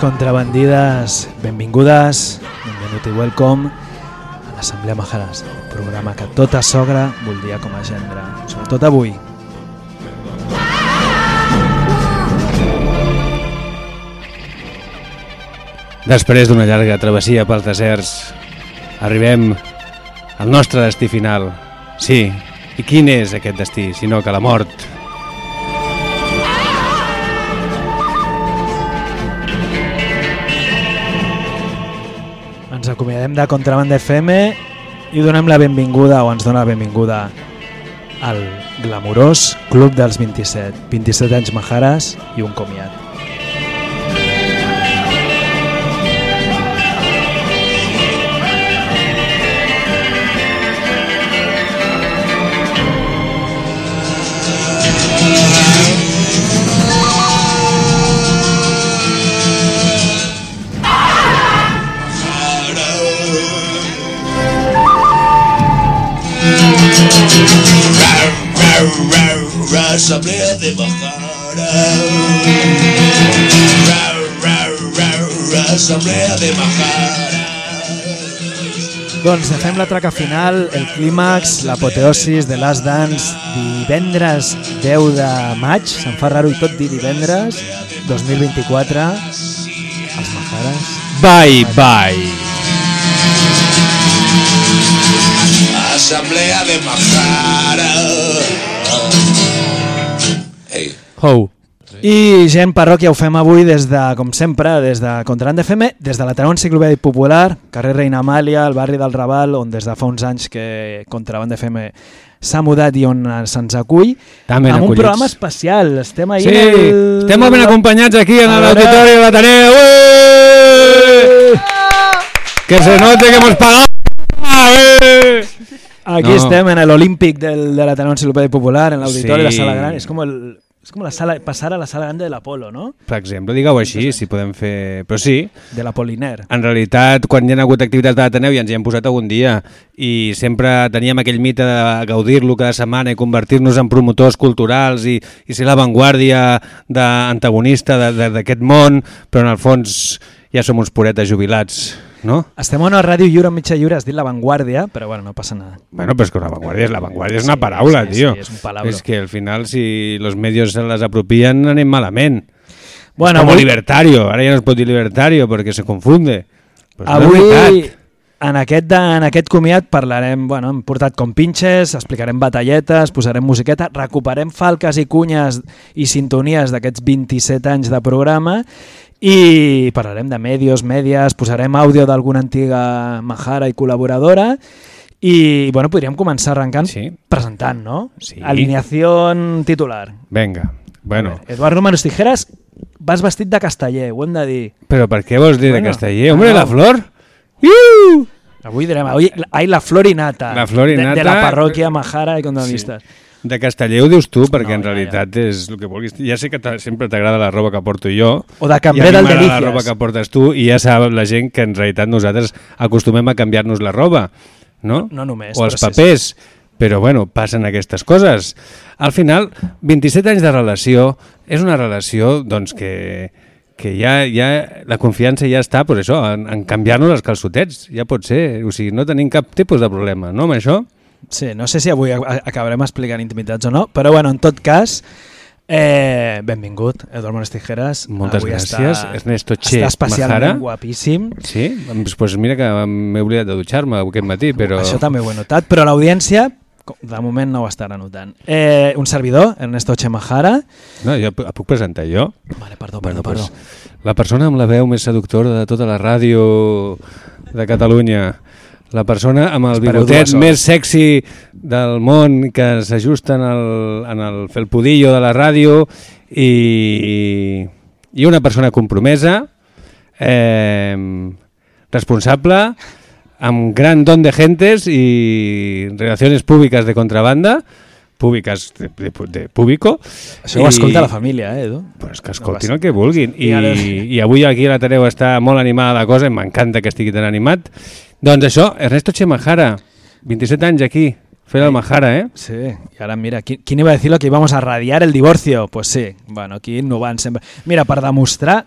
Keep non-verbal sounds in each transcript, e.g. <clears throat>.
contrabandides, benvingudes, benvingut i welcome a l'Assemblea Majares, un programa que tota sogra voldria com a gendre, sobretot avui. Després d'una llarga travessia pels deserts, arribem al nostre destí final. Sí, i quin és aquest destí, sinó que la mort. Acomiadem de Contrabanda FM i donem la benvinguda, o ens dona la benvinguda, al glamurós Club dels 27. 27 anys Majares i un comiat. De de. Doncs fem la traca final, el clímax, l'apoteosis de Last Dance, divendres 10 de maig, se'n fa raro i tot dir divendres, 2024, els Majares. Bye, bye. Asamblea de Majara. Ei, Ho. I gent parròquia ho fem avui des de, com sempre, des de Contraband FM, des de l'Ateneu Enciclopèdia Popular, carrer Reina Amàlia, al barri del Raval, on des de fa uns anys que Contraband FM s'ha mudat i on se'ns acull, Tan ben amb un acollits. programa especial. Estem ahir Sí, el... estem molt ben acompanyats aquí en l'auditori de l'Ateneu. Ué! Que se note que hemos pagado. <laughs> ¡Eh! Aquí No. estem en l'Olímpic del, de l'Ateneu Enciclopèdia Popular, en l'auditori, Sí. la sala gran. És com, el, és com la sala, passar a la sala grande de l'Apolo, no? Per exemple, digueu així, si podem fer... Però sí, De l'Apoliner. en realitat, quan hi ha hagut activitats de l'Ateneu ja ens hi hem posat algun dia i sempre teníem aquell mite de gaudir-lo cada setmana i convertir-nos en promotors culturals i, i ser l'avantguàrdia d'antagonista de- de- d'aquest món, però en el fons ja som uns puretes jubilats, no? Estem a una ràdio lliure, mitja lliure, has dit l'avantguàrdia, però bueno, no passa nada. Bueno, però és que una vanguardia és la vanguardia, és una Sí, paraula, sí, tio. sí, és un palabro. És que al final, si los medios se les apropien, anem malament. Bueno, com avui- libertario, ara ja no es pot dir libertario perquè se confunde. Pues no Avui, veritat. en aquest, de, en aquest comiat, parlarem, bueno, hem portat com pinxes, explicarem batalletes, posarem musiqueta, recuperem falques i cunyes i sintonies d'aquests 27 anys de programa i parlarem de medios, mèdies, posarem àudio d'alguna antiga majara i col·laboradora i, bueno, podríem començar arrencant Sí. presentant, no? Sí. Alineació titular. Venga, bueno. Eduardo Manos Tijeras, vas vestit de casteller, ho hem de dir. Però per què vols dir Bueno, de casteller? Hombre, no. la flor! Iu! Avui direm, avui hay la flor innata. La flor de- De, innata. la parròquia Majara i Contrabandistes. De casteller ho dius tu, perquè No, en ja, realitat és el que vulguis. Ja sé que sempre t'agrada la roba que porto jo. O de mi del m'agrada la roba que portes tu i ja sap la gent que en realitat nosaltres acostumem a canviar-nos la roba, no? No només, O els però sí, papers. Però bueno, passen aquestes coses. Al final, 27 anys de relació és una relació doncs, que, que ja, ja la confiança ja està pues això, en, en canviar-nos els calçotets, ja pot ser. O sigui, no tenim cap tipus de problema, no, amb això? Sí, no sé si avui acabarem explicant intimitats o no, però bueno, en tot cas, eh, benvingut, Eduardo Manos Tijeras. Moltes Avui gràcies, està, Ernesto Che Està especialment Majara. guapíssim. Sí? Doncs pues mira que m'he oblidat de dutxar-me aquest matí, però... Això també ho he notat, però l'audiència de moment no ho estarà notant. Eh, un servidor, Ernesto Che Majara. No, jo pu- puc presentar jo? Vale, perdó, perdó, perdó. Pues, la persona amb la veu més seductora de tota la ràdio de Catalunya. La persona amb el Espereu bigotet més sexy del món que s'ajusta en el, en el felpudillo de la ràdio i, i una persona compromesa, eh, responsable, amb gran don de gentes i relacions públiques de contrabanda, públiques de, de, de público. Això ho escolta la família, eh, Edu? Pues que escoltin No el que vulguin. I, I avui aquí a l'Ateneu està molt animada la cosa m'encanta que estigui tan animat. Doncs això, Ernesto Chemajara, 27 anys aquí, fent el Majara, eh? Sí, y ahora mira, ¿quién, quién iba a decirlo que íbamos a radiar el divorcio? Pues sí, bueno, aquí innovant sempre. Mira, per demostrar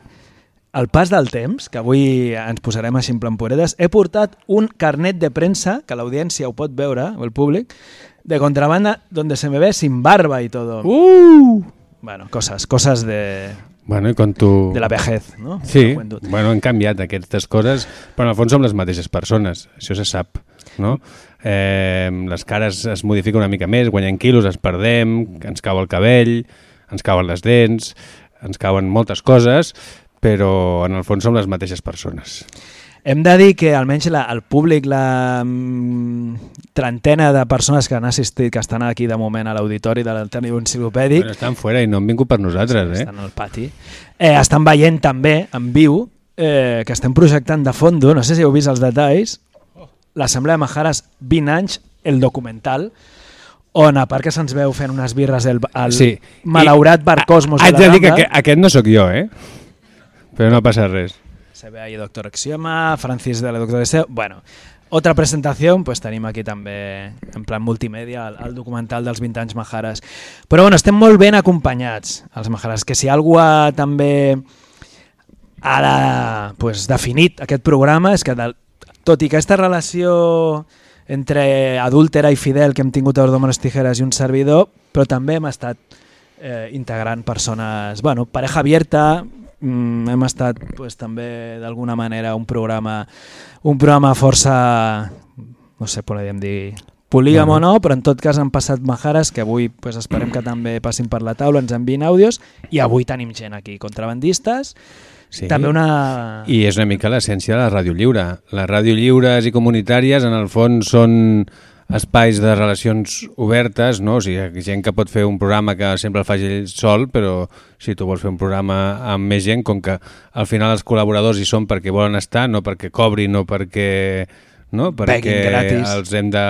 el pas del temps, que avui ens posarem així en plan puretes, he portat un carnet de premsa, que l'audiència ho pot veure, o el públic, de contrabanda, donde se me ve sin barba y todo. Uh! Bueno, cosas, cosas de, Bueno, i con tu... de la vejez, ¿no? Sí, bueno, han canviat aquestes coses, però en el fons som les mateixes persones, això se sap, no? Eh, les cares es modifiquen una mica més, guanyem quilos, es perdem, ens cau el cabell, ens cauen les dents, ens cauen moltes coses, però en el fons som les mateixes persones. Hem de dir que almenys la, el públic, la mm, trentena de persones que han assistit, que estan aquí de moment a l'auditori de l'Alternatiu Enciclopèdic, Bueno, estan fora i no han vingut per nosaltres, eh? estan al pati, eh, estan veient també en viu eh, que estem projectant de fondo, no sé si heu vist els detalls, l'Assemblea de Majares 20 anys, el documental, on a part que se'ns veu fent unes birres el, el Sí. malaurat I- bar Cosmos Haig de dir que aquest no sóc jo, eh? Però no passa res. Se ve ahí Doctor Axioma, Francis de la Doctor Deseo, bueno, otra presentación, pues tenim aquí també en plan multimèdia el, el documental dels 20 anys Majares. Però bueno, estem molt ben acompanyats els Majares, que si algú ha també ha de, pues, definit aquest programa és que del, tot i que aquesta relació entre adúltera i fidel que hem tingut a Ordomones Tijeras i un servidor, però també hem estat eh, integrant persones, bueno, pareja abierta, mm, hem estat pues, també d'alguna manera un programa un programa força no sé, podríem dir polígamo Bueno. no, però en tot cas han passat majares que avui pues, esperem que també passin per la taula, ens enviïn àudios i avui tenim gent aquí, contrabandistes Sí. també una... I és una mica l'essència de la ràdio lliure. Les ràdio lliures i comunitàries, en el fons, són espais de relacions obertes, no? O sigui, gent que pot fer un programa que sempre el faci ell sol, però si tu vols fer un programa amb més gent, com que al final els col·laboradors hi són perquè volen estar, no perquè cobrin, no perquè no? perquè els hem de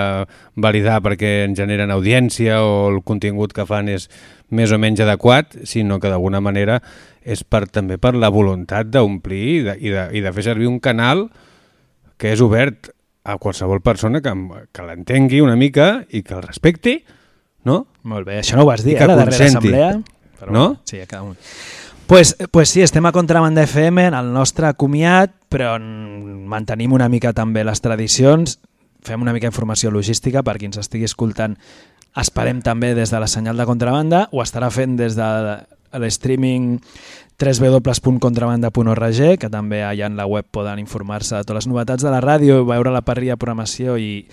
validar perquè ens generen audiència o el contingut que fan és més o menys adequat, sinó que d'alguna manera és per, també per la voluntat d'omplir i, de, i, de, i de fer servir un canal que és obert a qualsevol persona que, que l'entengui una mica i que el respecti, no? Molt bé, això no ho vas dir, eh, la darrera assemblea. Però No? bueno, Sí, a cada un. Pues, pues sí, estem a Contrabanda FM en el nostre comiat, però en- mantenim una mica també les tradicions, fem una mica d'informació logística per qui ens estigui escoltant. Esperem també des de la senyal de contrabanda, ho estarà fent des de l'streaming www.contrabanda.org, que també allà en la web poden informar-se de totes les novetats de la ràdio, veure la parrilla de programació i,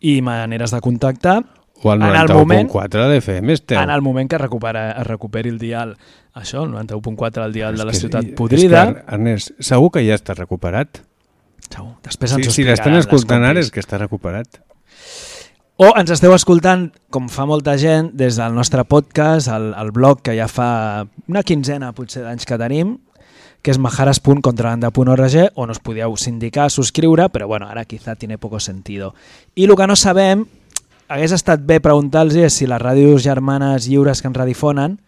i maneres de contactar. O el En el moment- 91.4 de l'FM esteu. En el moment que recupera, es recuperi el dial, això, el 91.4, el dial de la És que- ciutat és podrida, que, Ernest, segur que ja està recuperat. segur, després ens ho si l'estan escoltant ara és que està recuperat. O ens esteu escoltant, com fa molta gent, des del nostre podcast, el, el blog que ja fa una quinzena potser d'anys que tenim, que és majares.contrabanda.org, on us podeu sindicar, subscriure, però bueno, ara quizá tiene poco sentido. I el que no sabem, hagués estat bé preguntar-los si les ràdios germanes lliures que ens radifonen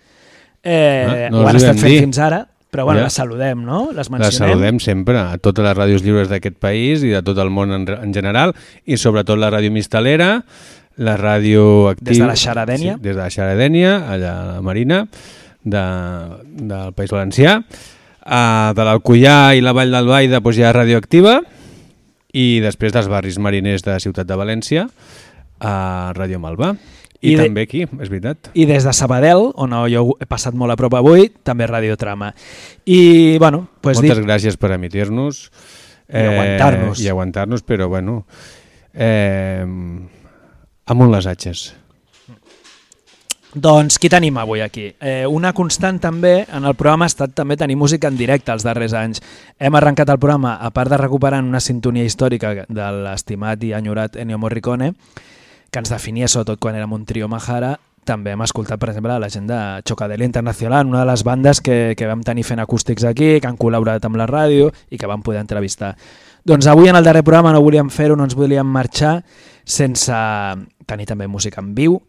eh, Ah, no ho han estat fent dir. fins ara, però bueno, Ja. les saludem, no? Les Les mencionem. saludem sempre a totes les ràdios lliures d'aquest país i de tot el món en, en general i sobretot la ràdio Mistalera, la ràdio activa... Des de la Xaradènia. Sí, des de la Xaradènia, allà a la Marina, de, del País Valencià. Uh, de l'Alcoià i la Vall d'Albaida doncs, hi ha radioactiva i després dels barris mariners de Ciutat de València a Ràdio Malva. I, I de- també aquí, és veritat. I des de Sabadell, on jo he passat molt a prop avui, també Radiotrama. I, bueno, pues Moltes dit, gràcies per emitir-nos. I aguantar-nos. I aguantar-nos, però bueno... Eh, amunt les atxes. Doncs qui tenim avui aquí? Eh, una constant també en el programa ha estat també tenir música en directe els darrers anys. Hem arrencat el programa, a part de recuperant una sintonia històrica de l'estimat i enyorat Ennio Morricone, que ens definia sobretot quan érem un trio Mahara, també hem escoltat, per exemple, la gent de Chocadela Internacional, una de les bandes que, que vam tenir fent acústics aquí, que han col·laborat amb la ràdio i que vam poder entrevistar. Doncs avui en el darrer programa no volíem fer-ho, no ens volíem marxar sense tenir també música en viu,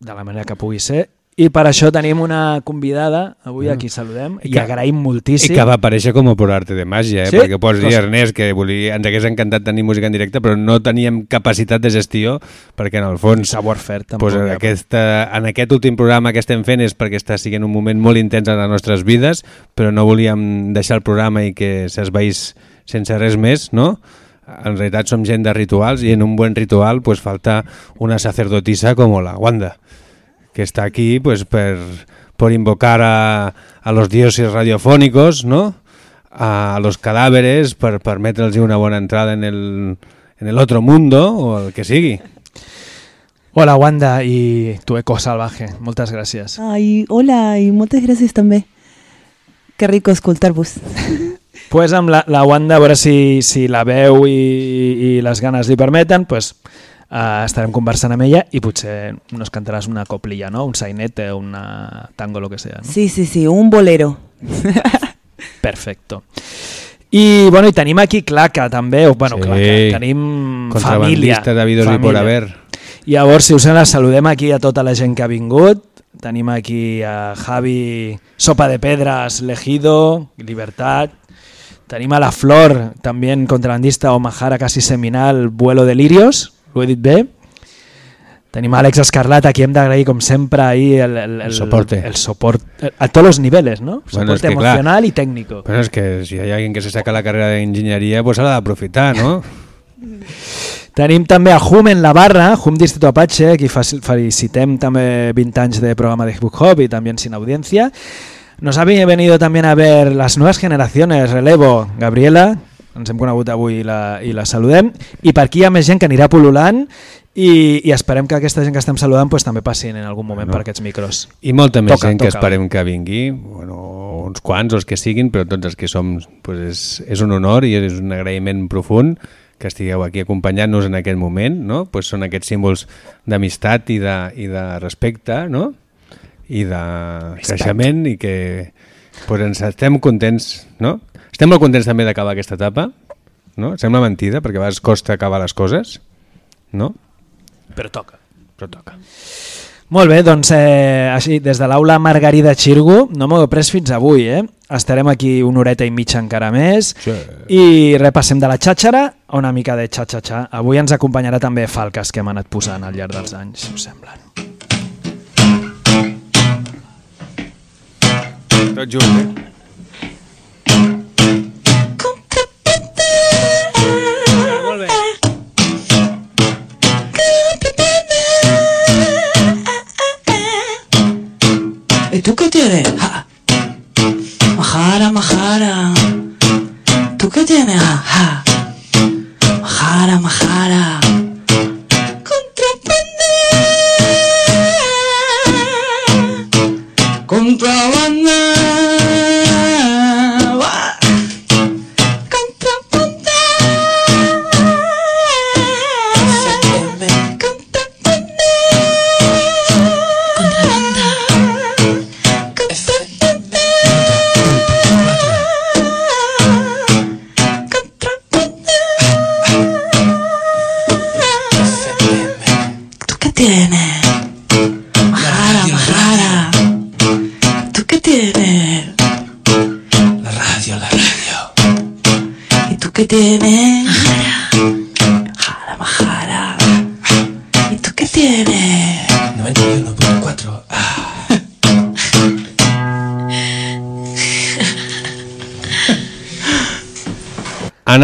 de la manera que pugui ser, i per això tenim una convidada avui a qui saludem i, I que- agraïm I moltíssim. que va aparèixer com por arte de màgia, eh? Sí? perquè pots dir, Ernest, que volia, ens hagués encantat tenir música en directe, però no teníem capacitat de gestió, perquè en el fons savoir-faire tampoc. pues, hi ha. aquesta, en aquest últim programa que estem fent és perquè està sent un moment molt intens en les nostres vides, però no volíem deixar el programa i que s'esvaís sense res més, no? En realitat som gent de rituals i en un buen ritual pues, falta una sacerdotisa com la Wanda, que está aquí pues per, por invocar a, a los dioses radiofónicos, ¿no? A los cadáveres per permetre'ls una bona entrada en el, en el otro mundo o el que sigui. Hola Wanda i tu Eco Salvaje, moltes gràcies. Ai, hola i moltes gràcies també. Que rico escoltar-vos. <laughs> pues amb la, la Wanda, a veure si, si la veu i, i les ganes li permeten, pues, uh, estarem conversant amb ella i potser nos cantaràs una coplilla, no? un sainete, una tango, lo que sea. No? Sí, sí, sí, un bolero. <laughs> Perfecto. I, bueno, i tenim aquí Claca, també. O, bueno, Sí. Claca, tenim família. Habidos y por haber. Llavors, si us sembla, saludem aquí a tota la gent que ha vingut. Tenim aquí a Javi Sopa de Pedras, Legido, Libertad. Tenim a la Flor, també contrabandista o Majara casi seminal, Vuelo de Lirios, ho he dit bé. Tenim a Àlex Escarlat, a qui hem d'agrair, com sempre, ahí el, el, El soporte. El soport, a todos los niveles, ¿no? Bueno, Soporte es que, clar, emocional y técnico. Bueno, es que si hay alguien que se saca la carrera de ingeniería, pues ahora de aprofitar, ¿no? Tenim també a Hum en la barra, Hum d'Institut Apache, faci- felicitem també 20 anys de programa de Hip Hop y también sin audiencia. Nos ha venido también a ver las nuevas generaciones, relevo, Gabriela, ens hem conegut avui i la, i la saludem, i per aquí hi ha més gent que anirà pol·lulant i, i esperem que aquesta gent que estem saludant pues, també passin en algun moment Bueno. per aquests micros. I molta més Toca, gent que toca. esperem que vingui, bueno, uns quants, els que siguin, però tots els que som, pues és, és un honor i és un agraïment profund que estigueu aquí acompanyant-nos en aquest moment, no? pues són aquests símbols d'amistat i, de, i de respecte, no? i de creixement i que pues, ens estem contents, no? Estem molt contents també d'acabar aquesta etapa, no? Sembla mentida, perquè a vegades costa acabar les coses, no? Però toca. Però toca. Molt bé, doncs eh, així, des de l'aula Margarida Xirgo, no m'ho he pres fins avui, eh? Estarem aquí una horeta i mitja encara més Sí. i repassem de la xàxara a una mica de xa-xa-xa. Avui ens acompanyarà també Falques que hem anat posant al llarg dels anys, si us sembla. Tot junt, eh? Qué tienes? Ja. Majara, majara. ¿Tú qué tienes? Ja, ja.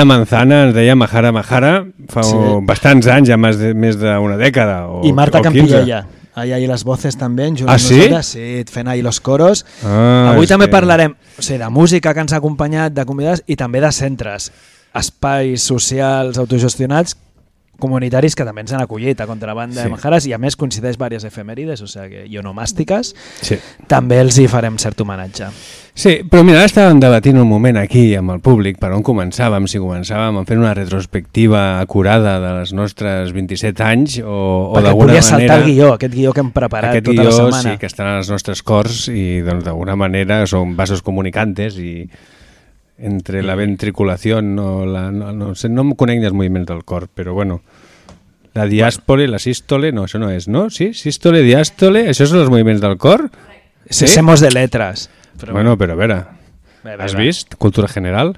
Anna Manzana ens deia Mahara Mahara fa Sí. bastants anys, ja més de- més d'una dècada. O, I Marta o 15. Campillella. Ahí ahí les voces també, junt Ah, amb sí? nosaltres, sí, fent ahí los coros. Ah, Avui també que- parlarem o sigui, de música que ens ha acompanyat, de convidats i també de centres, espais socials autogestionats comunitaris que també ens han acollit a Contrabanda Sí. de Majares i a més coincideix diverses efemèrides, o sigui que onomàstiques, Sí. també els hi farem cert homenatge. Sí, però mira, ara estàvem debatint un moment aquí amb el públic per on començàvem, si començàvem a fer una retrospectiva acurada de les nostres 27 anys o, o Perquè d'alguna manera... saltar el guió, aquest guió que hem preparat Aquest tota guió la setmana. sí que estan als nostres cors i doncs d'alguna manera són vasos comunicantes i entre la ventriculació no, la, no, no, sé, no em conec ni els moviments del cor, però bueno, la diàspole, la sístole, no, això no és, no? Sí? Sístole, diàstole, això són els moviments del cor? Sí? Semos de letres. Però... Bueno, però a veure, Bé, bé, has vist? Cultura general.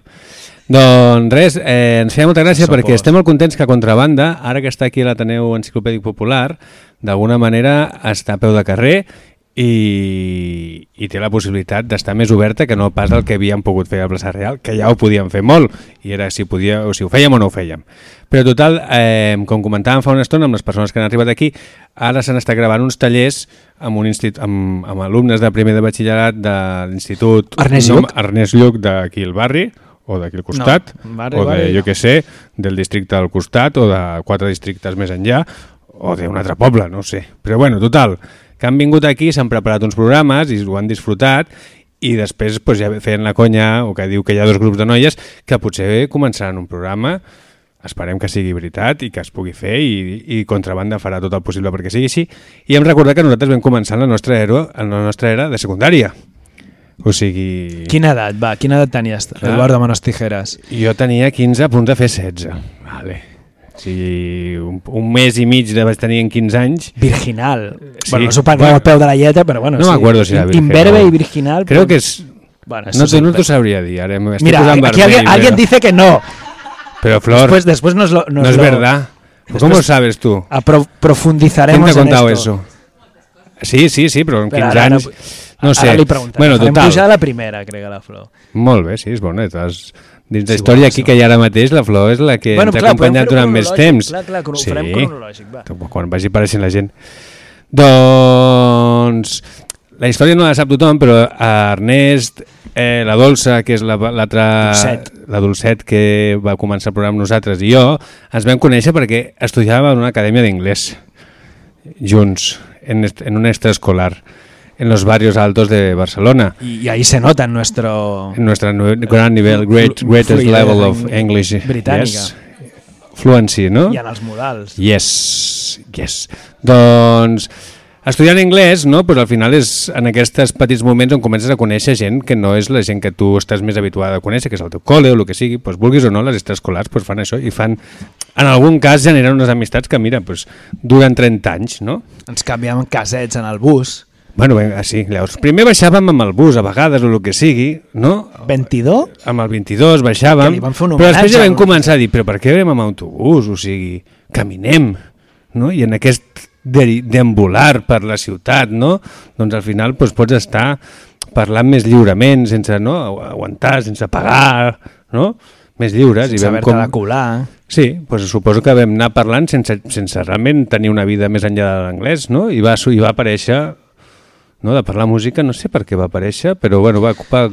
Doncs res, eh, ens feia molta gràcia perquè estem molt contents que Contrabanda, ara que està aquí a l'Ateneu Enciclopèdic Popular, d'alguna manera està a peu de carrer i, i té la possibilitat d'estar més oberta que no pas el que havíem pogut fer a Plaça Real, que ja ho podíem fer molt, i era si, podia, o si ho fèiem o no ho fèiem. Però total, eh, com comentàvem fa una estona amb les persones que han arribat aquí, ara s'han estat gravant uns tallers amb, un institut, amb, amb alumnes de primer de batxillerat de l'Institut Ernest Lluch? Ernest Lluch d'aquí al barri, o d'aquí al costat, No, barri, o de, barri, jo no. que sé, del districte al costat, o de quatre districtes més enllà, o d'un altre poble, no sé. Però bueno, total, que han vingut aquí, s'han preparat uns programes i ho han disfrutat i després pues, ja feien la conya, o que diu que hi ha dos grups de noies, que potser començaran un programa, esperem que sigui veritat i que es pugui fer i, i Contrabanda farà tot el possible perquè sigui així. I hem recordat que nosaltres vam començar en la nostra, era, en la nostra era de secundària. O sigui... Quina edat, va? Quina edat tenies. Eduardo Manos Tijeras? Jo tenia 15 a punt de fer 16. Vale. O sigui, un, un mes i mig de vaig tenir en 15 anys. Virginal. Sí. Bueno, no s'ho parla Bueno, al peu de la lletra, però bueno, no sí. m'acuerdo si era virgen Imberbe i virginal. Creo però- que es... Bueno, No, te, no t'ho sabria dir, ara me Mira, aquí vermell, alguien, alguien però- dice que no. Pero Flor, Después, después nos lo, nos no es lo- verdad. Después- ¿Cómo sabes tú? apro- ¿Quién profundizaremos te ha contado en esto. eso? Sí, sí, sí, però en Però 15 ara no- anys... No, sé. Ara li preguntaré. Bueno, Farem total. pujar a la primera, crec, a la flor. Molt bé, sí, és bona. Estàs dins de Sí, història aquí sí. que hi ha ara mateix la Flor és la que bueno, ens ha clar, acompanyat durant més temps. Clar, clar, cro- farem cronològic, va. Quan vagi apareixent la gent. Doncs la història no la sap tothom, però a Ernest, eh, la Dolça, que és la- l'altra... Dolcet. La Dolcet, que va començar el programa amb nosaltres, i jo, ens vam conèixer perquè estudiàvem en una acadèmia d'inglès, junts, en, en un extraescolar, en los barrios altos de Barcelona. Y, y ahí se nota en nuestro... En nuestro nu- gran nivel, great, greatest level of en- English. britànica. Yes. Fluency, no? I en els modals. Yes, yes. Doncs estudiant anglès, no? però al final és en aquests petits moments on comences a conèixer gent que no és la gent que tu estàs més habituada a conèixer, que és el teu col·le o el que sigui, doncs, vulguis o no, les extraescolars doncs, fan això i fan, en algun cas generen unes amistats que, mira, doncs, duren 30 anys, no? Ens canviàvem casets en el bus. Bueno, ben, sí, llavors, primer baixàvem amb el bus, a vegades, o el que sigui, no? 22? amb el 22 baixàvem, però després ja vam començar a dir, però per què anem amb autobús? O sigui, caminem, no? I en aquest de- deambular per la ciutat, no? Doncs al final doncs, pots estar parlant més lliurement, sense no? aguantar, sense pagar, no? Més lliures. Sense haver-te de colar. Sí, doncs suposo que vam anar parlant sense, sense realment tenir una vida més enllà de l'anglès, no? I va, i va aparèixer, no? de parlar música, no sé per què va aparèixer, però bueno, va, va,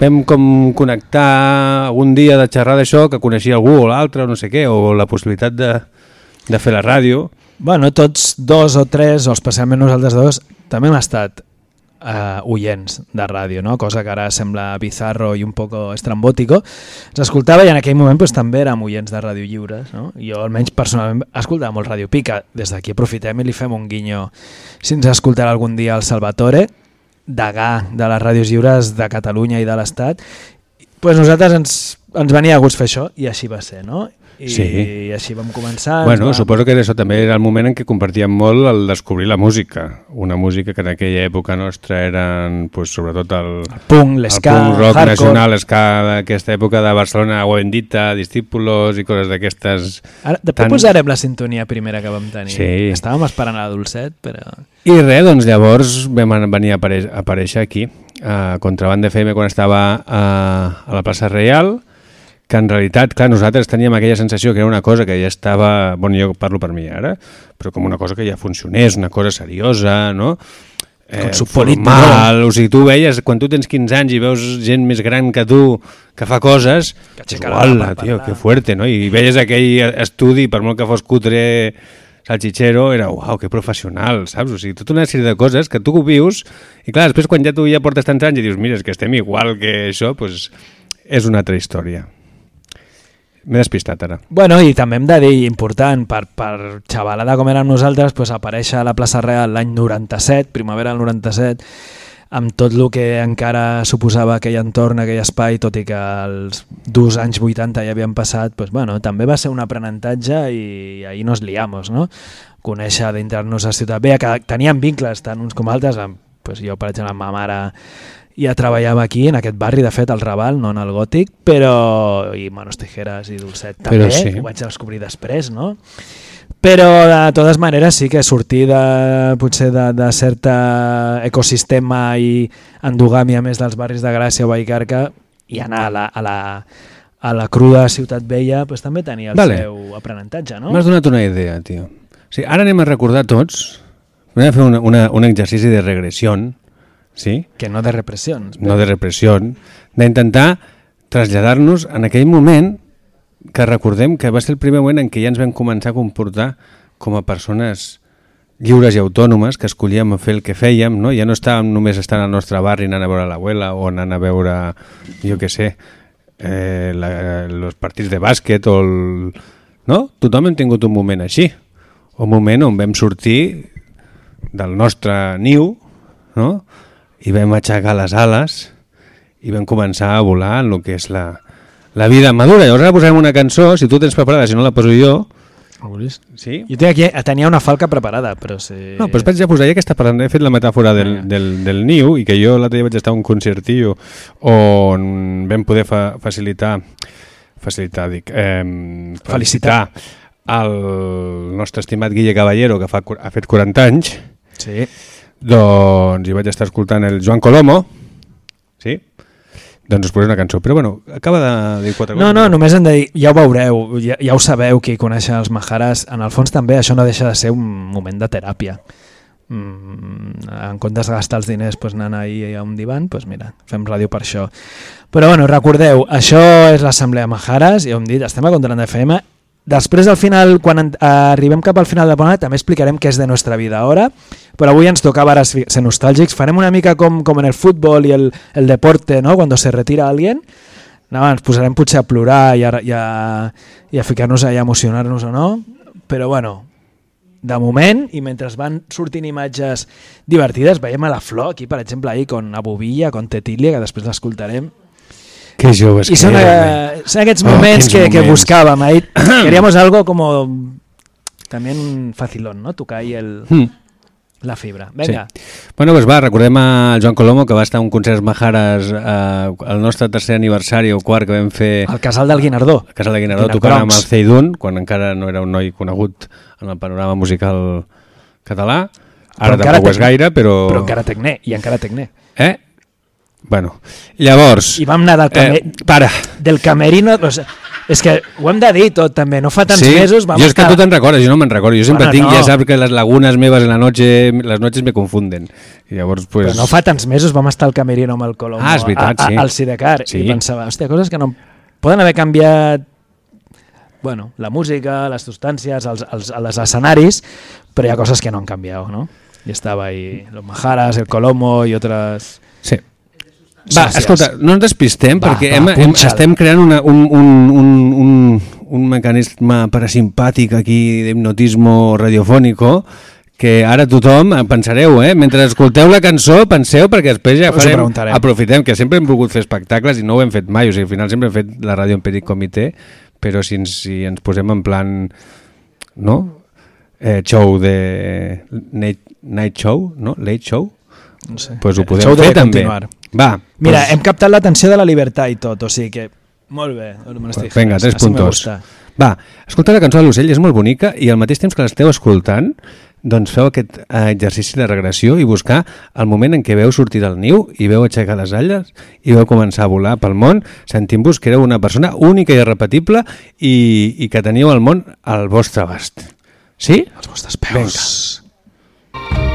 vam com connectar un dia de xerrar d'això, que coneixia algú o l'altre, o no sé què, o la possibilitat de, de fer la ràdio. Bueno, tots dos o tres, o especialment nosaltres dos, també hem estat eh, oients de ràdio, no? cosa que ara sembla bizarro i un poco estrambòtico. Ens escoltava i en aquell moment pues, també érem oients de ràdio lliures. No? Jo almenys personalment escoltava molt Ràdio Pica. Des d'aquí aprofitem i li fem un guinyo si ens escoltarà algun dia el Salvatore, degà de les ràdios lliures de Catalunya i de l'Estat. Pues nosaltres ens, ens venia a gust fer això i així va ser, no? I, Sí. i així vam començar. Bueno, vam- suposo que això també era el moment en què compartíem molt el descobrir la música. Una música que en aquella època nostra eren, pues, sobretot el, punk, el l'esca, punk rock hardcore. nacional, ska d'aquesta època de Barcelona, Agua Bendita, Discípulos i coses d'aquestes. Després Tan- posarem la sintonia primera que vam tenir. Sí. Estàvem esperant a la Dolcet, però... I res, doncs llavors vam venir a aparèixer, a aparèixer aquí, a Contraband FM, quan estava a, a la plaça Reial, que en realitat, clar, nosaltres teníem aquella sensació que era una cosa que ja estava, bueno, jo parlo per mi ara, però com una cosa que ja funcionés, una cosa seriosa, no? eh, formal, o sigui, tu veies, quan tu tens 15 anys i veus gent més gran que tu que fa coses, Que "Uala, tio, parlar". que fuerte, no? I veies aquell estudi, per molt que fos cutre salchichero, era, uau, que professional, saps? O sigui, tota una sèrie de coses que tu ho vius, i clar, després quan ja tu ja portes tants anys i dius, mira, que estem igual que això, doncs és una altra història. M'he despistat ara. Bueno, i també hem de dir, important, per, per xavalada com érem nosaltres, pues, aparèixer a la plaça Real l'any 97, primavera del 97, amb tot el que encara suposava aquell entorn, aquell espai, tot i que els dos anys 80 ja havien passat, pues, bueno, també va ser un aprenentatge i ahir nos liamos, no? Conèixer dintre-nos a Ciutat Vella, que teníem vincles tant uns com altres, amb, pues, jo, per exemple, amb ma mare ja treballava aquí, en aquest barri, de fet, al Raval, no en el Gòtic, però... i Manos Tijeras i Dolcet també, Però sí. ho vaig descobrir després, no? Però, de totes maneres, sí que sortir de, potser de, de cert ecosistema i endogàmia més dels barris de Gràcia o Vallcarca i anar a la, a la, a la cruda Ciutat Vella pues, també tenia el Vale. seu aprenentatge, no? M'has donat una idea, tio. O sigui, ara anem a recordar tots, anem a fer una, una, un exercici de regressió, sí? Que no de repressions. no de repressió, d'intentar traslladar-nos en aquell moment que recordem que va ser el primer moment en què ja ens vam començar a comportar com a persones lliures i autònomes que escollíem fer el que fèiem, no? ja no estàvem només estant al nostre barri anant a veure l'abuela o anant a veure, jo què sé, eh, els partits de bàsquet o el... No? Tothom hem tingut un moment així, un moment on vam sortir del nostre niu no? I vam aixecar les ales i vam començar a volar en el que és la, la vida madura. Llavors ara posarem una cançó, si tu tens preparada, si no la poso jo, sí? Jo tenia, aquí, tenia una falca preparada, però si... No, doncs vaig ja que està parlant, he fet la metàfora del, del, del niu i que jo l'altre dia vaig estar a un concertillo on vam poder fa, facilitar facilitar, dic, eh, Felicitar. el nostre estimat Guille Caballero, que fa, ha fet 40 anys, Sí. Doncs hi vaig estar escoltant el Joan Colomo, sí? Doncs us posaré una cançó. Però bueno, acaba de dir quatre No, no, només hem de dir, ja ho veureu, ja, ja ho sabeu, qui coneix els Maharas, en el fons també això no deixa de ser un moment de teràpia. Mm, en comptes de gastar els diners pues, anant ahir a un divan, pues mira, fem ràdio per això. Però bueno, recordeu, això és l'assemblea Maharas, ja ho hem dit, estem a Controlant FM. Després, al final, quan en, arribem cap al final del programa, també explicarem què és de nostra vida ara, però avui ens tocava ara ser nostàlgics. Farem una mica com, com en el futbol i el, el deporte, no? Quan se retira alguien, no, ens posarem potser a plorar i a, i a, i a ficar-nos a emocionar-nos o no, però bueno, de moment, i mentre van sortint imatges divertides, veiem a la Flor aquí, per exemple, ahí con Abu Villa, con Tetilia, que després l'escoltarem. Que joves I que són, érem, eh, són aquests Oh, moments quins que, que moments. buscàvem. Ahí <clears throat> queríamos algo como también un facilón, ¿no? Tocar ahí el, Mm. la fibra. Venga. Sí. Bueno, doncs va, recordem a Joan Colomo que va estar a un concert Majares eh, el nostre tercer aniversari o quart que vam fer El casal del Guinardó. a Casa de Guinardó Quina tocant amb el Ceidun, quan encara no era un noi conegut en el panorama musical català. Ara tampoc ho és gaire, però... Però encara tecné, i encara tecné. Eh? Bueno, llavors... I vam anar del, camer... Eh, para. del camerino... O sigui, és que ho hem de dir tot, també. No fa tants sí? mesos vam jo és que estar... tu te'n recordes, jo no me'n recordo. Jo sempre Bueno, tinc, no. ja saps que les lagunes meves en la noche, les noches me confunden. I llavors, pues... Però no fa tants mesos vam estar al camerino amb el Colombo Ah, és veritat, a, a, sí. al Sidecar Sí. i pensava, hòstia, coses que no... Poden haver canviat bueno, la música, les substàncies, els, els, els escenaris, però hi ha coses que no han canviat, ¿no? I estava ahí los Majaras, el Colombo i altres... Va, Gràcies. escolta, no ens despistem Va, perquè va, hem, hem, estem creant una, un, un, un, un, un mecanisme parasimpàtic aquí d'hipnotismo radiofònico que ara tothom, eh, pensareu, eh? mentre escolteu la cançó, penseu, perquè després ja farem, aprofitem, que sempre hem volgut fer espectacles i no ho hem fet mai, o sigui, al final sempre hem fet la ràdio en petit comitè, però si ens, si ens posem en plan, no?, eh, show de night, night show, no? Late show, No sé. pues ho El podem show fer també. continuar. Va, Mira, pues, hem captat l'atenció de la libertat i tot, o sigui que... Molt bé. Pues Tijeras, Vinga, tres me puntos. Va, escolta la cançó de l'ocell, és molt bonica i al mateix temps que l'esteu escoltant doncs feu aquest eh, exercici de regressió i buscar el moment en què veu sortir del niu i veu aixecar les alles i veu començar a volar pel món sentint-vos que éreu una persona única i irrepetible i, i que teníeu el món al vostre abast. Sí? Els vostres peus. Vinga.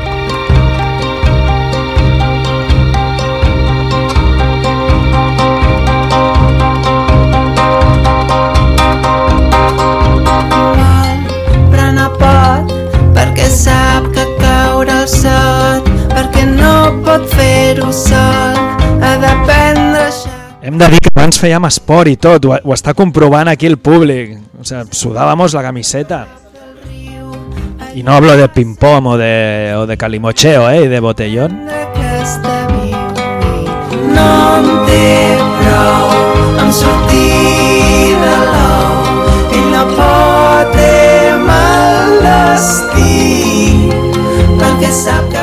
sol ha de prendre hem de dir que abans fèiem esport i tot, ho, ho està comprovant aquí el públic. O sea, sudàvamos la camiseta. I no hablo de ping-pong o de, o de calimocheo, ¿eh? De botellón. No em té prou amb sortir de l'ou i la por té mal destí perquè sap que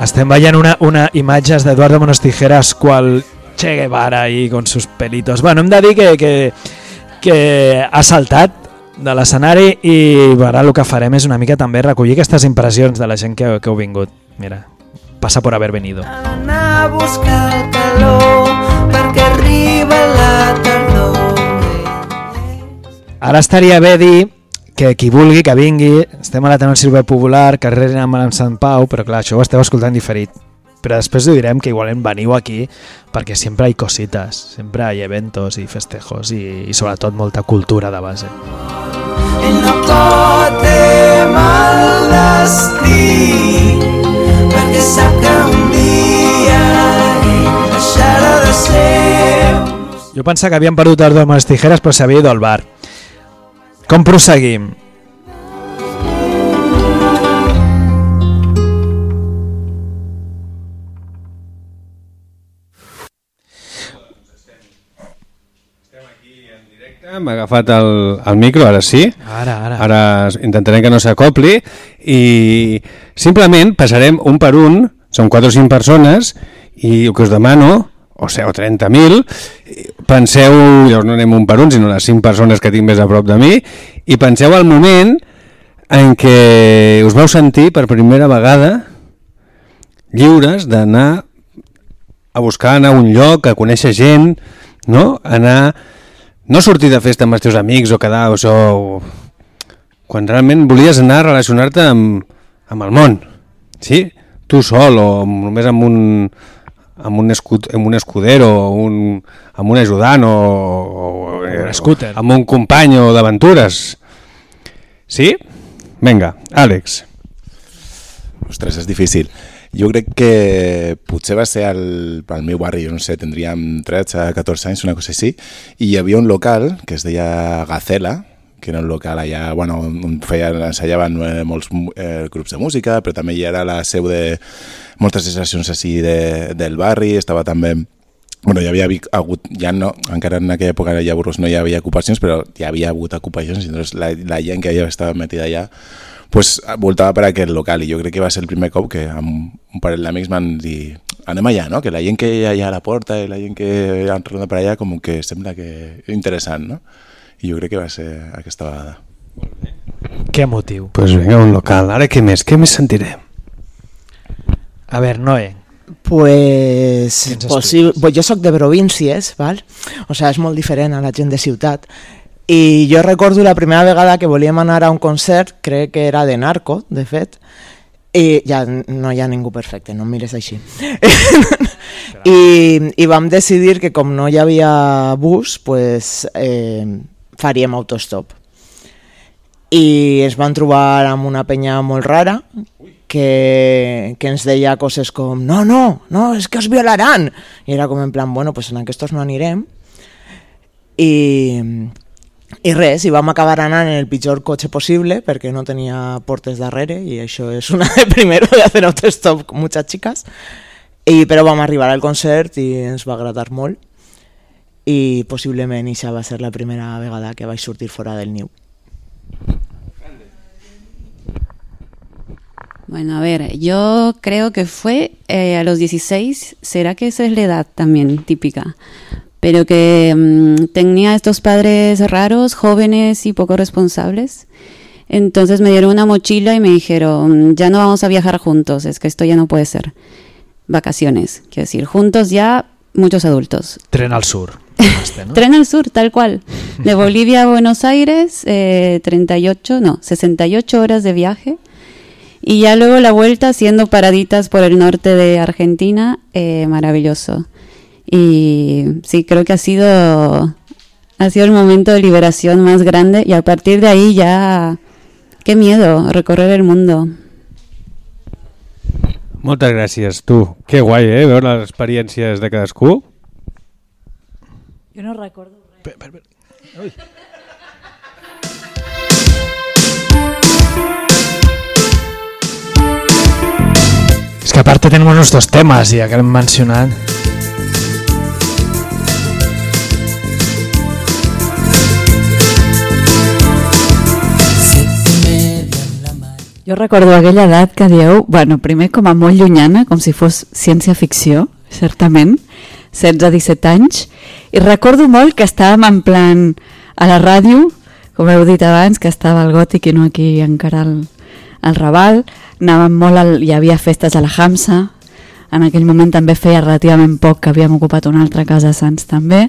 estem veient una, una imatges d'Eduardo Monos Tijeras qual Che Guevara ahí con sus pelitos. Bueno, hem de dir que, que, que ha saltat de l'escenari i ara el que farem és una mica també recollir aquestes impressions de la gent que, que heu vingut. Mira, passa por haber venido. anar a buscar el calor perquè arriba la tardor. Ara estaria bé dir que qui vulgui que vingui, estem a l'Ateneu Silver Popular, carrer amb Sant Pau, però clar, això ho esteu escoltant diferit. Però després ho direm que igualment veniu aquí perquè sempre hi cosites, sempre hi eventos i festejos i, i sobretot molta cultura de base. Ell no pot fer mal destí perquè sap que un dia deixarà de ser Jo pensava que havíem perdut el amb les tijeres però s'havia ido al bar. Com proseguim? Hem agafat el, el micro, ara sí. Ara, ara. Ara intentarem que no s'acopli i simplement passarem un per un, són 4 o 5 persones i el que us demano, o sigui, 30.000, penseu, llavors no anem un per un, sinó les 5 persones que tinc més a prop de mi, i penseu al moment en què us vau sentir per primera vegada lliures d'anar a buscar, anar a un lloc, a conèixer gent, no? Anar no sortir de festa amb els teus amics o quedar o o... quan realment volies anar a relacionar-te amb, amb el món, sí? Tu sol o només amb un, amb un, escut, amb un escudero o un, amb un ajudant o, o, un scooter. amb un company o d'aventures. Sí? Vinga, Àlex. Ostres, és difícil. Jo crec que potser va ser al, al meu barri, jo no sé, tindríem 13, 14 anys, una cosa així, i hi havia un local que es deia Gacela, que era un local allà, bueno, on feien, ensajaven eh, molts eh, grups de música, però també hi era la seu de moltes estacions així de, del barri, estava també bueno, hi havia hagut, ja no, encara en aquella època llavors no hi havia ocupacions, però hi havia hagut ocupacions, i llavors la, la gent que ja estava metida allà pues, voltava per aquest local i jo crec que va ser el primer cop que amb un parell d'amics van dir anem allà, no? que la gent que hi ha allà a la porta i la gent que han rondat per allà com que sembla que interessant, no? I jo crec que va ser aquesta vegada. Que motiu. Pues vinga, un local. Ara què més? Què més sentirem? A veure, Noé, Pues, pues jo sóc de províncies, val? o sigui, és molt diferent a la gent de ciutat. I jo recordo la primera vegada que volíem anar a un concert, crec que era de Narco, de fet, i ja no hi ha ningú perfecte, no em mires així. <laughs> I, I vam decidir que com no hi havia bus, pues, eh, faríem autostop. I es van trobar amb una penya molt rara que, que ens deia coses com no, no, no, és que us violaran. I era com en plan, bueno, pues en aquests no anirem. I, i res, i vam acabar anant en el pitjor cotxe possible perquè no tenia portes darrere i això és una de primero de hacer autostop con muchas chicas. I, però vam arribar al concert i ens va agradar molt. I possiblement això va ser la primera vegada que vaig sortir fora del niu Bueno, a ver, yo creo que fue eh, a los 16, será que esa es la edad también típica, pero que mm, tenía estos padres raros, jóvenes y poco responsables. Entonces me dieron una mochila y me dijeron, ya no vamos a viajar juntos, es que esto ya no puede ser. Vacaciones, quiero decir, juntos ya muchos adultos. tren al sur. <laughs> No? Tren al sur, tal cual. De <laughs> Bolivia a Buenos Aires, eh, 38, no, 68 horas de viaje. Y ya luego la vuelta haciendo paraditas por el norte de Argentina, eh, maravilloso. Y sí, creo que ha sido, ha sido el momento de liberación más grande y a partir de ahí ya, qué miedo, recorrer el mundo. Moltes gràcies, tu. Que guai, eh, veure les experiències de cadascú. Jo no recordo res. Per, per, per. Ui. Es que aparte tenemos nuestros temas, ya que han mencionado. Jo recordo aquella edat que dieu, bueno, primer com a molt llunyana, com si fos ciència-ficció, certament, 16-17 anys, i recordo molt que estàvem en plan a la ràdio, com heu dit abans, que estava al gòtic i no aquí encara al, al Raval, anàvem molt, al, hi havia festes a la Hamsa, en aquell moment també feia relativament poc que havíem ocupat una altra casa a Sants també,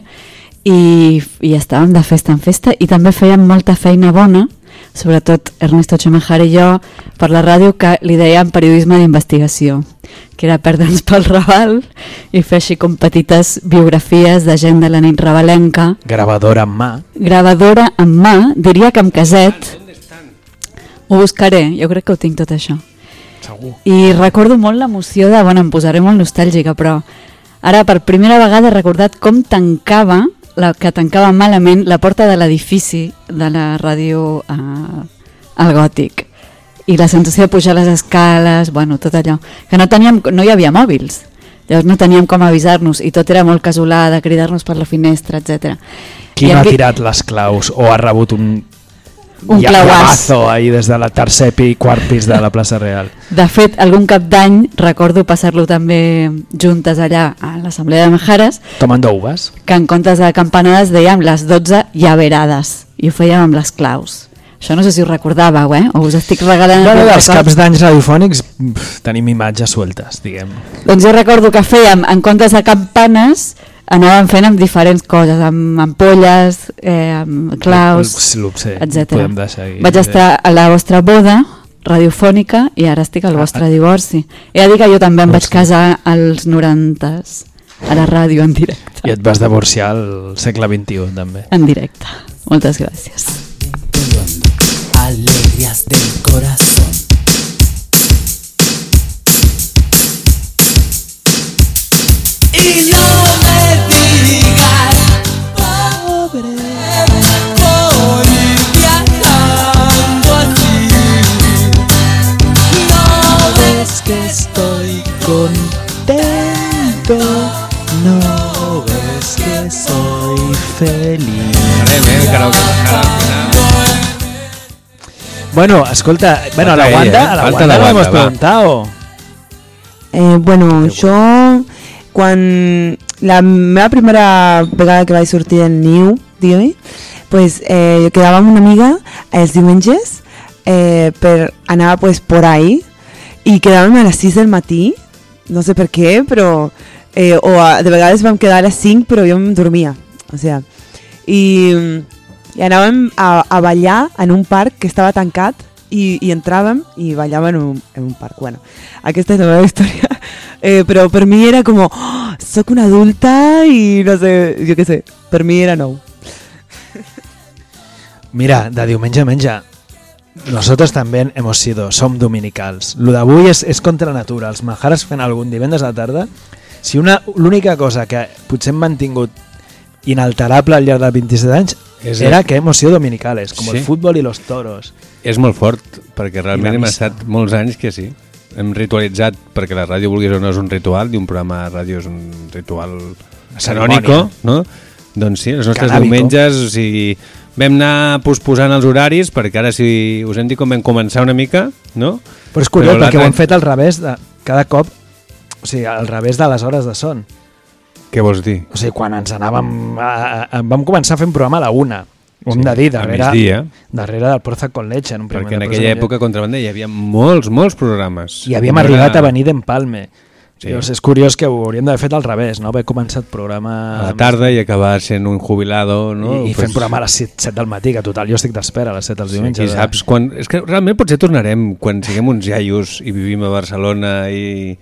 i, i estàvem de festa en festa i també fèiem molta feina bona, sobretot Ernesto Chemejar i jo, per la ràdio que li dèiem periodisme d'investigació, que era perdre'ns pel Raval i fer així com petites biografies de gent de la nit rabalenca, Grabadora en mà. gravadora en mà, diria que amb caset. Ho buscaré, jo crec que ho tinc tot això. Segur. I recordo molt l'emoció de, bueno, em posaré molt nostàlgica, però ara per primera vegada he recordat com tancava, la, que tancava malament la porta de l'edifici de la ràdio eh, al gòtic. I la sensació de pujar les escales, bueno, tot allò. Que no, teníem, no hi havia mòbils, llavors no teníem com avisar-nos i tot era molt casolà, de cridar-nos per la finestra, etc. Qui no ha tirat les claus o ha rebut un, Un llavazo ahí des de la tercer pi, quart pis de la plaça Real? De fet, algun cap d'any recordo passar-lo també juntes allà a l'Assemblea de Majares, Tomando uvas. que en comptes de campanades dèiem les 12 llaverades i ho fèiem amb les claus. Això no sé si ho recordàveu, eh? O us estic regalant... Bueno, dels record. caps d'anys radiofònics pf, tenim imatges sueltes, diguem. Doncs jo recordo que fèiem, en comptes de campanes, anàvem fent amb diferents coses, amb ampolles, eh, amb claus, etc. Vaig estar a la vostra boda radiofònica i ara estic al Ah, vostre divorci. He de dir que jo també em vaig casar als 90s, a la ràdio en directe. I et vas divorciar al segle XXI, també. En directe. Moltes gràcies. Alegrías del corazón. Y contento, no ves que soy eh, final. Bueno, escolta, bueno, a la Falta Wanda, eh? a la Falta Wanda la no hemos Wanda, va. preguntado. Eh, bueno, jo, quan la meva primera vegada que vaig sortir del niu, digue pues, eh, quedava amb una amiga els diumenges eh, per anar pues, por ahí i quedàvem a les 6 del matí, no sé per què, però eh, o a, de vegades vam quedar a les 5 però jo em dormia, o sea, i, i anàvem a, a ballar en un parc que estava tancat i, i entràvem i ballàvem en un, en un parc. Bueno, aquesta és la meva <laughs> història. Eh, però per mi era com, oh, soc una adulta i no sé, jo què sé, per mi era nou. Mira, de diumenge a menja, nosotros también hemos sido, som dominicals. Lo d'avui és, és contra natura. Els majares fent algun divendres a la tarda, si una l'única cosa que potser hem mantingut inalterable al llarg de 27 anys És era el- que hemos sido dominicales, como Sí. el fútbol y los toros. És molt fort, perquè realment I la hem estat molts anys que sí. Hem ritualitzat, perquè la ràdio, vulguis o no, és un ritual, i un programa de ràdio és un ritual canònico, no? Doncs sí, els nostres Canàbico. diumenges, o sigui, vam anar posposant els horaris, perquè ara, si us hem dit com vam començar una mica, no? Però és curiós, Però perquè ho hem fet al revés de cada cop, o sigui, al revés de les hores de son. Què vols dir? O sigui, quan ens anàvem... A, a, vam començar a fer un programa a la una. Ho hem Sí, de dir, a darrere, migdia. darrere del Porza con leche. En un Perquè en aquella època, contrabanda, hi havia molts, molts programes. I havíem arribat a venir d'Empalme. Sí. Sí. Llavors és curiós que ho hauríem d'haver fet al revés, no? haver començat programa... a la tarda i acabar sent un jubilado, no? i, i fent programa a les 7, 7 del matí, que total jo estic d'espera a les 7 dels Sí, diumenges. qui eh? saps quan... És que realment potser tornarem quan siguem uns iaios i vivim a Barcelona i...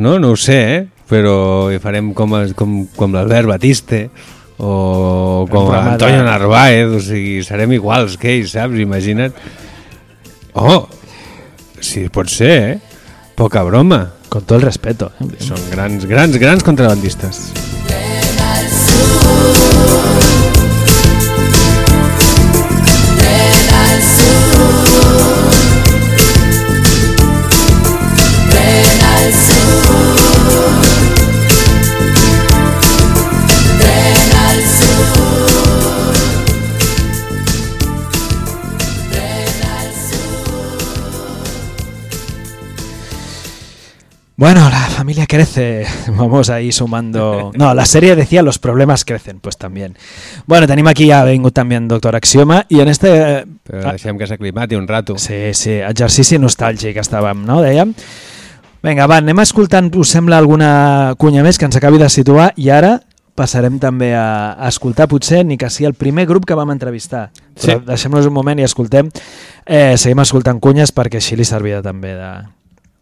No, no ho sé, eh? Però hi farem com, com, com l'Albert Batiste o com Antonio de- Narváez, o sigui, serem iguals que ells, saps? Imagina't. Oh, sí, pot ser, eh? Poca broma. Con todo el respeto. Eh? Són grans, grans, grans Bueno, la familia crece. <laughs> Vamos ahí sumando. No, la serie decía los problemas crecen, pues también. Bueno, tenim aquí ja vingut també en Doctor Axioma i en este... Però deixem que s'aclimati un rato. Sí, sí, exercici nostàlgic estàvem, no? Dèiem. Vinga, va, anem escoltant, us sembla alguna cunya més que ens acabi de situar i ara passarem també a, a escoltar potser ni que sigui el primer grup que vam entrevistar. Però Sí. deixem-nos un moment i escoltem. Eh, seguim escoltant cunyes perquè així li servirà també de,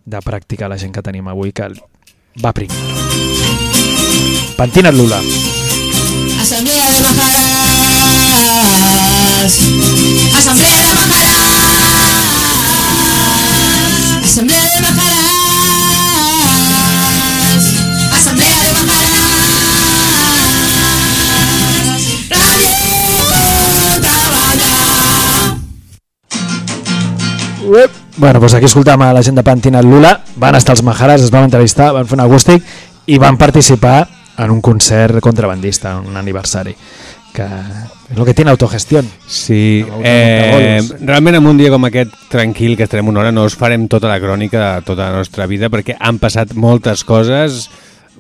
de practicar la gent que tenim avui que va prim. Pantina't Lula. Asamblea de Majaras. Asamblea de Majaras. Asamblea de Majaras. Asamblea de Majaras. Radio. Bueno, doncs aquí escoltam a la gent de Pantinat Lula, van estar als Majaras, es van entrevistar, van fer un acústic i van participar en un concert contrabandista, un aniversari, que és el que tiene autogestión. Sí, eh, realment en un dia com aquest tranquil que estarem una hora no us farem tota la crònica de tota la nostra vida perquè han passat moltes coses,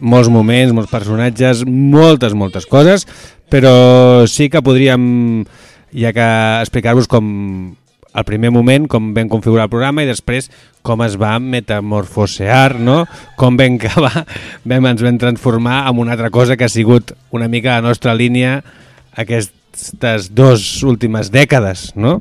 molts moments, molts personatges, moltes, moltes coses, però sí que podríem ja que explicar-vos com el primer moment, com vam configurar el programa i després com es va metamorfosear, no? com vam acabar, <laughs> vam, ens vam transformar en una altra cosa que ha sigut una mica la nostra línia aquestes dues últimes dècades, no?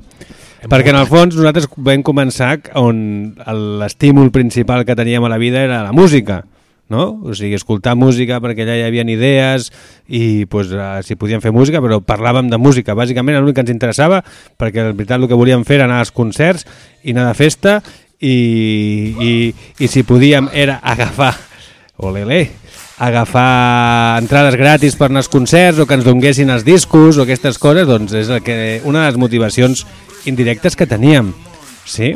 Perquè en el fons nosaltres vam començar on l'estímul principal que teníem a la vida era la música, no? O sigui, escoltar música perquè allà hi havia idees i pues, uh, si podíem fer música, però parlàvem de música. Bàsicament l'únic que ens interessava, perquè en veritat el que volíem fer era anar als concerts i anar de festa i, i, i si podíem era agafar, olele, agafar entrades gratis per anar als concerts o que ens donguessin els discos o aquestes coses, doncs és el que, una de les motivacions indirectes que teníem. Sí?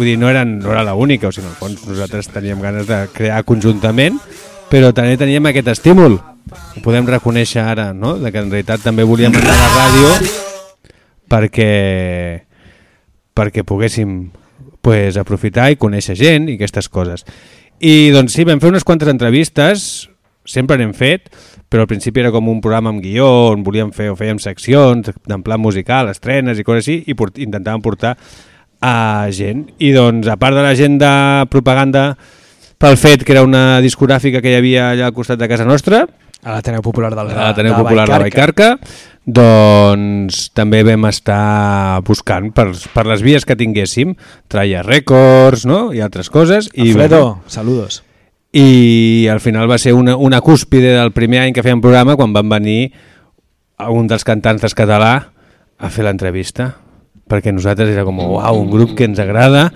Vull dir, no, eren, no era l'única, o sigui, en el fons nosaltres teníem ganes de crear conjuntament, però també teníem aquest estímul. Ho podem reconèixer ara, no? De que en realitat també volíem anar a la ràdio perquè, perquè poguéssim pues, aprofitar i conèixer gent i aquestes coses. I doncs sí, vam fer unes quantes entrevistes, sempre n'hem fet, però al principi era com un programa amb guió, on volíem fer o fèiem seccions d'en plan musical, estrenes i coses així, i port intentàvem portar a gent. I doncs, a part de la gent de propaganda pel fet que era una discogràfica que hi havia allà al costat de casa nostra, A l'Ateneu Popular del a l'Ateneu Popular de Vallcarca, doncs també vam estar buscant per, per les vies que tinguéssim, Traia Records no? i altres coses. I, Alfredo, saludos. I al final va ser una, una cúspide del primer any que fèiem programa quan van venir un dels cantants català a fer l'entrevista perquè nosaltres era com, uau, un grup que ens agrada,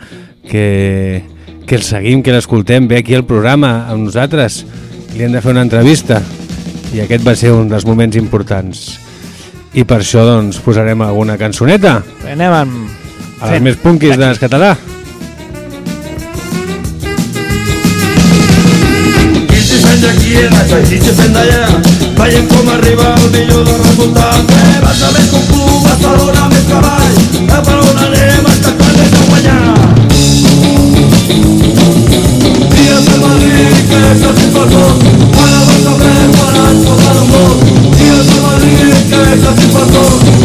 que, que el seguim, que l'escoltem, ve aquí al programa amb nosaltres, li hem de fer una entrevista. I aquest va ser un dels moments importants. I per això doncs posarem alguna cançoneta. Anem amb... a les més punkis del català. Quinze fent d'aquí, quinze fent d'allà. Veiem com arriba el millor del resultat Eh, Barça més que de Madrid, que és el cimpastor Quan el Barça pren, quan ens posa un gol Dies de Madrid, que és el cimpastor Quan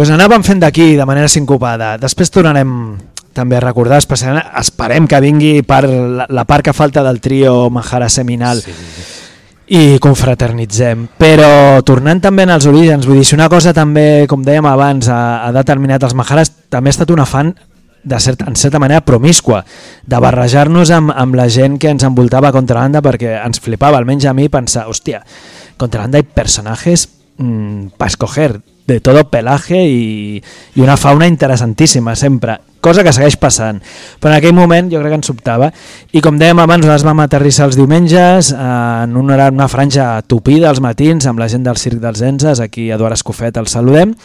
pues anàvem fent d'aquí de manera sincopada. Després tornarem també a recordar, especialment esperem que vingui per la, la part que falta del trio Mahara Seminal sí, i confraternitzem. Però tornant també als orígens, vull dir, si una cosa també, com dèiem abans, ha, ha determinat els Maharas, també ha estat un afant de certa, en certa manera promiscua, de barrejar-nos amb, amb la gent que ens envoltava Contrabanda perquè ens flipava, almenys a mi, pensar, hòstia, Contrabanda hay personajes mmm, para escoger de todo pelaje i, i una fauna interessantíssima sempre, cosa que segueix passant però en aquell moment jo crec que ens sobtava i com dèiem abans, nosaltres vam aterrissar els diumenges eh, en una, una franja tupida als matins amb la gent del Circ dels Enses aquí Eduard Escofet el saludem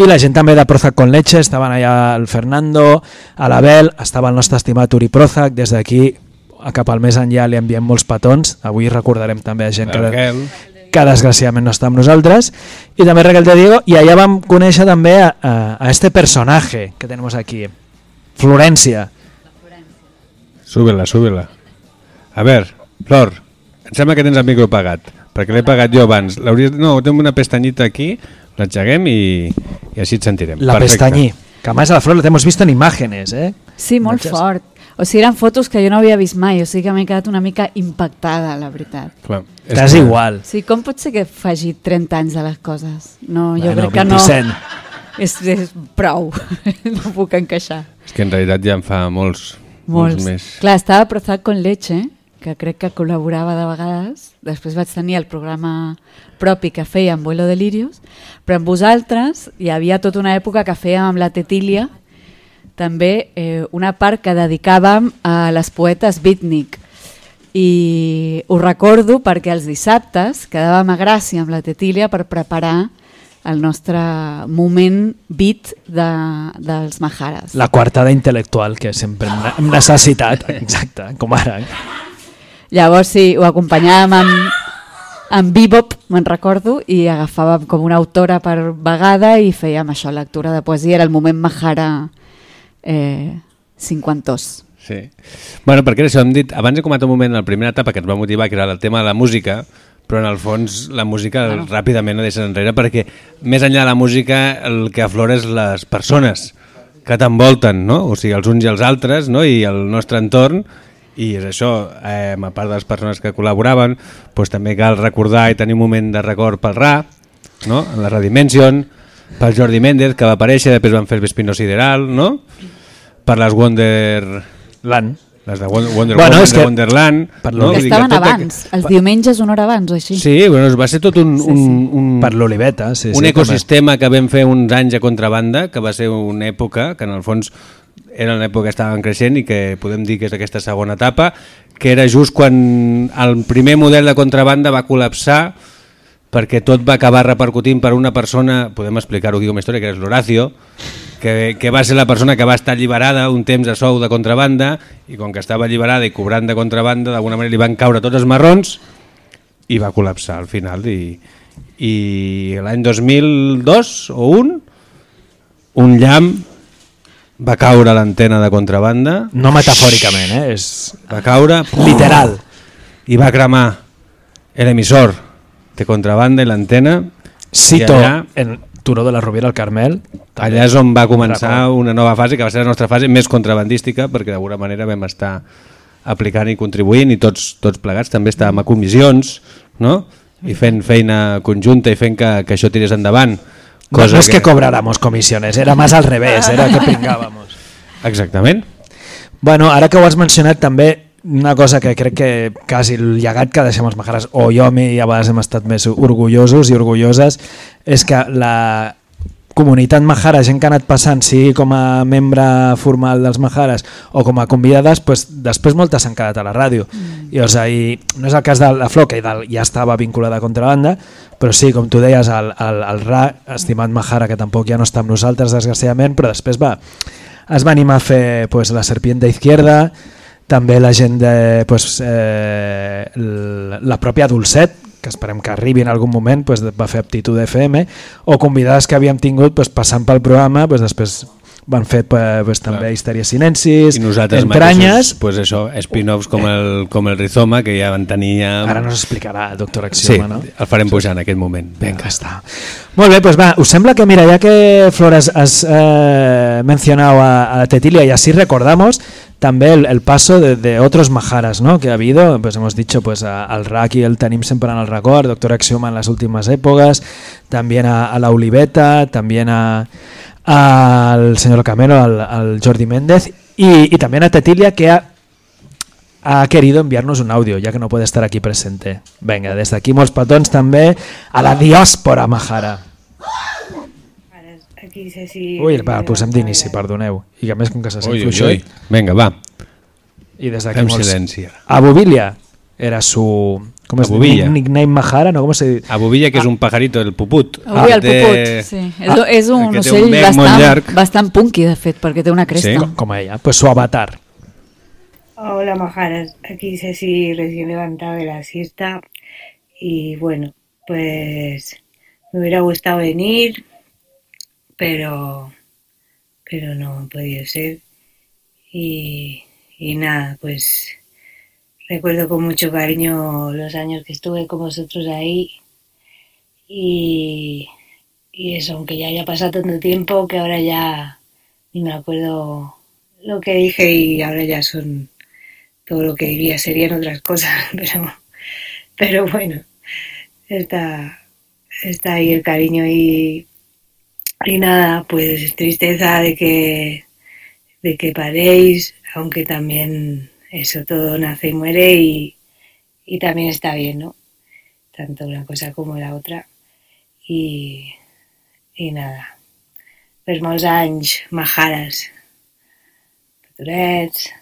i la gent també de Prozac con leche, estaven allà el Fernando, a l'Abel, estava el nostre estimat Uri Prozac, des d'aquí cap al més enllà li enviem molts petons, avui recordarem també a gent que. Que desgraciadament no està amb nosaltres, i també Raquel de Diego, i allà vam conèixer també a, a, a este personaje que tenim aquí, Florència. Súbela, súbela. A veure, Flor, em sembla que tens el micro pagat, perquè l'he pagat jo abans. No, tinc una pestanyita aquí, l'engeguem i, i així et sentirem. La Perfecte. pestañí, que además a la Flor la hemos visto en imágenes, ¿eh? Sí, molt fort. O sigui, eren fotos que jo no havia vist mai, o sigui que m'he quedat una mica impactada, la veritat. Clar, és Estàs que- igual. O sigui, com pot ser que faci 30 anys de les coses? No, jo Bueno, crec que 27. no. <laughs> És, és prou, <laughs> no puc encaixar. És que en realitat ja en fa molts, molts, Molts. més. Clar, estava Prozac con leche, que crec que col·laborava de vegades. Després vaig tenir el programa propi que feia amb Vuelo Delirios, però amb vosaltres hi havia tota una època que fèiem amb la Tetília, també eh, una part que dedicàvem a les poetes beatnik. I ho recordo perquè els dissabtes quedàvem a Gràcia amb la Tetília per preparar el nostre moment beat de, dels Maharas. La coartada intel·lectual que sempre hem ne- hem necessitat, exacte, com ara. Llavors sí, ho acompanyàvem amb, amb bebop, me'n recordo, i agafàvem com una autora per vegada i fèiem això, lectura de poesia, era el moment Mahara eh, 52. Sí. Bueno, perquè això hem dit, abans he comentat un moment en la primera etapa que ens va motivar, que era el tema de la música, però en el fons la música bueno. ràpidament la deixes enrere perquè més enllà de la música el que aflora és les persones que t'envolten, no? o sigui, els uns i els altres no? i el nostre entorn i és això, eh, a part de les persones que col·laboraven, doncs també cal recordar i tenir un moment de record pel Ra, no? en la Redimension, pel Jordi Méndez, que va aparèixer, després van fer el Vespino Sideral, no? per les Wonder... Land. Les de Wonder, Wonder Bueno, de que- Wonderland... per no? Que estaven tot abans, els diumenges una hora abans o així. Sí, bueno, va ser tot un, Sí, sí. un, un, Per l'Oliveta, sí, un sí. ecosistema que vam fer uns anys a contrabanda, que va ser una època que en el fons era una època que estàvem creixent i que podem dir que és aquesta segona etapa, que era just quan el primer model de contrabanda va col·lapsar perquè tot va acabar repercutint per una persona, podem explicar-ho aquí com a història, que és l'Horacio, que, que va ser la persona que va estar alliberada un temps a sou de contrabanda i com que estava alliberada i cobrant de contrabanda d'alguna manera li van caure tots els marrons i va col·lapsar al final i, i l'any 2002 o un un llamp va caure l'antena de contrabanda No metafòricament, eh? és va caure literal. i va cremar l'emissor de contrabanda i l'antena Cito allà- en Turó de la Rovira al Carmel. també. Allà és on va començar una nova fase, que va ser la nostra fase més contrabandística, perquè d'alguna manera vam estar aplicant i contribuint, i tots, tots plegats també estàvem a comissions, no? i fent feina conjunta i fent que, que això tirés endavant. No, no es que cobráramos comisiones, era más al revés, era que <laughs> pringábamos. Exactament. Bueno, ara que ho has mencionat també, una cosa que crec que quasi el llegat que deixem els Majares, o jo a mi a vegades hem estat més orgullosos i orgulloses, és que la comunitat Majara, gent que ha anat passant, sigui com a membre formal dels Majares o com a convidades, pues, després moltes s'han quedat a la ràdio. Mm. I, o sigui, no és el cas de la Flor, que del- ja estava vinculada a contrabanda, però sí, com tu deies, el, el, el Ra, estimat Majara, que tampoc ja no està amb nosaltres, desgraciadament, però després va, es va animar a fer pues, la Serpiente Izquierda, també la gent de pues, eh, la pròpia Dulcet, que esperem que arribi en algun moment, pues, va fer aptitud FM, o convidades que havíem tingut pues, passant pel programa, pues, després van fer pues, també Clar. Histèria Sinensis, I nosaltres Entranyes... mateixos, pues això, spin-offs com el, com el Rizoma, que ja van tenir... Ja... Ara nos explicarà, doctor Sí, Axioma, no? el farem pujar en aquest moment. Vinga, està. Molt bé, pues va, us sembla que, mira, ya que Flores has eh, mencionado a, a Tetilia y así recordamos también el, el paso de, otros majaras ¿no? que ha habido, pues hemos dicho pues al Raki el tenim sempre en el al doctor Axioma en las últimas épocas, también a, la Oliveta, también a al señor Camero, al, Jordi Méndez y, también a Tetilia que ha ha querido enviarnos un audio, ya que no puede estar aquí presente. Venga, desde aquí molts petons també a la diàspora majara. Aquí sé si... Ui, va, posem d'inici, perdoneu. I que a més, com que se sent Ui, ui, fluixet... ui. Vinga, va. I des d'aquí Fem molts... silenci. Era su... Com es diu? Abubilla. Nickname majara, no? Com se diu? A Bobilla, que és un pajarito, el puput. Avui el té- puput, sí. És, Ah, és un que té ocell un bec molt bastant, llarg. bastant punky, de fet, perquè té una cresta. Sí. Com ella, pues su avatar. Hola, majaras. Aquí Ceci recién levantada de la siesta. Y bueno, pues me hubiera gustado venir, pero, pero no ha podido ser. Y, y nada, pues recuerdo con mucho cariño los años que estuve con vosotros ahí. Y, y eso, aunque ya haya pasado tanto tiempo que ahora ya ni me acuerdo lo que dije y ahora ya son todo lo que diría serían otras cosas, <laughs> pero, pero bueno, está, está ahí el cariño y, y nada, pues tristeza de que, de que paréis, aunque también eso todo nace y muere y, y también está bien, ¿no? Tanto una cosa como la otra. Y, y nada, per anys, majares, petorets,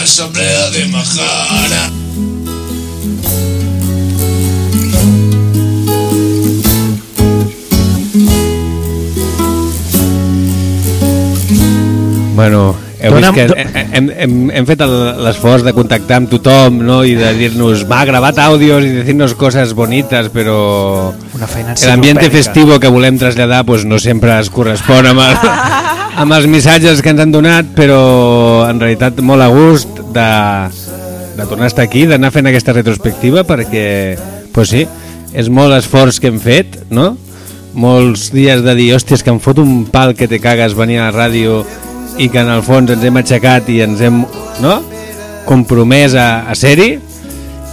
Asamblea de Majara. Bueno, heu Dona'm- vist que hem, hem, hem fet l'esforç de contactar amb tothom no? i de dir-nos, va, gravat àudios i dir-nos coses bonites, però l'ambient festivo que volem traslladar pues, no sempre es correspon amb, el, <laughs> amb els missatges que ens han donat, però en realitat molt a gust de, de tornar a estar aquí, d'anar fent aquesta retrospectiva, perquè, pues sí, és molt esforç que hem fet, no? molts dies de dir, hòsties, que em fot un pal que te cagues venir a la ràdio i que en el fons ens hem aixecat i ens hem no? compromès a, a ser-hi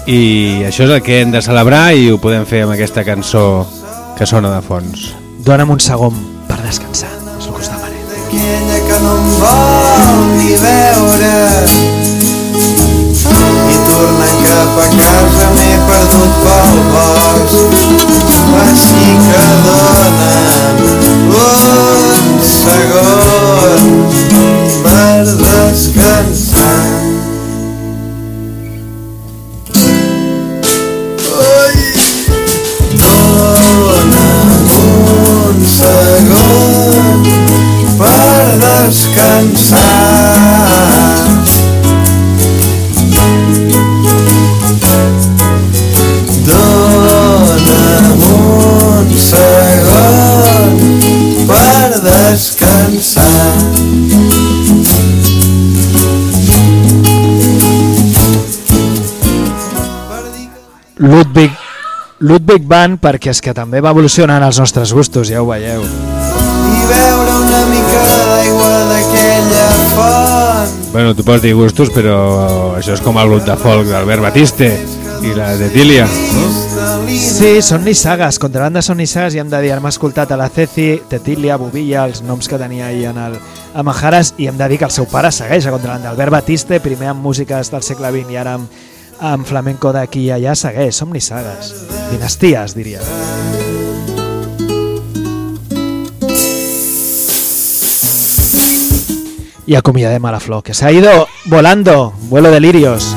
i això és el que hem de celebrar i ho podem fer amb aquesta cançó que sona de fons. Dona'm un segon per descansar, és el que us demanem. aquella que no em vol ni veure i tornant cap a casa m'he perdut pel bosc així que dona'm un segon descansar Ui, dona'm un segon per descansar. Ludwig, Ludwig Band perquè és que també va evolucionant els nostres gustos, ja ho veieu. I beure una mica d'aigua d'aquella font. Bueno, tu pots dir gustos, però això és com el grup de folk d'Albert Batiste i la de Tília. No? Sí, són nissagues, contrabanda són nissagues i hem de dir, hem escoltat a la Ceci, Tetilia, Bobilla, els noms que tenia ahir en el a Majares i hem de dir que el seu pare segueix a contrabanda. Albert Batiste, primer amb músiques del segle XX i ara amb, amb flamenco d'aquí i allà segueix, som nissagues. Dinasties, diria. Y acomiadem a la flor, que se ha ido volando, vuelo de lirios.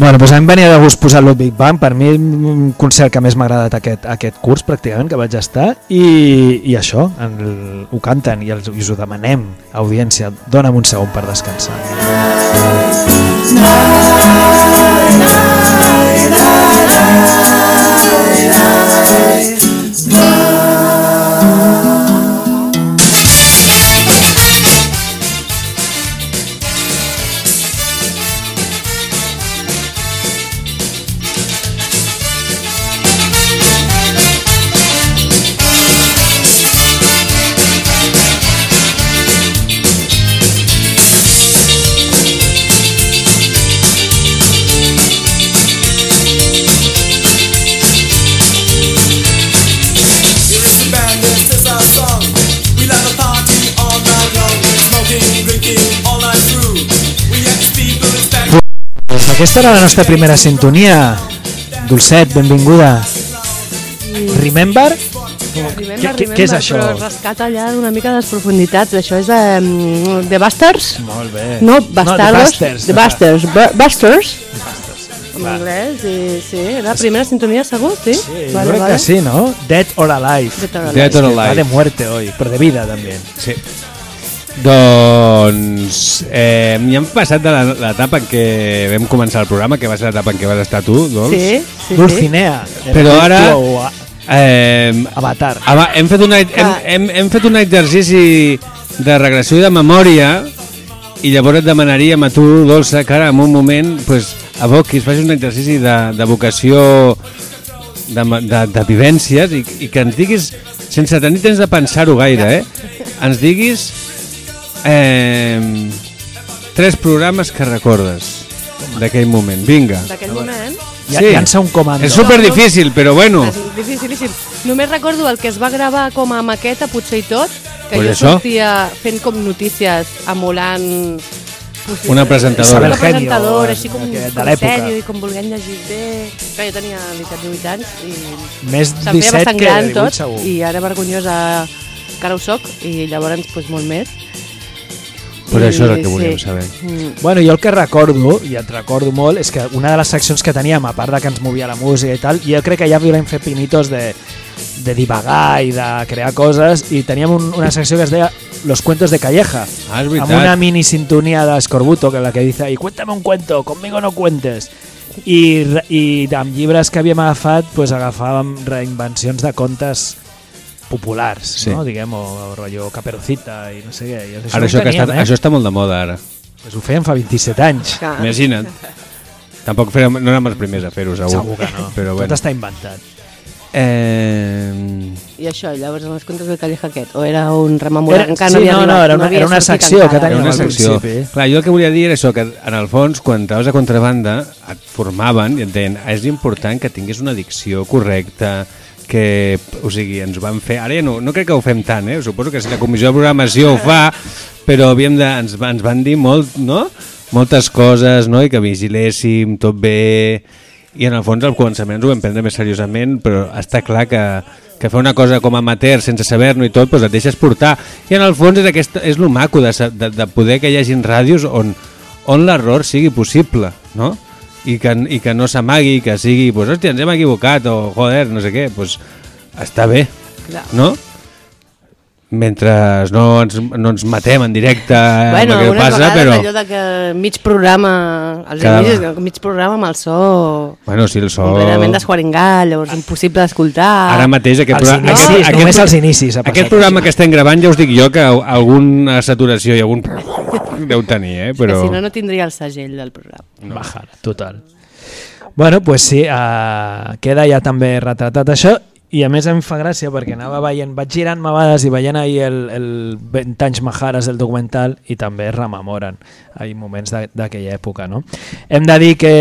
Bueno, doncs a mi em venia de gust posar lo Big Bang, per mi un concert que més m'ha agradat aquest, aquest curs pràcticament que vaig estar. I, i això, en el, ho canten i, els, i us ho demanem, audiència, dona'm un segon per descansar. Here aquesta era la nostra primera sintonia. Dolcet, benvinguda. Remember? Remember, Què- és això? Però rescata allà una mica de les profunditats. Això és um, The Busters? Molt bé. No, Bastardos. Busters. The Busters. Bu- Busters. En Va. anglès, i, sí, la primera sintonia segur, sí? Sí, jo crec que sí, no? Dead or Alive. Dead or Dead or Va Alive. de muerte hoy, però de vida també. Sí. Doncs eh, ja hem passat de la- l'etapa en què vam començar el programa, que va ser l'etapa en què vas estar tu, Dols. Sí, sí, Dulcinea. Era Però ara... Eh, Avatar. Ava, hem, fet un, hem, hem, hem fet un exercici de regressió i de memòria i llavors et demanaríem a tu, Dolça, que ara en un moment pues, aboquis, facis un exercici de, de vocació de, de, de vivències i, i que ens diguis, sense tenir temps de pensar-ho gaire, eh? ens diguis eh, tres programes que recordes d'aquell moment. Vinga. D'aquell moment. Ja, llança un comando. És super difícil, però bueno. És dificilíssim. Només recordo el que es va gravar com a maqueta, potser i tot, que Pues jo això. sortia fent com notícies emulant pues, Una presentadora. Una presentadora, així com, de com l'època. sèrio i com volent llegir bé. Que jo tenia 17-18 anys i Més se'm feia 17 bastant que gran 18 tot segur. i ara vergonyosa encara ho soc i llavors pues, molt més. I, això és el que volíem saber. Mm. Bueno, jo el que recordo, i et recordo molt, és que una de les seccions que teníem, a part de que ens movia la música i tal, jo crec que ja havíem fet pinitos de, de divagar i de crear coses, i teníem un, una secció que es deia Los cuentos de Calleja, Ah, amb una mini sintonia d'Escorbuto, que la que dice, i cuéntame un cuento, conmigo no cuentes. I, i amb llibres que havíem agafat, pues, agafàvem reinvencions de contes populars, Sí. no? diguem, o, o rotllo Caperucita i no sé què. I això Ara això, que teníem, està, eh? això està molt de moda ara. Pues ho fèiem fa 27 anys. Clar. Imagina't. Tampoc fèrem, no érem els primers a fer-ho, segur. Segur que no. <laughs> Però Tot bueno. està inventat. Eh... I això, llavors en els contes del Calleja aquest, o era un rememorant Era- que sí, no havia no, no, arribat, era una- havia era una secció que encara. Era una al secció. principi. Clar, jo el que volia dir era això, que en el fons, quan estaves a contrabanda, et formaven i et deien és important que tinguis una dicció correcta, que, o sigui, ens ho van fer... Ara ja no, no crec que ho fem tant, eh? Suposo que si la comissió de programació ho fa, però havíem de, ens, ens van dir molt, no? moltes coses, no? I que vigiléssim, tot bé... I en el fons al començament ho vam prendre més seriosament, però està clar que, que fer una cosa com amateur sense saber-no i tot, doncs et deixes portar. I en el fons és, aquesta, és lo maco de, de, de poder que hi hagin ràdios on, on l'error sigui possible, no? I que, i que no s'amagui, que sigui, pues, hòstia, ens hem equivocat, o joder, no sé què, pues, està bé, Clar. no? Mentre no ens, no ens matem en directe Bueno, amb el que passa, però... allò de que mig programa, als Cada- inicis, mig programa amb el so Bueno, sí, el so... completament desquaringat, llavors impossible d'escoltar. Ara mateix aquest, programa, inicis, aquest, només aquest, als inicis ha passat aquest programa que estem gravant ja us dic jo que alguna saturació i algun <laughs> deu tenir, eh? Però... però... Que si no, no tindria el segell del programa. No. Bajar, total. Bueno, pues sí, uh, queda ja també retratat això i a més em fa gràcia perquè anava veient, vaig girant a vegades i veient ahir el, el 20 anys Majares del documental i també es rememoren ahir moments d'aquella època, no? Hem de dir que,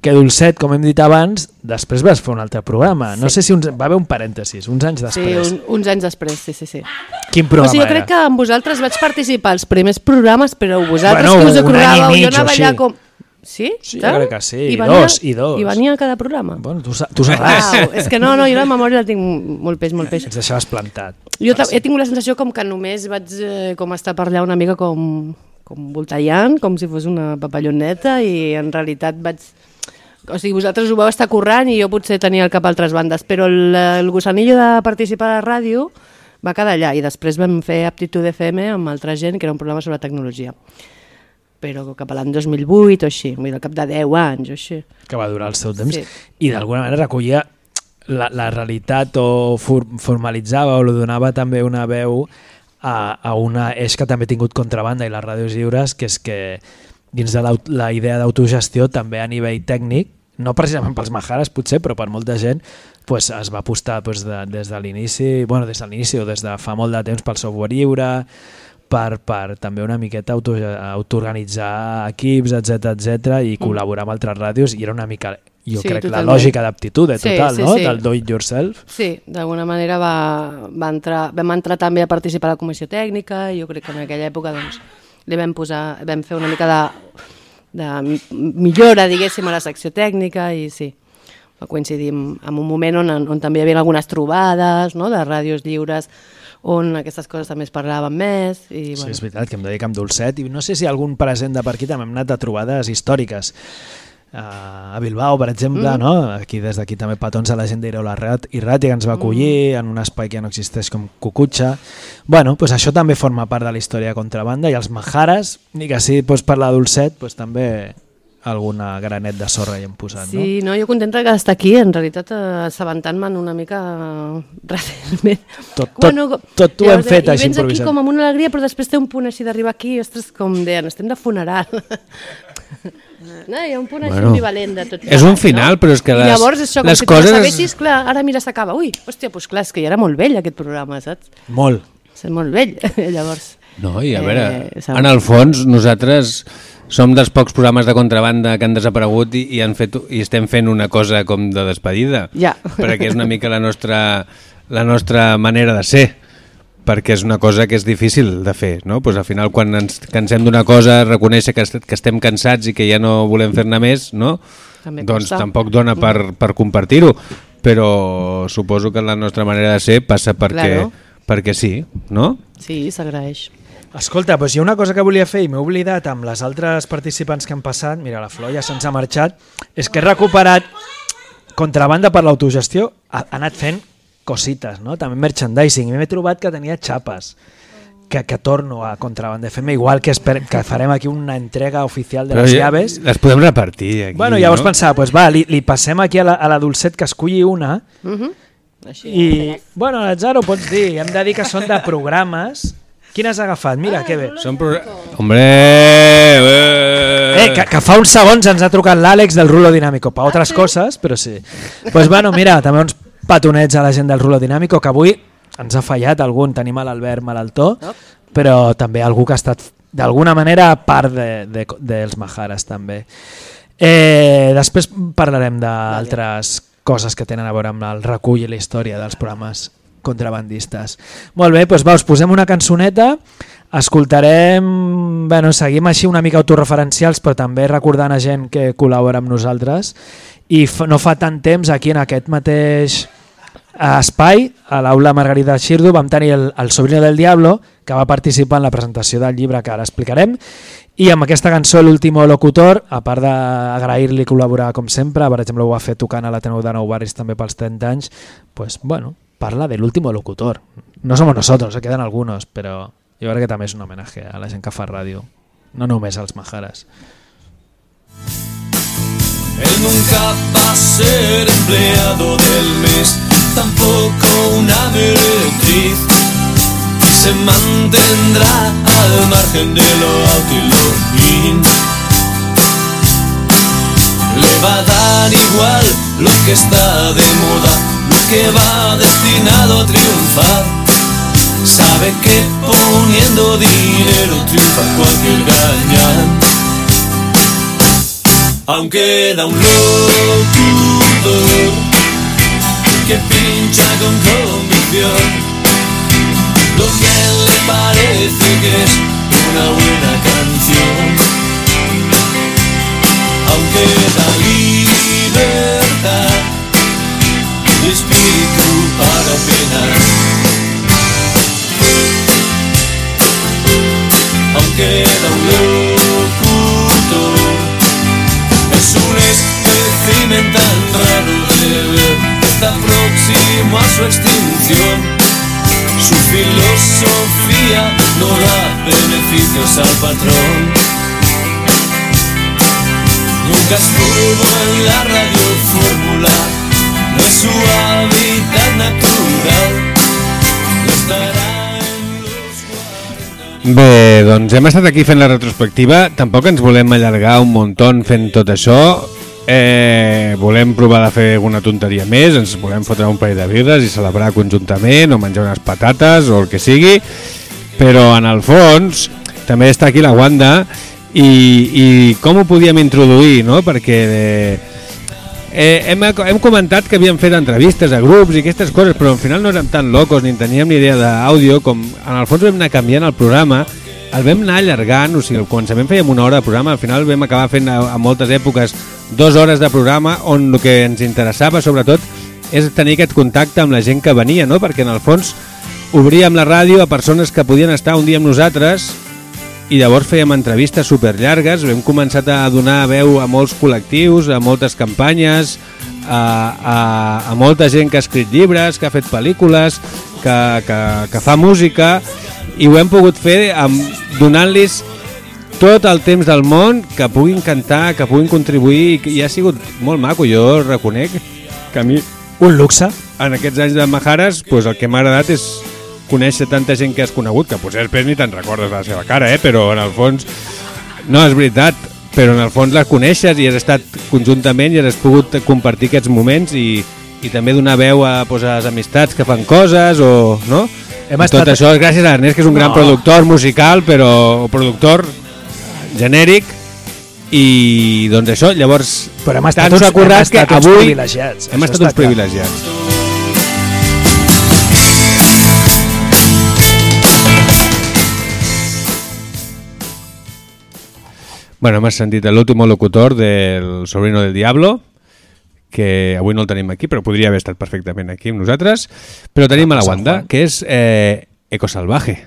que Dolcet, com hem dit abans, després vas fer un altre programa. No sé si uns, va haver un parèntesis, uns anys Sí, després. un, uns anys després, sí, sí, sí. Quin programa o sigui, jo crec era? que amb vosaltres vaig participar als primers programes, però vosaltres Bueno, que us mig jo anava allà com... Sí? Sí, jo crec que sí, I i venia, dos, i dos. I venia a cada programa. Bueno, tu, tu sabràs. Uau, és que no, no, jo la memòria la tinc molt peix, molt peix. Ens deixaves plantat. Jo he tingut la sensació com que només vaig eh, com estar per allà una mica com, com voltallant, com si fos una papalloneta i en realitat vaig O sigui, vosaltres ho vau estar currant i jo potser tenia el cap a altres bandes, però el, el gossanillo de participar a la ràdio va quedar allà i després vam fer Aptitud FM amb altra gent, que era un programa sobre tecnologia. Però cap a l'any 2008 o així, vull dir, al cap de 10 anys o així. que va durar el seu temps, Sí. i d'alguna manera recollia la, la realitat o for, formalitzava o li donava també una veu a, a una eix que també ha tingut contrabanda i les ràdios lliures, que és que dins de l'aut- la idea d'autogestió també a nivell tècnic, no precisament pels majares potser, però per molta gent, pues, es va apostar pues, de, des de l'inici, bueno, des de l'inici o des de fa molt de temps pel software lliure, per, per també una miqueta auto, autoorganitzar equips, etc etc i col·laborar amb altres ràdios i era una mica, jo Sí, crec, totalment. la lògica d'aptitud Sí, total, sí, no? sí. del do it yourself. Sí, d'alguna manera va, va entrar, vam entrar també a participar a la comissió tècnica i jo crec que en aquella època doncs, li vam, posar, vam fer una mica de, de mi- millora, diguéssim, a la secció tècnica i sí, va coincidir amb un moment on, on també hi havia algunes trobades no?, de ràdios lliures on aquestes coses també es parlaven més. I, Sí, bueno. és veritat, que em dedica amb dolcet i no sé si algun present de per aquí també hem anat a trobades històriques Uh, a Bilbao, per exemple, Mm. no? aquí des d'aquí també petons a la gent d'Irola Rat i Ràtia que ens va acollir mm. en un espai que ja no existeix com Cucutxa. Bueno, pues això també forma part de la història de contrabanda i els majares, ni que sigui pues, per la dolcet, pues, també alguna granet de sorra hi hem posat. Sí, no, jo contenta d'estar aquí, en realitat eh, assabentant-me'n una mica eh, <laughs> recentment. Tot- tot- tot ho hem llavors, fet i així vens aquí improvisat. com amb una alegria, però després té un punt així d'arribar aquí, i, ostres, com deien, estem de funeral. <laughs> No, hi ha un punt així Bueno, ambivalent de tot. és un final, però és que I les- llavors això, com les si no coses- sabessis, clar, ara mira, s'acaba. Ui, hòstia, doncs clar, és que ja era molt vell aquest programa, saps? Molt. És molt vell, <laughs> llavors. No, i a Eh, veure, s'ha- en el fons nosaltres som dels pocs programes de contrabanda que han desaparegut i, i, han fet, i estem fent una cosa com de despedida. Ja. Perquè és una mica la nostra, la nostra manera de ser perquè és una cosa que és difícil de fer, no? Pues al final quan ens cansem d'una cosa, reconèixer que, est que estem cansats i que ja no volem fer-ne més, no? També doncs costa. tampoc dona per, per compartir-ho, però suposo que la nostra manera de ser passa perquè, Claro. perquè sí, no? Sí, s'agraeix. Escolta, doncs hi ha una cosa que volia fer i m'he oblidat amb les altres participants que han passat, mira, la Flor ja se'ns ha marxat, és que he recuperat contrabanda per l'autogestió, ha, ha anat fent cosites, no? també merchandising, i m'he trobat que tenia xapes, que, que torno a Contrabanda FM, igual que, esper, que farem aquí una entrega oficial de Però les ja- llaves. Les podem repartir aquí, Bueno, llavors no? pensava, pues va, li, li passem aquí a la, a la Dolcet que esculli una, Uh -huh. Així. i, bueno, l'atzar ho pots dir, hem de dir que són de programes. Quin has agafat? Mira, que bé. Són pro... Hombre! Eh, Eh, que, que fa uns segons ens ha trucat l'Àlex del Rulo Dinàmico, per altres coses, però sí. pues bueno, mira, també uns petonets a la gent del Rulo Dinàmico, que avui ens ha fallat algun, tenim a l'Albert Malaltó, però també algú que ha estat d'alguna manera a part de, de, dels Majares també. Eh, després parlarem d'altres coses que tenen a veure amb el recull i la història dels programes contrabandistes. Molt bé, doncs va, us posem una cançoneta, escoltarem, bueno, seguim així una mica autorreferencials, però també recordant a gent que col·labora amb nosaltres, i no fa tant temps aquí en aquest mateix eh, espai, a l'aula Margarida Xirdo, vam tenir el, el Sobrino del Diablo, que va participar en la presentació del llibre que ara explicarem, i amb aquesta cançó, l'último locutor, a part d'agrair-li col·laborar com sempre, per exemple ho va fer tocant a l'Ateneu de Nou Barris també pels 30 anys, pues, bueno, parla de l'último locutor. No somos nosotros, se quedan algunos, però jo crec que també és un homenatge a la gent que fa ràdio, no només als majares. Él nunca va a ser empleado del mes, tampoco una meretriz. Se mantendrá al margen de lo in. Le va a dar igual lo que está de moda, que va destinado a triunfar. Sabe que poniendo dinero triunfa cualquier gañán. Aunque da un locutor que pincha con convicción lo que le parece que es una buena canción. Aunque da libertad espíritu para penas. Aunque da un locutor es un especialista raro de ver que está próximo a su extinción. Su filosofía no da beneficios al patrón. Nunca estuvo en la radio fórmula, no es su hábitat natural. Bé, doncs hem estat aquí fent la retrospectiva. Tampoc ens volem allargar un muntó fent tot això. Eh, volem provar de fer alguna tonteria més, ens volem fotre un parell de birres i celebrar conjuntament o menjar unes patates o el que sigui, però en el fons també està aquí la Wanda i, i com ho podíem introduir, no? Perquè eh, eh, hem, hem comentat que havíem fet entrevistes a grups i aquestes coses, però al final no érem tan locos ni en teníem ni idea d'àudio, com en el fons vam anar canviant el programa, el vam anar allargant, o sigui, al començament fèiem una hora de programa, al final vam acabar fent a, a moltes èpoques dues hores de programa on el que ens interessava sobretot és tenir aquest contacte amb la gent que venia, no? perquè en el fons obríem la ràdio a persones que podien estar un dia amb nosaltres i llavors fèiem entrevistes super llargues, vam començar a donar veu a molts col·lectius, a moltes campanyes, a, a, a molta gent que ha escrit llibres, que ha fet pel·lícules, que, que, que fa música i ho hem pogut fer donant-los tot el temps del món que puguin cantar, que puguin contribuir i ha sigut molt maco, jo reconec. Que a mi un luxe. En aquests anys de Majares pues, el que m'ha agradat és conèixer tanta gent que has conegut que potser després ni te'n recordes de la seva cara eh? però en el fons no, és veritat però en el fons la coneixes i has estat conjuntament i has pogut compartir aquests moments i, i també donar veu a, pues, a les amistats que fan coses o no? Hem estat- tot això és gràcies a Ernest que és un gran No. productor musical però productor genèric i doncs això, llavors Però hem estat uns- hem estat que uns avui privilegiats, hem estat uns privilegiats Bueno, hem sentit l'últim locutor del Sobrino del Diablo, que avui no el tenim aquí, però podria haver estat perfectament aquí amb nosaltres. Però tenim a la Wanda, que és eh, Ecosalvaje.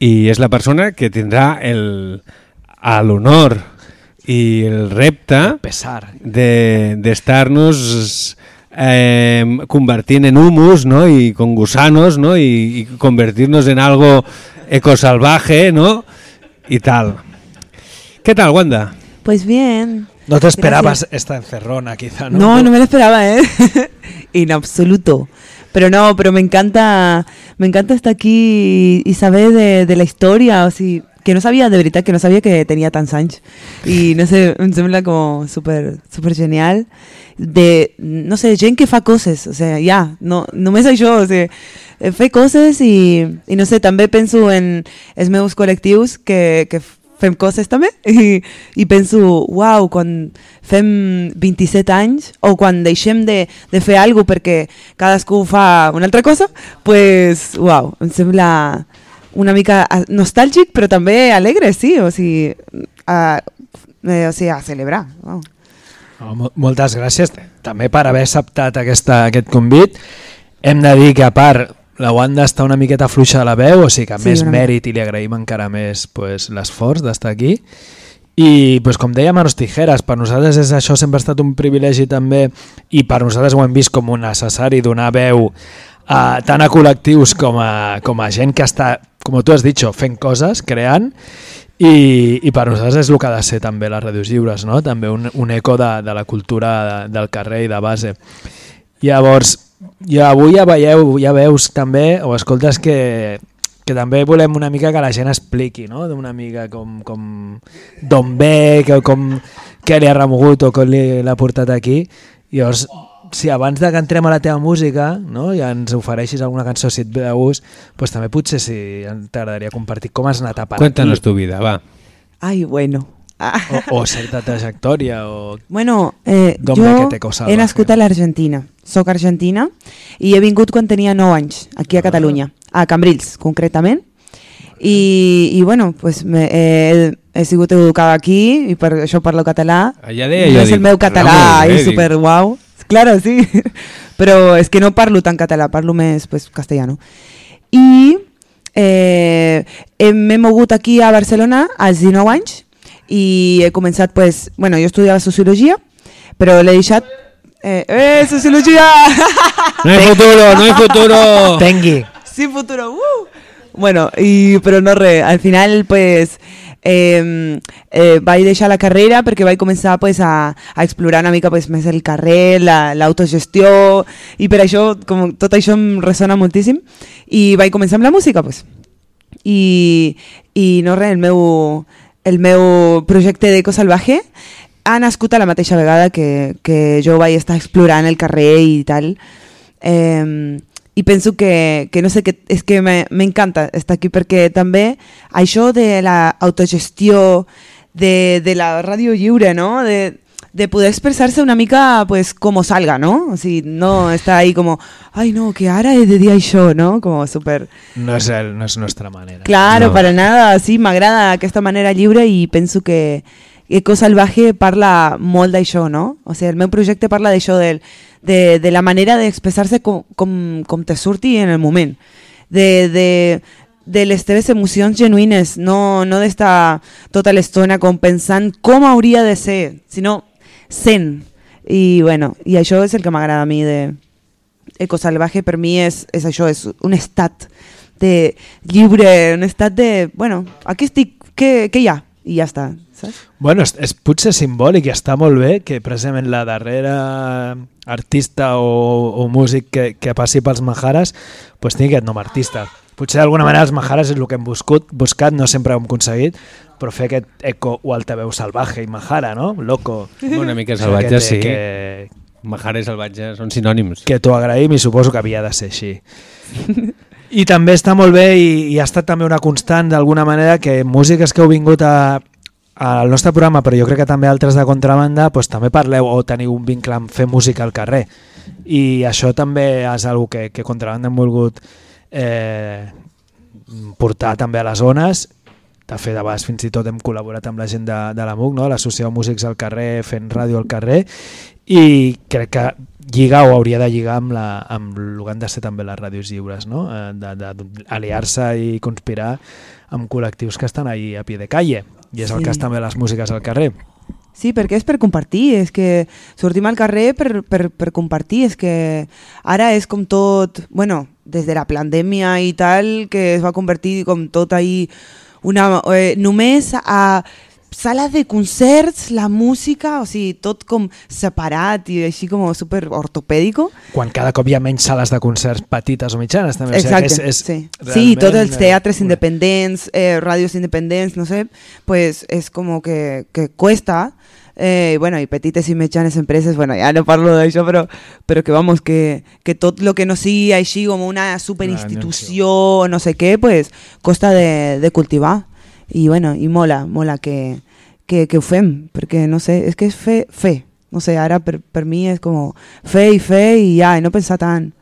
I és la persona que tindrà l'honor i el repte pesar de d'estar-nos eh, convertint en humus no? y con gusanos ¿no? y, y convertirnos en algo ecosalvaje ¿no? y tal. ¿Qué tal, Wanda? Pues bien. No te esperabas Gracias. esta encerrona, quizá, ¿no? No, no me lo esperaba, ¿eh? <laughs> en absoluto. Pero no, pero me encanta, me encanta estar aquí y, y saber de, de la historia, o sigui, que no sabía, de verdad, que no sabía que tenía tan anys. Y no sé, <laughs> em sembla como súper, súper genial. De, no sé, gent que fa coses, o sea, ja, no, només això, o sea, eh, fer coses i, i no sé, també penso en els meus col·lectius que, que fem coses també <laughs> i, i penso, uau, quan fem 27 anys o quan deixem de, de fer alguna cosa perquè cadascú fa una altra cosa, pues, uau, em sembla una mica ah, nostàlgic però també alegre, sí, o sigui, a, eh, o sigui, a celebrar. Uau. No, mo- moltes gràcies també per haver acceptat aquesta, aquest convit. Hem de dir que a part la Wanda està una miqueta fluixa de la veu, o sigui que Sí, més mèrit i li agraïm encara més pues, l'esforç d'estar aquí. I pues, com deia Manos Tijeras, per nosaltres és, això sempre ha estat un privilegi també i per nosaltres ho hem vist com un necessari donar veu a, tant a col·lectius com a, com a gent que està, com tu has dit, fent coses, creant i, i per nosaltres és el que ha de ser també les ràdios lliures, no? també un, un eco de, de la cultura de, del carrer i de base. Llavors, ja avui ja veieu, ja veus també, o escoltes que, que també volem una mica que la gent expliqui, no? d'una mica com, com d'on ve, que, com, què li ha remogut o com l'ha portat aquí. Llavors, si abans de que entrem a la teva música no, i ens ofereixis alguna cançó si et ve de gust, doncs també potser si t'agradaria compartir com has anat a parar Cuéntanos tu vida, va. Ai, bueno. Ah. O, o certa trajectòria o... Bueno, eh, jo he nascut a l'Argentina, soc argentina i he vingut quan tenia 9 anys, aquí a Catalunya, a Cambrils, concretament. I, i bueno, pues me, he, he sigut educada aquí i per això parlo català. Allà deia no és el dic, meu català és dic. super guau. Claro, sí. <laughs> Però és que no parlo tan català, parlo més pues, castellano. I eh, eh, m'he mogut aquí a Barcelona als 19 anys i he començat, pues, bueno, jo estudiava Sociologia, però l'he deixat Eh, ¡Eh, sociología! <laughs> No hay futuro, no hay futuro. Tengui. Sí, futuro. ¡uh! Bueno, y, però no res, al final pues, eh, eh, vaig deixar la carrera perquè vaig començar pues, a, a explorar una mica pues, més el carrer, la- l'autogestió i per això com, tot això em ressona moltíssim i vaig començar amb la música pues. i, i no res, el meu, el meu projecte d'Eco Salvaje ha nascut a la mateixa vegada que, que jo vaig estar explorant el carrer i tal eh, i penso que, que no sé, que és que me- m'encanta estar aquí perquè també això de la autogestió de, de la ràdio lliure, no? De, de poder expressar-se una mica pues como salga, ¿no? O sigui, no està ahí como, ay no, que ara he de dir això, ¿no? Como super... No és, el, no és nostra manera. Claro, no. para nada, sí, m'agrada aquesta manera lliure i penso que Eco Salvaje parla molt d'això, no? O sigui, el meu projecte parla d'això, del- de, de la manera d'expressar-se com, com, com te surti en el moment, de, de, de les teves emocions genuïnes, no, no d'estar tota l'estona com pensant com hauria de ser, sinó sent. I, bueno, i això és el que m'agrada a mi de Ecosalvaje, per mi és, és això, és un estat de lliure, un estat de, bueno, aquí estic, què, què hi ha? I ja està, saps? Bueno, és, és potser simbòlic i està molt bé que precisament la darrera artista o, o músic que, que passi pels Majares pues, tingui aquest nom artista. Potser d'alguna manera els Majares és el que hem buscat, buscat, no sempre ho hem aconseguit, però fer aquest eco o altaveu salvaje i Majara, no? Loco. Una mica salvatge, que té- sí. Que, Majara i salvatge són sinònims. que t'ho agraïm i suposo que havia de ser així. I també està molt bé i, i ha estat també una constant d'alguna manera que músiques que heu vingut a, al nostre programa, però jo crec que també altres de contrabanda, doncs també parleu o teniu un vincle amb fer música al carrer. I això també és una que, que contrabanda hem volgut eh, portar també a les zones. De fet, de vegades fins i tot hem col·laborat amb la gent de, de la MUC, no? l'Associació de Músics al carrer, fent ràdio al carrer, i crec que lligar o hauria de lligar amb, la, amb el que han de ser també les ràdios lliures, no? Eh, d'aliar-se i conspirar amb col·lectius que estan ahí a pie de calle, i és el Sí. cas també les músiques al carrer. Sí, perquè és per compartir, és que sortim al carrer per, per, per compartir, és que ara és com tot, bueno, des de la pandèmia i tal, que es va convertir com tot ahí, una, eh, només a sales de concerts, la música, o sigui, tot com separat i així com super ortopèdico. Quan cada cop hi ha menys sales de concerts petites o mitjanes, també. Exacte, o sigui, és, és sí. Sí, realment, tots els eh, teatres independents, eh, radios independents, no sé, pues es como que, que cuesta. Eh, bueno, y petites i mitjanes empreses, bueno, ja no parlo d'això, però, però que vamos, que, que tot lo que no sigui així com una superinstitució, no sé què, pues costa de, de cultivar. I bueno, i mola, mola que, que, que ho fem, perquè no sé, és que és fer, fer. No sé, ara per, per mi és com fer i fer i ja, i no pensar tant.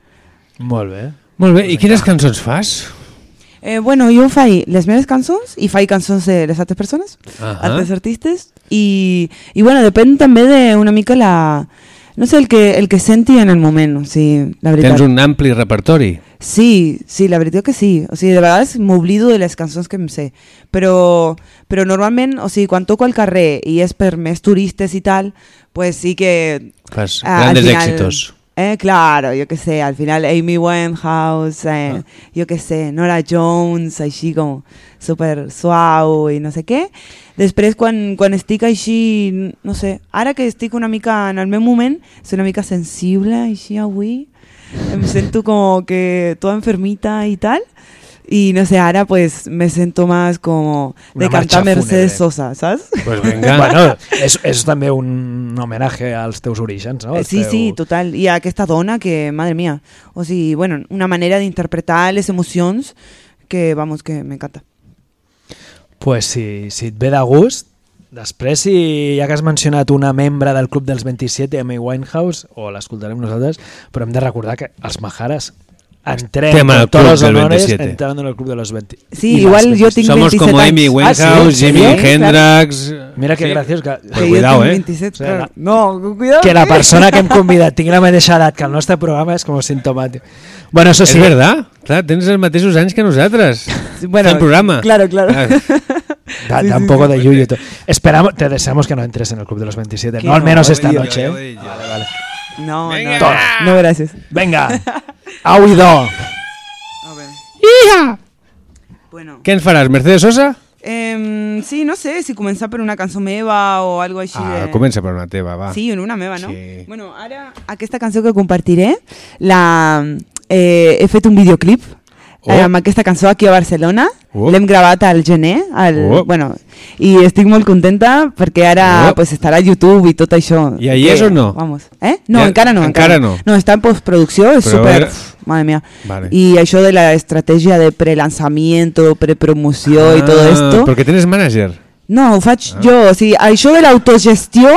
Molt bé. Molt bé, i quines cançons fas? Eh, bueno, jo faig les meves cançons i faig cançons de les altres persones, Ahà. altres artistes, i, i bueno, depèn també de una mica la... No sé, el que, el que senti en el moment, o sigui, la veritat. Tens un ampli repertori. Sí, sí, la veritat que sí. O sigui, de vegades m'oblido de les cançons que em sé. Però, però normalment, o sigui, quan toco al carrer i és per més turistes i tal, pues sí que... Fas grandes final- éxitos. Eh, claro, yo qué sé, al final Amy Winehouse, eh, yo qué sé, Nora Jones, així com super suau i no sé què. Després, quan, quan estic així, no sé, ara que estic una mica en el meu moment, és una mica sensible així avui, em sento com que toda enfermita y tal, y no sé, ahora pues me siento más como de cantar Mercedes fúnebre. Sosa, ¿sabes? Pues <laughs> venga. Bueno, <laughs> és, és també un homenatge als teus orígens, no? Eh, Sí, teus- sí, total. I aquesta dona que, madre mía, o sigui, bueno, una manera d'interpretar les emocions que, vamos, que m'encanta. pues si, si et ve de gust, després, si ja que has mencionat una membre del Club dels 27, Amy Winehouse, o l'escoltarem nosaltres, però hem de recordar que els Majares entrem Estem al con todos los honores 27. entrando en el Club de los 20. Sí, y igual más yo 27. tinc Somos 27 como Amy anys. Winehouse, Ah, sí? Jimi Sí, Hendrix... Mira que Sí. graciós que, Que Que cuidao, eh? tinc 27, O sigui, claro. No, cuidado. que la persona que hem <laughs> convidat tingui la mateixa edat que el nostre programa és com sintomàtic. Bueno, eso És sí, verdad, clar, tens els mateixos anys que nosaltres. Bueno, Fent programa. claro, claro. Ah, <laughs> da, da un poco de yuyu. y todo. Esperamos, te deseamos que no entres en el Club de los 27. Que No, al no, menos esta noche. ¿eh? Vale, vale. No, Venga. no, no, gracias. Vinga, au i do. A ver. Hija! Bueno. Què ens faràs, Mercedes Sosa? Em, sí, no sé, si començar per una cançó meva o algo així Ah, de... comença per una teva, va. Sí, en una meva, no? Sí. Bueno, ara aquesta cançó que compartiré, la, eh, he fet un videoclip Oh. amb aquesta cançó aquí a Barcelona. Oh. L'hem gravat al gener, al, Oh. bueno, i estic molt contenta perquè ara Oh. pues, estarà a YouTube i tot això. I ahí és o no? Vamos. Eh? No, Ja- encara no. encara no. No, està en postproducció, és Però super... era- madre mía. Vale. Y això de la estratègia de prelançamiento, prepromoció i tot Ah, esto. Perquè tens manager. No, ho faig jo. O sigui, això de l'autogestió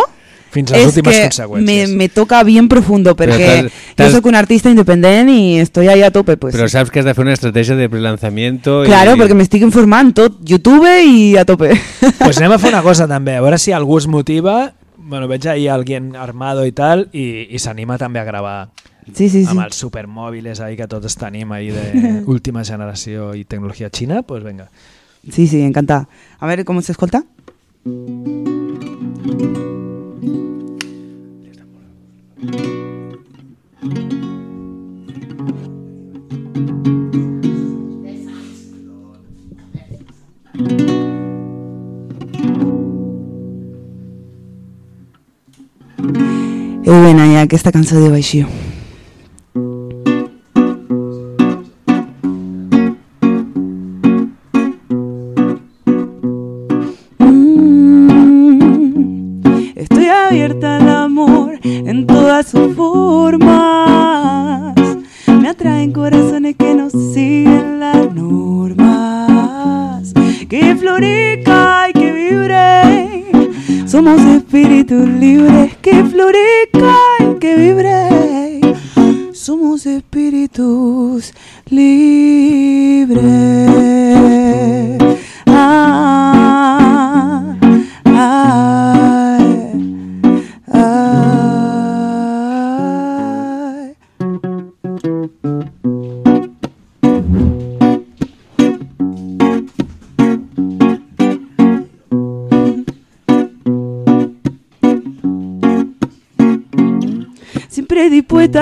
Fins les és últimes que conseqüències. me, me toca bien profundo perquè t'has- t'has- yo soy un artista independiente y estoy ahí a tope. Pues. Però saps que has de fer una estratègia de prelanzamiento Claro, i... perquè m'estic informant tot YouTube i a tope. <laughs> pues anem a fer una cosa <laughs> també, a veure si algú es motiva bueno, veig ahí alguien armado i tal i, i s'anima també a gravar Sí, sí, sí. amb els supermòbils ahí que tots tenim ahí d'última <laughs> generació i tecnologia xina, pues venga. Sí, sí, encantada. A ver, ¿cómo se escolta? I bueno, ja aquesta cançó diu així. Mm, Estoy abierta al amor en todas sus formas. Me atraen corazones que no siguen las normas. Que florica y que vibren. Somos espíritus libres que florican y que vibren. Somos espíritus libres.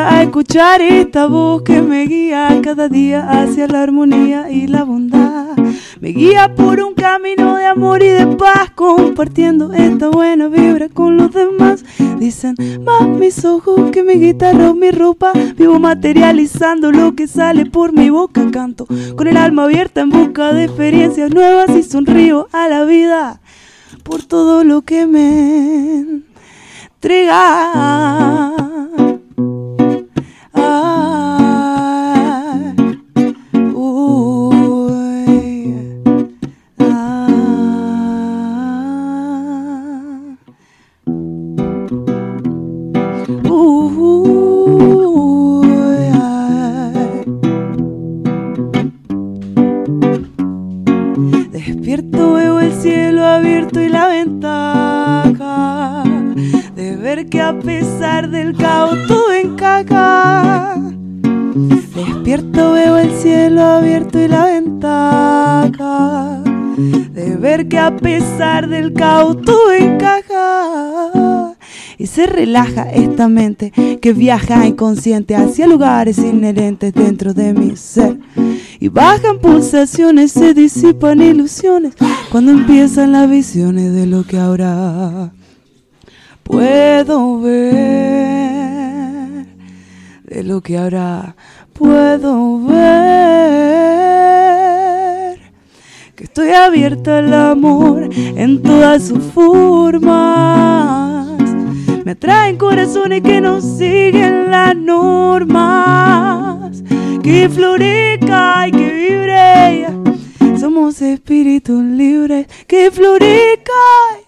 A escuchar esta voz que me guía cada día hacia la armonía y la bondad. Me guía por un camino de amor y de paz, compartiendo esta buena vibra con los demás. Dicen más mis ojos que mi guitarra o mi ropa. Vivo materializando lo que sale por mi boca. Canto con el alma abierta en busca de experiencias nuevas y sonrío a la vida por todo lo que me entrega. De ver que a pesar del caos todo encaja. Y se relaja esta mente que viaja inconsciente hacia lugares inherentes dentro de mi ser. Y bajan pulsaciones, se disipan ilusiones cuando empiezan las visiones de lo que ahora puedo ver. De lo que ahora puedo ver. Que estoy abierta al amor en todas sus formas. Me atraen corazones que no siguen las normas. Que florica y que vibre. Somos espíritus libres. Que florica y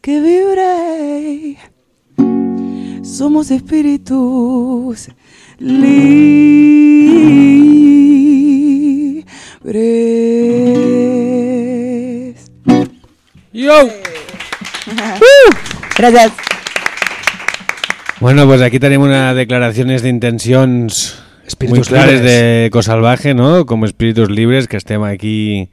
que vibre. Somos espíritus libres. Yo! <laughs> Gracias. Bueno, pues aquí tenemos unas declaraciones de intencions muy Espíritus claras libres. de Cosalvaje, ¿no? Como espíritus libres que estemos aquí...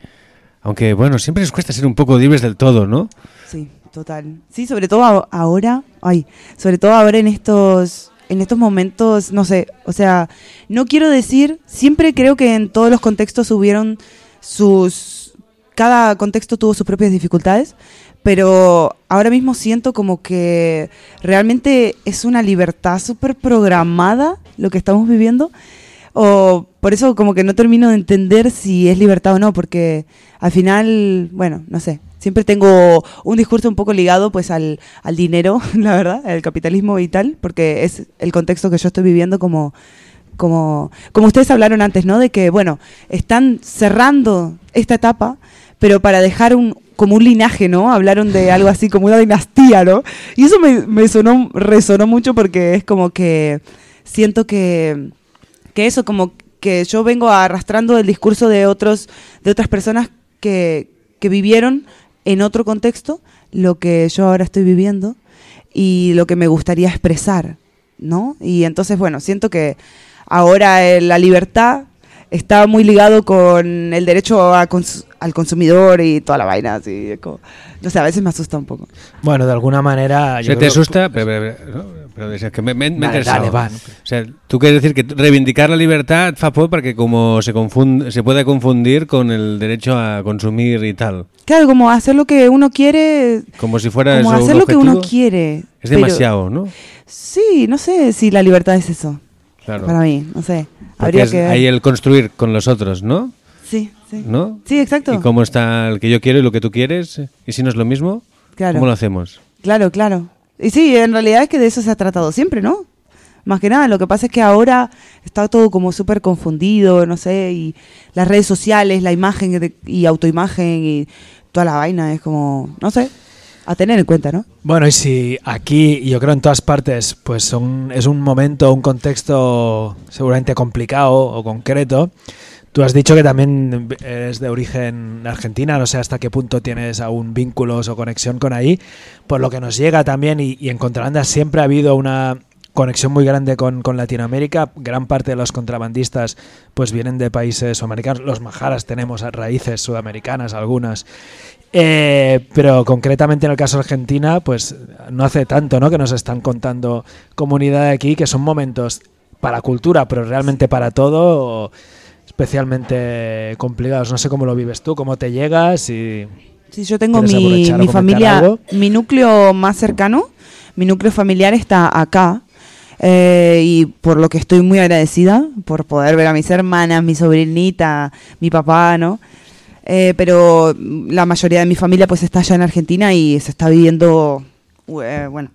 Aunque, bueno, siempre nos cuesta ser un poco libres del todo, ¿no? Sí, total. Sí, sobre todo ahora, ay, sobre todo ahora en estos en estos momentos, no sé, o sea, no quiero decir, siempre creo que en todos los contextos hubieron sus, cada contexto tuvo sus propias dificultades, pero ahora mismo siento como que realmente es una libertad súper programada lo que estamos viviendo. O por eso como que no termino de entender si es libertad o no, porque al final, bueno, no sé, siempre tengo un discurso un poco ligado pues al, al dinero, <laughs> la verdad, al capitalismo y tal, porque es el contexto que yo estoy viviendo como, como, como ustedes hablaron antes, ¿no? De que, bueno, están cerrando esta etapa, pero para dejar un, como un linaje, ¿no? Hablaron de algo así como una dinastía, ¿no? Y eso me, me sonó, resonó mucho porque es como que siento que, que eso, como que yo vengo arrastrando el discurso de otros, de otras personas que, que vivieron en otro contexto lo que yo ahora estoy viviendo y lo que me gustaría expresar, ¿no? Y entonces, bueno, siento que ahora eh, la libertad está muy ligado con el derecho a cons- al consumidor y toda la vaina, así, como- no sé, a veces me asusta un poco. Bueno, de alguna manera... yo ¿Se te asusta? Pero, pero, pero, pero es que me, me, me Vale, dale, va. O sea, tú quieres decir que reivindicar la libertad fa por porque como se, confund, se puede confundir con el derecho a consumir y tal. Claro, como hacer lo que uno quiere, Como si fuera como eso un hacer lo que uno quiere. Es pero- demasiado, ¿no? Sí, no sé si la libertad es eso. Claro. Para mí, no sé. Habría es que ver. ahí el construir con los otros, ¿no? Sí, sí. ¿No? Sí, exacto. ¿Y cómo está el que yo quiero y lo que tú quieres? ¿Y si no es lo mismo? Claro. ¿Cómo lo hacemos? Claro, claro. Y sí, en realidad es que de eso se ha tratado siempre, ¿no? Más que nada, lo que pasa es que ahora está todo como súper confundido, no sé, y las redes sociales, la imagen y autoimagen y toda la vaina es como, no sé, a tener en cuenta, ¿no? Bueno, y si aquí, yo creo en todas partes, pues son, es un momento, un contexto seguramente complicado o concreto, tú has dicho que también eres de origen argentina, no sé hasta qué punto tienes aún vínculos o conexión con ahí, por lo que nos llega también, y, y en Contrabanda siempre ha habido una conexión muy grande con, con Latinoamérica, gran parte de los contrabandistas pues vienen de países sudamericanos, los majaras tenemos raíces sudamericanas algunas, eh, pero concretamente en el caso de Argentina, pues no hace tanto, ¿no? Que nos están contando comunidad de aquí que son momentos para cultura, pero realmente para todo especialmente complicados. No sé cómo lo vives tú, cómo te llegas y Sí, yo tengo ¿Quieres mi, mi familia, algo? mi núcleo más cercano, mi núcleo familiar está acá. eh, y por lo que estoy muy agradecida por poder ver a mis hermanas, mi sobrinita, mi papá, ¿no? Eh, pero la mayoría de mi familia pues está allá en Argentina y se está viviendo, eh, bueno,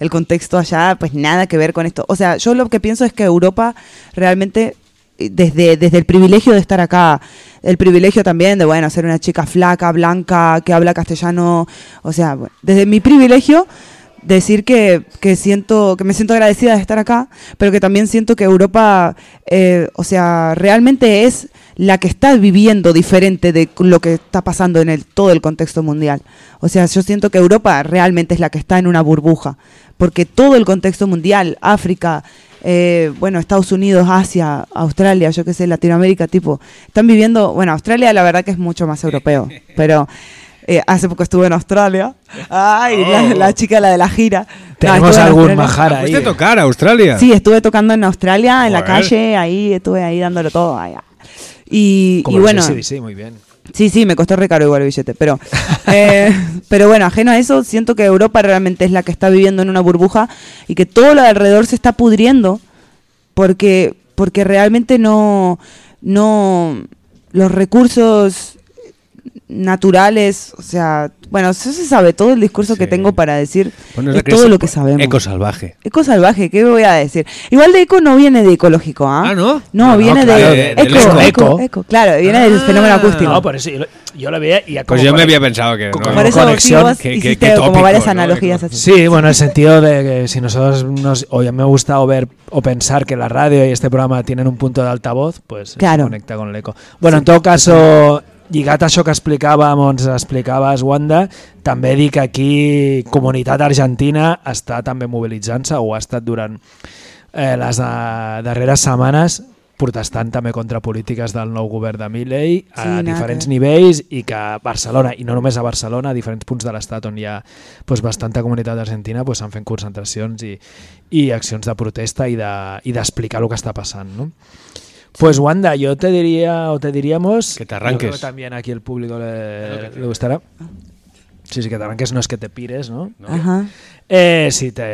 el contexto allá pues nada que ver con esto. O sea, yo lo que pienso es que Europa realmente desde, desde el privilegio de estar acá, el privilegio también de, bueno, ser una chica flaca, blanca, que habla castellano, o sea, bueno, desde mi privilegio decir que, que siento que me siento agradecida de estar acá, pero que también siento que Europa, eh, o sea, realmente es la que está viviendo diferente de lo que está pasando en el, todo el contexto mundial. O sea, yo siento que Europa realmente es la que está en una burbuja, porque todo el contexto mundial, África, eh, bueno, Estados Unidos, Asia, Australia, yo qué sé, Latinoamérica, tipo, están viviendo, bueno, Australia la verdad que es mucho más europeo, <laughs> pero eh, hace poco estuve en Australia. Ay, la, la chica, la de la gira. No, Tenemos en algún Australia. majar ahí. ¿Fuiste a tocar a Australia? Sí, estuve tocando en Australia, en la calle, ahí estuve ahí dándolo todo. ah. Y, como y bueno, muy bien. Sí, sí, me costó re caro igual el billete, pero, eh, <laughs> pero bueno, ajeno a eso, siento que Europa realmente es la que está viviendo en una burbuja y que todo lo de alrededor se está pudriendo porque, porque realmente no, no, los recursos naturales, o sea, bueno, eso se sabe, todo el discurso que tengo para decir Bueno, es que todo lo que sabemos. Eco salvaje. Eco salvaje, ¿qué voy a decir? Igual de eco no viene de ecológico, ¿ah? Ah, ¿no? No, No, viene claro, de, eco, eco. eco, eco, claro, viene del fenómeno acústico. No, por eso yo, lo- yo lo veía y Pues como yo me había pensado que... como no, Por eso sí, conexión. vos Qué- qué- hiciste qué como tópico, varias ¿no? analogías así. Sí, bueno, en el sentido de que si nosotros nos, o ya me ha gustado ver o pensar que la radio y este programa tienen un punto de altavoz, pues Claro. se conecta con el eco. Bueno, en todo caso, lligat a això que explicàvem, o ens explicaves, Wanda, també dir que aquí comunitat argentina està també mobilitzant-se o ha estat durant eh, les eh, darreres setmanes protestant també contra polítiques del nou govern de Milei a Sí, diferents que- nivells i que a Barcelona, i no només a Barcelona, a diferents punts de l'estat on hi ha pues, bastanta comunitat argentina, pues, s'han fet concentracions i, i accions de protesta i de- i d'explicar de, el que està passant. ¿no? Pues Wanda, yo te diría, o te diríamos... Que te arranques. Yo creo que también aquí el público le, le gustará. Sí, sí, que t'arranques no és que te pires, no? Ajá. Eh, si te,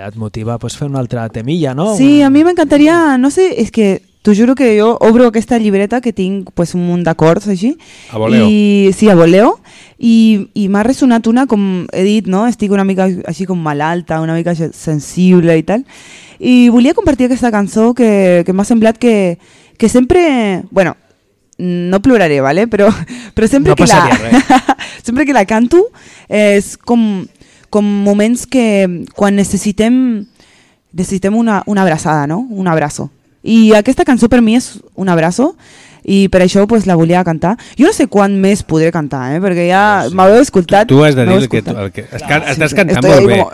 et motiva pues, fer una altra temilla, no? Sí, a mi m'encantaria, no sé, és que t'ho juro que jo obro aquesta llibreta que tinc pues, un munt d'acords així. A voleo. I, sí, a voleo. I, i m'ha ressonat una, com he dit, no? estic una mica així com malalta, una mica sensible i tal. I volia compartir aquesta cançó que, que m'ha semblat que, que sempre... Bueno, no ploraré, ¿vale? Però, però sempre, No que la, passaria sempre <laughs> que la canto és com, com moments que quan necessitem necessitem una, una abraçada, no? Un abraço. I aquesta cançó per mi és un abraço i per això pues, la volia cantar. Jo no sé quan més podré cantar, eh? perquè ja m'heu escoltat. Tu has de dir m'heu el que, tu- el que estàs, estàs cantant Estoy molt bé. como-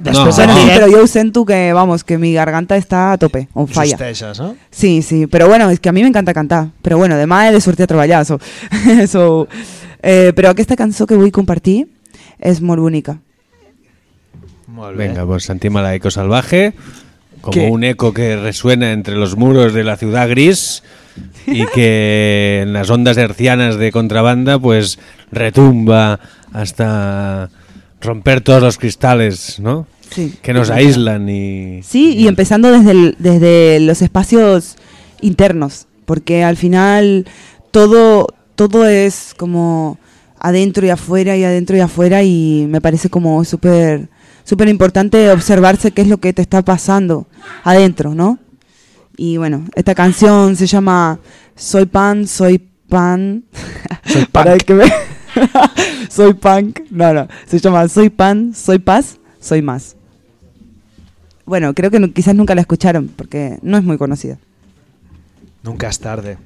Després Bueno, en sí, pero yo siento que, vamos, que mi garganta está a tope, on falla. Justeixes, no? Sí, sí, pero bueno, es que a mí me encanta cantar. Pero bueno, demà he de sortir a treballar, so, <laughs> so, eh, però aquesta cançó que vull compartir és molt bonica. Molt bé. Venga, pues sentim a la eco salvaje, como ¿Qué? un eco que resuena entre los muros de la ciudad gris y que en las ondas hercianas de contrabanda pues retumba hasta romper todos los cristales, ¿no? Sí. Que nos aíslan y... Sí, y empezando desde, el- desde los espacios internos, porque al final todo, todo es como adentro y afuera y adentro y afuera y me parece como súper súper importante observarse qué es lo que te está pasando adentro, ¿no? Y bueno, esta canción se llama Soy pan, soy pan. Soy <laughs> Para punk. que me... <laughs> soy punk. No, no. Se llama Soy pan, soy paz, soy más. Bueno, creo que quizás nunca la escucharon porque no es muy conocida. Nunca es tarde.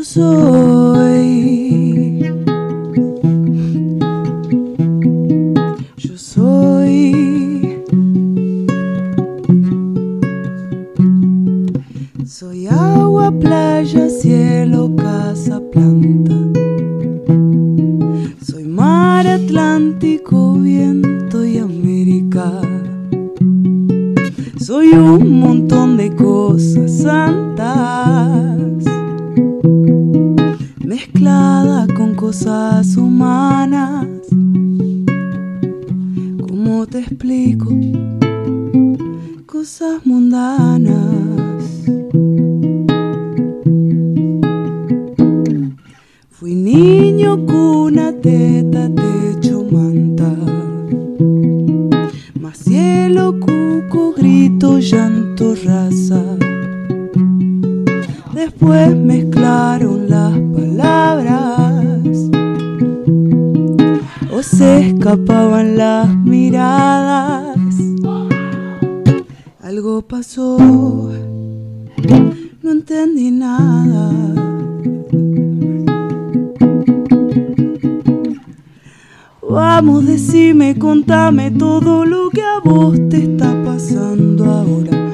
Yo soy. Yo soy. Soy agua, playa, cielo, casa, planta. Soy mar Atlántico, viento y América. Soy un montón de cosas santas cosas humanas. ¿Cómo te explico? Cosas mundanas. Fui niño, cuna, teta, techo, manta. Más cielo, cuco, grito, llanto, raza. Después mezclaron las palabras se escapaban las miradas. Algo pasó, no entendí nada. Vamos, decime, contame todo lo que a vos te está pasando ahora.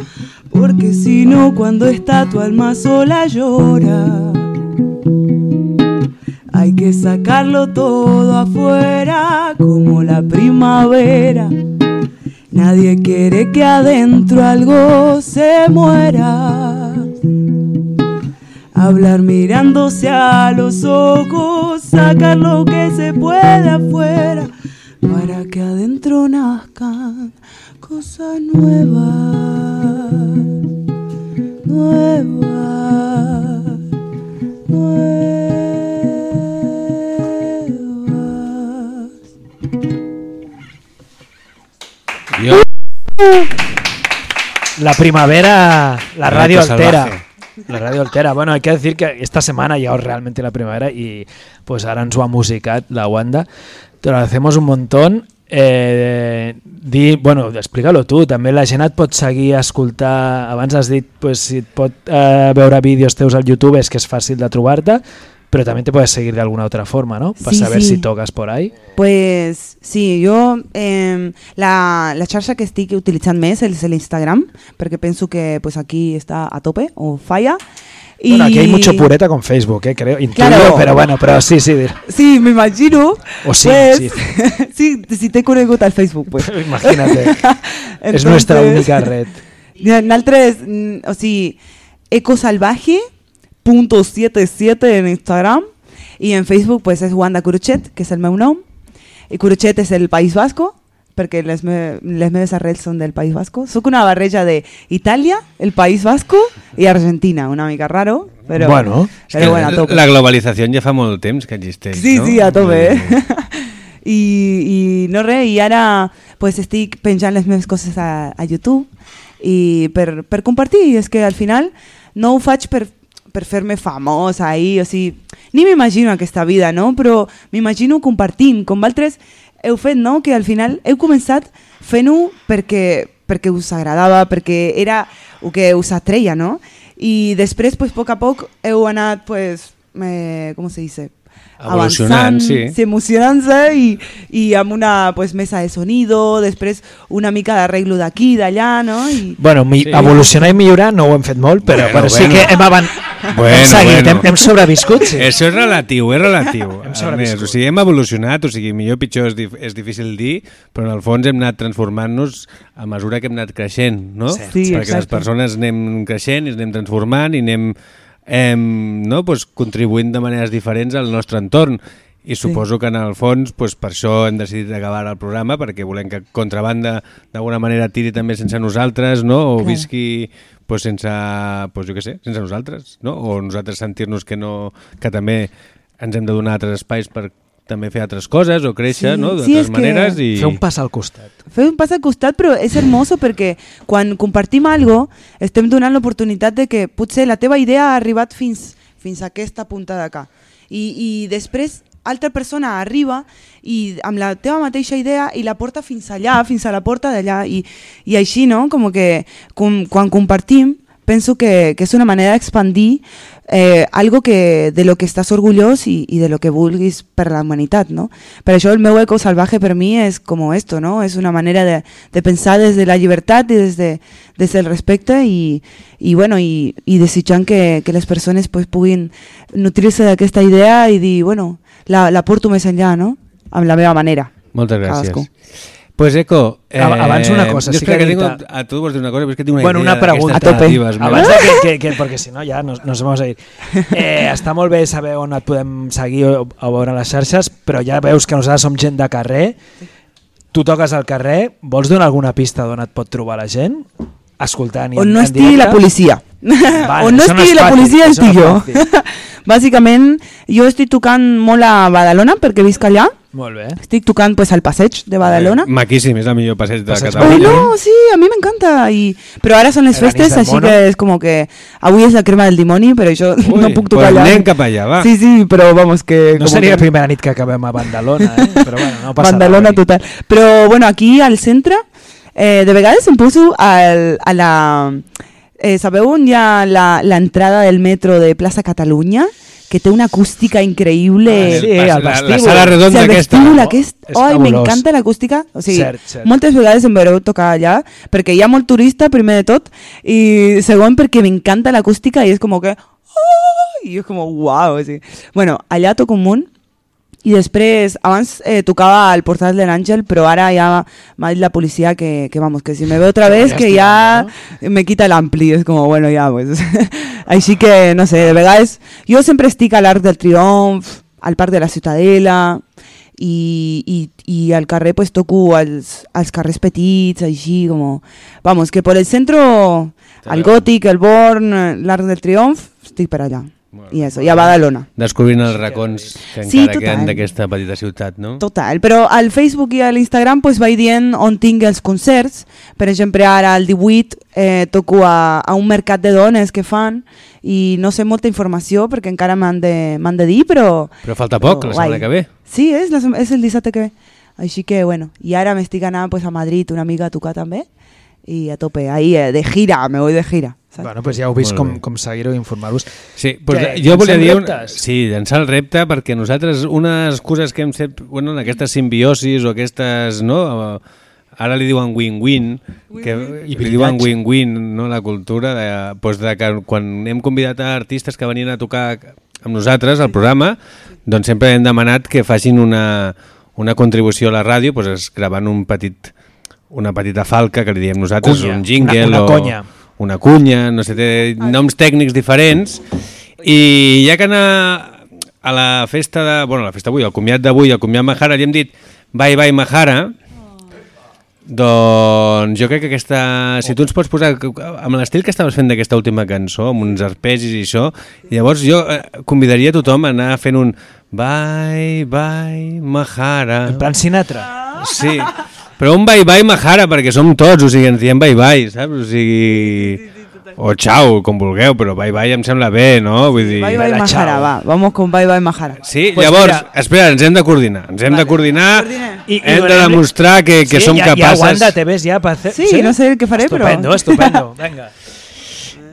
Porque si no, cuando está tu alma sola llora. Hay que sacarlo todo afuera, como la primavera. Nadie quiere que adentro algo se muera. Hablar mirándose a los ojos, sacar lo que se puede afuera, para que adentro nazcan cosas nuevas, nuevas, nuevas. La primavera, la radio altera. La radio altera. Bueno, hay que decir que esta semana ha llegado realmente la primavera y pues ahora en su musicat la Wanda. Te lo agradecemos un montón. Eh, dir, bueno, explica-lo tu, també la gent et pot seguir, escoltar, abans has dit pues, si et pot eh, veure vídeos teus al YouTube és que és fàcil de trobar-te, però també te puedes seguir de alguna otra forma, ¿no? Para Sí, saber sí. si tocas por ahí. Pues sí, jo eh, la, la xarxa que estic utilitzant més és l'Instagram, perquè penso que pues, aquí està a tope o falla. Y... Bueno, aquí hay mucho pureta con Facebook, ¿eh? creo, intuyo, Claro. pero bueno, pero sí, sí. Sí, m'imagino. O sí, pues, sí. <laughs> sí, si t'he conegut al Facebook, pues. <laughs> Imagínate. es nuestra única red. <laughs> Naltres, mm, o sigui, ecosalvaje.77 en Instagram i en Facebook pues, és Wanda Curuchet, que és el meu nom, i Curuchet és el País Vasco, perquè les, me les meves arrels són del País Vasco. Soc una barreja de Itàlia, el País Vasco i Argentina, una mica raro, però bueno, però bueno, a tope. la globalització ja fa molt temps que existeix, Sí, no? sí, a tope, eh? <laughs> I, i no res, i ara pues, estic penjant les meves coses a, a YouTube i per, per compartir, és que al final no ho faig per, per fer-me famós ahí, o sigui, ni m'imagino aquesta vida, no? Però m'imagino compartint, com altres heu fet, no? Que al final heu començat fent-ho perquè, perquè us agradava, perquè era el que us atreia, no? I després, pues, a poc a poc, heu anat, pues, eh, com se dice? Evolucionant, sí. sí, emocionant-se i, i amb una pues, mesa de sonido, després una mica d'arreglo d'aquí, d'allà, no? I... Bueno, mi, Sí. evolucionar i millorar no ho hem fet molt, però, Bueno, però sí bueno. que hem, avan... Bueno, hem seguit, bueno. hem, hem sobreviscut. Sí. Això és relatiu, és relatiu. Hem sobreviscut. més, o sigui, hem evolucionat, o sigui, millor o pitjor és, dif és difícil dir, però en el fons hem anat transformant-nos a mesura que hem anat creixent, no? Sí, Perquè les exacte. persones anem creixent i ens anem transformant i anem em, no, pues, contribuint de maneres diferents al nostre entorn. I suposo que en el fons pues, per això hem decidit acabar el programa perquè volem que Contrabanda d'alguna manera tiri també sense nosaltres no? o Clar. visqui pues, sense, pues, jo què sé, sense nosaltres no? o nosaltres sentir-nos que, no, que també ens hem de donar altres espais per també fer altres coses o créixer Sí, no? sí, d'altres que- maneres i... Fer un pas al costat. Fer un pas al costat, però és hermoso perquè quan compartim algo estem donant l'oportunitat de que potser la teva idea ha arribat fins, fins a aquesta punta d'acá. I, I després altra persona arriba i amb la teva mateixa idea i la porta fins allà, fins a la porta d'allà i, i així, no? Com que com, quan compartim penso que, que és una manera d'expandir eh, algo que, de lo que estàs orgullós i, i de lo que vulguis per la humanitat, no? Per això el meu eco salvaje per mi és com esto, no? És una manera de, de pensar des de la llibertat i des, de, des del respecte i, i, bueno, i, i desitjant que, que les persones pues, puguin nutrir-se d'aquesta idea i dir, bueno, la, la porto més enllà, no? Amb la meva manera. Moltes gràcies. Cadascú. Pues Eco, eh, Ab- abans una cosa, jo sí que que tinc, a tu vols dir una cosa, però és que tinc una bueno, idea una pregunta. alternatives meves. Abans de que, que, que, <laughs> perquè si no ja nos, nos vamos a ir. Eh, està molt bé saber on et podem seguir o, o veure les xarxes, però ja veus que nosaltres som gent de carrer. Tu toques al carrer, vols donar alguna pista d'on et pot trobar la gent? Escoltant i On no estigui la policia. Vale, on no no estigui la fàcil, policia no estic és jo. <laughs> Bàsicament, jo estic tocant molt a Badalona perquè visc allà. Molt bé. Estic tocant pues, al passeig de Badalona. Eh, maquíssim, és el millor passeig de Passeig Oh, Catalunya. no, sí, a mi m'encanta. I... Però ara són les El festes, així que és com que avui és la crema del dimoni, però jo Ui, no puc pues tocar allà. anem cap allà, va. Sí, sí, però vamos, que... No seria la que... primera nit que acabem a Bandalona, eh? però bueno, no passa Bandalona res. total. Però bueno, aquí al centre, eh, de vegades em poso al, a la... Eh, sabeu on hi ha la- l'entrada del metro de Plaça Catalunya? Que té una acústica increïble. Ah, sí, la, al la, vestíbul. la sala redonda Sí, el aquesta. vestíbul aquest, És ai, m'encanta l'acústica. O sigui, Cert, cert. moltes vegades em veureu tocar allà, perquè hi ha molt turista, primer de tot, i segon perquè m'encanta l'acústica i és com que... Oh! I és com, uau, o sigui. Bueno, allà toco un munt, i després, abans eh, tocava al portal de l'Àngel, però ara ja m'ha dit la policia que, que, vamos, que si me ve otra vez, que ja me quita l'ampli. És com, bueno, ja, pues... <laughs> Així que, no sé, de vegades... Jo sempre estic a l'Arc del Triomf, al Parc de la Ciutadela, i, i, i al carrer pues toco als, als carrers petits, així com... Vamos, que por el centro, al Gòtic, el Born, l'Arc del Triomf, estic per allà. I eso, i a Badalona. Descobrint els racons que Sí, encara total. queden d'aquesta petita ciutat, no? Total, però al Facebook i a l'Instagram pues, vaig dient on tinc els concerts. Per exemple, ara al 18 eh, toco a, a un mercat de dones que fan i no sé molta informació perquè encara m'han de, de dir, però... Però falta poc, però la setmana guai. que ve. Sí, és, la, és el dissabte que ve. Així que, bueno, i ara m'estic anant pues, a Madrid una mica a tocar també, i a tope, ahí, eh, de gira, me voy de gira. saps? Bueno, pues ja heu vist com, com seguir-ho i informar-vos. Sí, pues, Què, jo volia dir... Un... Sí, llançar el repte, perquè nosaltres, unes coses que hem fet, bueno, en aquestes simbiosis o aquestes, no? Ara li diuen win-win, que I li diuen win-win, no? La cultura de, pues, de que quan hem convidat a artistes que venien a tocar amb nosaltres al programa, doncs sempre hem demanat que facin una, una contribució a la ràdio, pues, es gravant un petit, una petita falca, que li diem nosaltres, Cunya, un jingle una- una o conya. una cunya, no sé, té noms tècnics diferents i ja que anar a la festa de, bueno, a la festa avui, al comiat d'avui, al comiat Mahara, li hem dit bye bye Mahara, doncs jo crec que aquesta... Si tu ens pots posar amb l'estil que estaves fent d'aquesta última cançó, amb uns arpegis i això, llavors jo eh, convidaria a tothom a anar fent un bye bye Mahara. En plan Sinatra. Sí, però un bye bye Mahara, perquè som tots, o sigui, ens diem bye bye, saps? O sigui... O ciao, com vulgueu, però bye bye em sembla bé, no? Vull dir... Bye bye Majara, va, vamos con bye bye Majara. Sí, Pues llavors, mira- espera, ens hem de coordinar. Ens hem de coordinar, I, hem de demostrar que, que som ja, capaces... Ja, Wanda, te ves ja per fer... Sí, no sé el que faré, però- estupendo, Estupendo, Vinga. <laughs>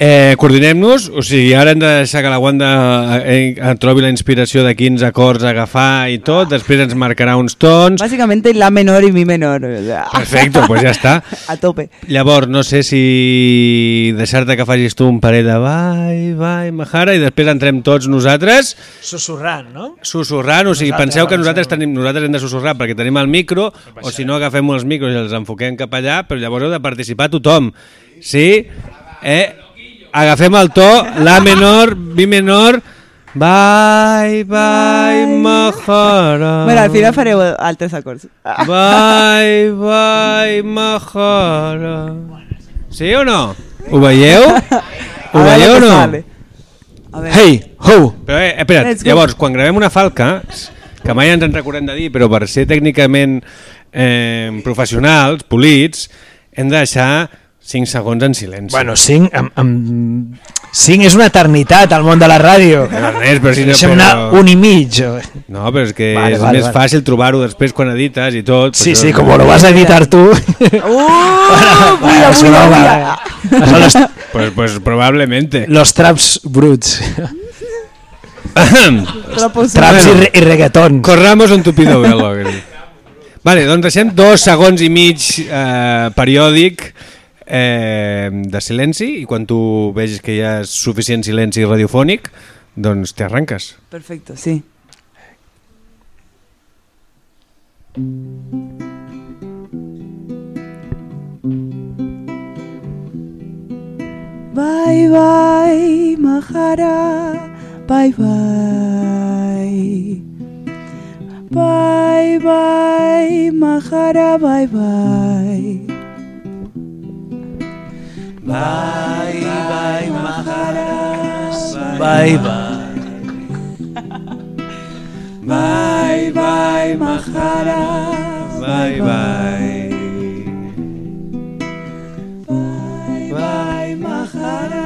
Eh, Coordinem-nos, o sigui, ara hem de deixar que la Wanda eh, eh, trobi la inspiració de quins acords agafar i tot, després ens marcarà uns tons... Básicamente la menor y mi menor. Perfecto, pues ja està. <laughs> A tope. Llavors, no sé si deixar-te que facis tu un parell de bye, bye, Mahara, i després entrem tots nosaltres Susurrant, no? susurrant, o sigui, Nosaltres, penseu que nosaltres, tenim, nosaltres hem de susurrar perquè tenim el micro, o si no agafem els micros i els enfoquem cap allà, però llavors heu de participar tothom. Sí? Eh? Agafem el to, la menor, mi menor, bye, bye, Mahara. Bueno, al final fareu altres acords. Bye, bye, Mahara. Sí o no? Ho veieu? Ho veieu o no? sale. A. Hey, ho! Però, eh, espera't, llavors, quan gravem una falca, que mai ens en recordem de dir, però per ser tècnicament eh, professionals, polits, hem de deixar 5 segons en silenci. Bueno, 5 amb, amb... 5 és una eternitat al món de la ràdio. Però, Ernest, però si no, però- anar un i mig. No, però és que Vale, és vale, més vale. fàcil trobar-ho després quan edites i tot. Sí, sí, això- com lo vas a editar tu. <laughs> ¡Uh! ¡Bulla, es bulla, broma. bulla! Son los, Pues, pues probablemente. los traps bruts. Traps i, Bueno. re- i reggaeton. Corramos un tupido velo. Vale, doncs deixem dos segons i mig eh, periòdic eh, de silenci i quan tu vegis que hi ha suficient silenci radiofònic, doncs t'arranques. Perfecto, sí. Bye bye, Mahara. Bye bye. Bye bye, Mahara. Bye bye. Bye, bye, Maharas. Bye, bye. Bye, bye, Maharas. Bye, bye. Bye, Maharas.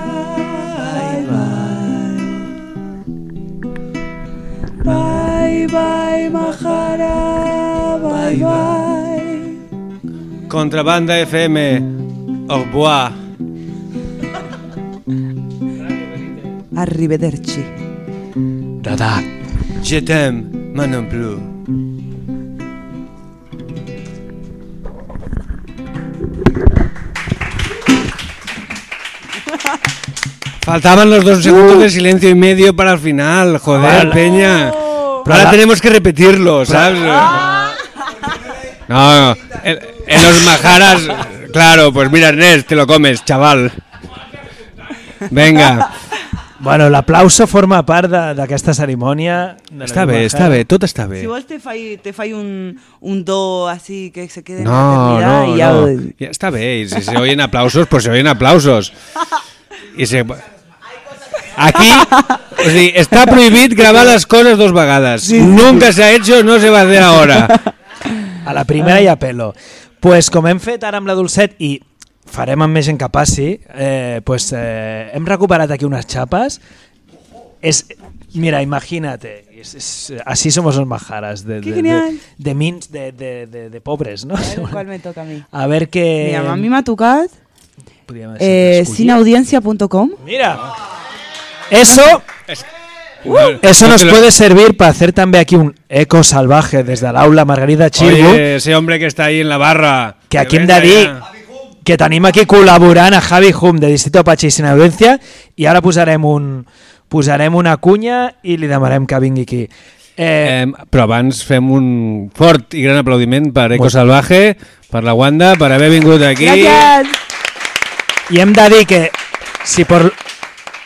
Bye bye, Mahara. Bye bye. Contrabanda FM, au revoir. Arrivederci. Dada. Je t'aime, moi non plus. Faltaban los dos segundos de silencio y medio para el final, joder, Vale. Peña. Pero Ahora la- tenemos que repetirlo, ¿sabes? No, no, en, en los majaras, claro, pues mira Ernest, te lo comes, chaval. Venga, Bueno, l'aplauso forma part de- d'aquesta cerimònia. de la està bé, està bé, tot està bé. Si vos te fai, te fai un, un do así que se quede en No, la eternidad no, y ya... no. Ya está bien. Y si se oyen aplausos, pues se oyen aplausos. Y se... Aquí, o sigui, està prohibit gravar les coses dos vegades. Nunca se ha hecho, no se va a hacer ahora. A la primera i a pelo. Pues com hem fet ara amb la Dolcet i farem amb més gent que passi, eh, pues, eh, hem recuperat aquí unes xapes Es, mira, imagínate, es- es- así somos los majaras, de, ¡Qué de, de, de mins- de, de, de, de pobres, ¿no? A ver, ¿Cuál me toca a mí? A ver qué... Mira, a mí m'ha tocat Podríem eh, sinaudiencia.com. Mira, eso... Uh, Eso nos puede servir para hacer también aquí un eco salvaje desde el aula Margarida Xirgu, Oye, ese hombre que está ahí en la barra. que aquí venga de dir ja. Que tenim aquí col·laborant a Javi Hum de Distrito Apache i Sinaudència i ara posarem un posarem una cunya i li demanarem que vingui aquí. Eh, Eh, però abans fem un fort i gran aplaudiment per Eco. Salvaje, per la Wanda, per haver vingut aquí. Gràcies! I hem de dir que si per,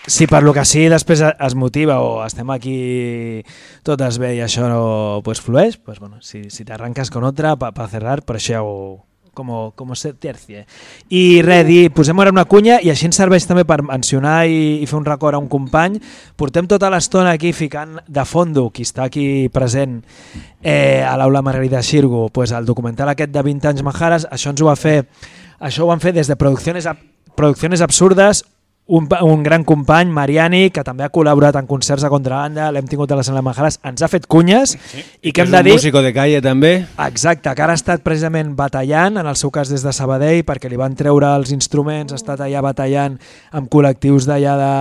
si per lo que sigui després es motiva o estem aquí totes bé i això no pues, flueix, pues, bueno, si, si t'arranques con otra para pa cerrar, per això ja ho, com, com se tercie. I res, posem ara una cunya i així ens serveix també per mencionar i, i fer un record a un company. Portem tota l'estona aquí ficant de fondo, qui està aquí present eh, a l'aula Margarida Xirgu, pues, el documental aquest de 20 anys Majares, això ens ho va fer això ho van fer des de Producciones, Producciones Absurdes, un, un gran company, Mariani, que també ha col·laborat en concerts de contrabanda, l'hem tingut a la sala Majares, ens ha fet cunyes i que és hem de un dir... músico de calle també. Exacte, que ara ha estat precisament batallant, en el seu cas des de Sabadell, perquè li van treure els instruments, ha estat allà batallant amb col·lectius d'allà de,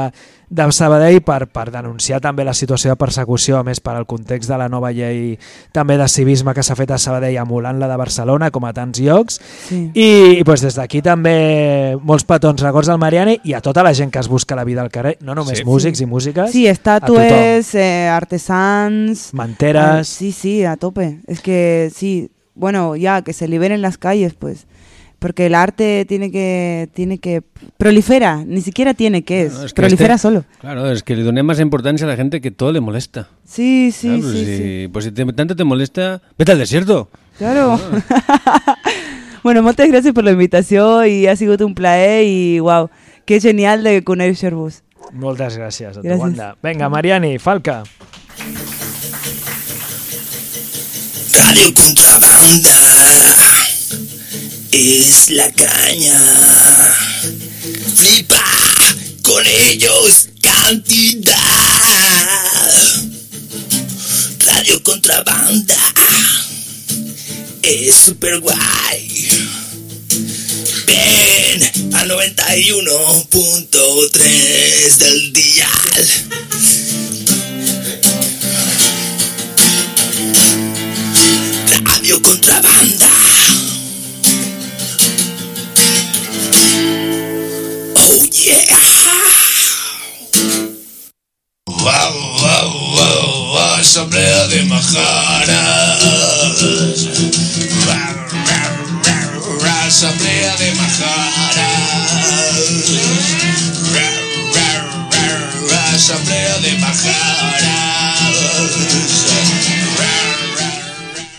de Sabadell per, per denunciar també la situació de persecució, a més per al context de la nova llei també de civisme que s'ha fet a Sabadell emulant la de Barcelona, com a tants llocs. Sí. I, i pues, des d'aquí també molts petons records al Mariani i a tota la gent que es busca la vida al carrer, no només Sí. músics i músiques, Sí, estatues, eh, artesans. Manteras. Ah, Sí, sí, a tope. Es que sí, bueno, ya que se liberen las calles, pues. Porque el arte tiene que, tiene que prolifera, ni siquiera tiene que es, No, es que prolifera este- solo. Claro, es que le doné más importancia a la gente que todo le molesta. Sí, sí, Claro, pues sí, si, sí. Pues si te- tanto te molesta, vete al desierto. Claro. <laughs> bueno, muchas gracias por la invitación y ha sido un plaer y wow, qué genial de conèixer vos. Moltes gràcies a tu, Gràcies. Wanda. Vinga, Mariani, Falca. Radio Contrabanda es la caña. Flipa con ellos cantidad. Radio Contrabanda es super guay. Ven a 91.3 del dial. Radio Contrabanda. De de de.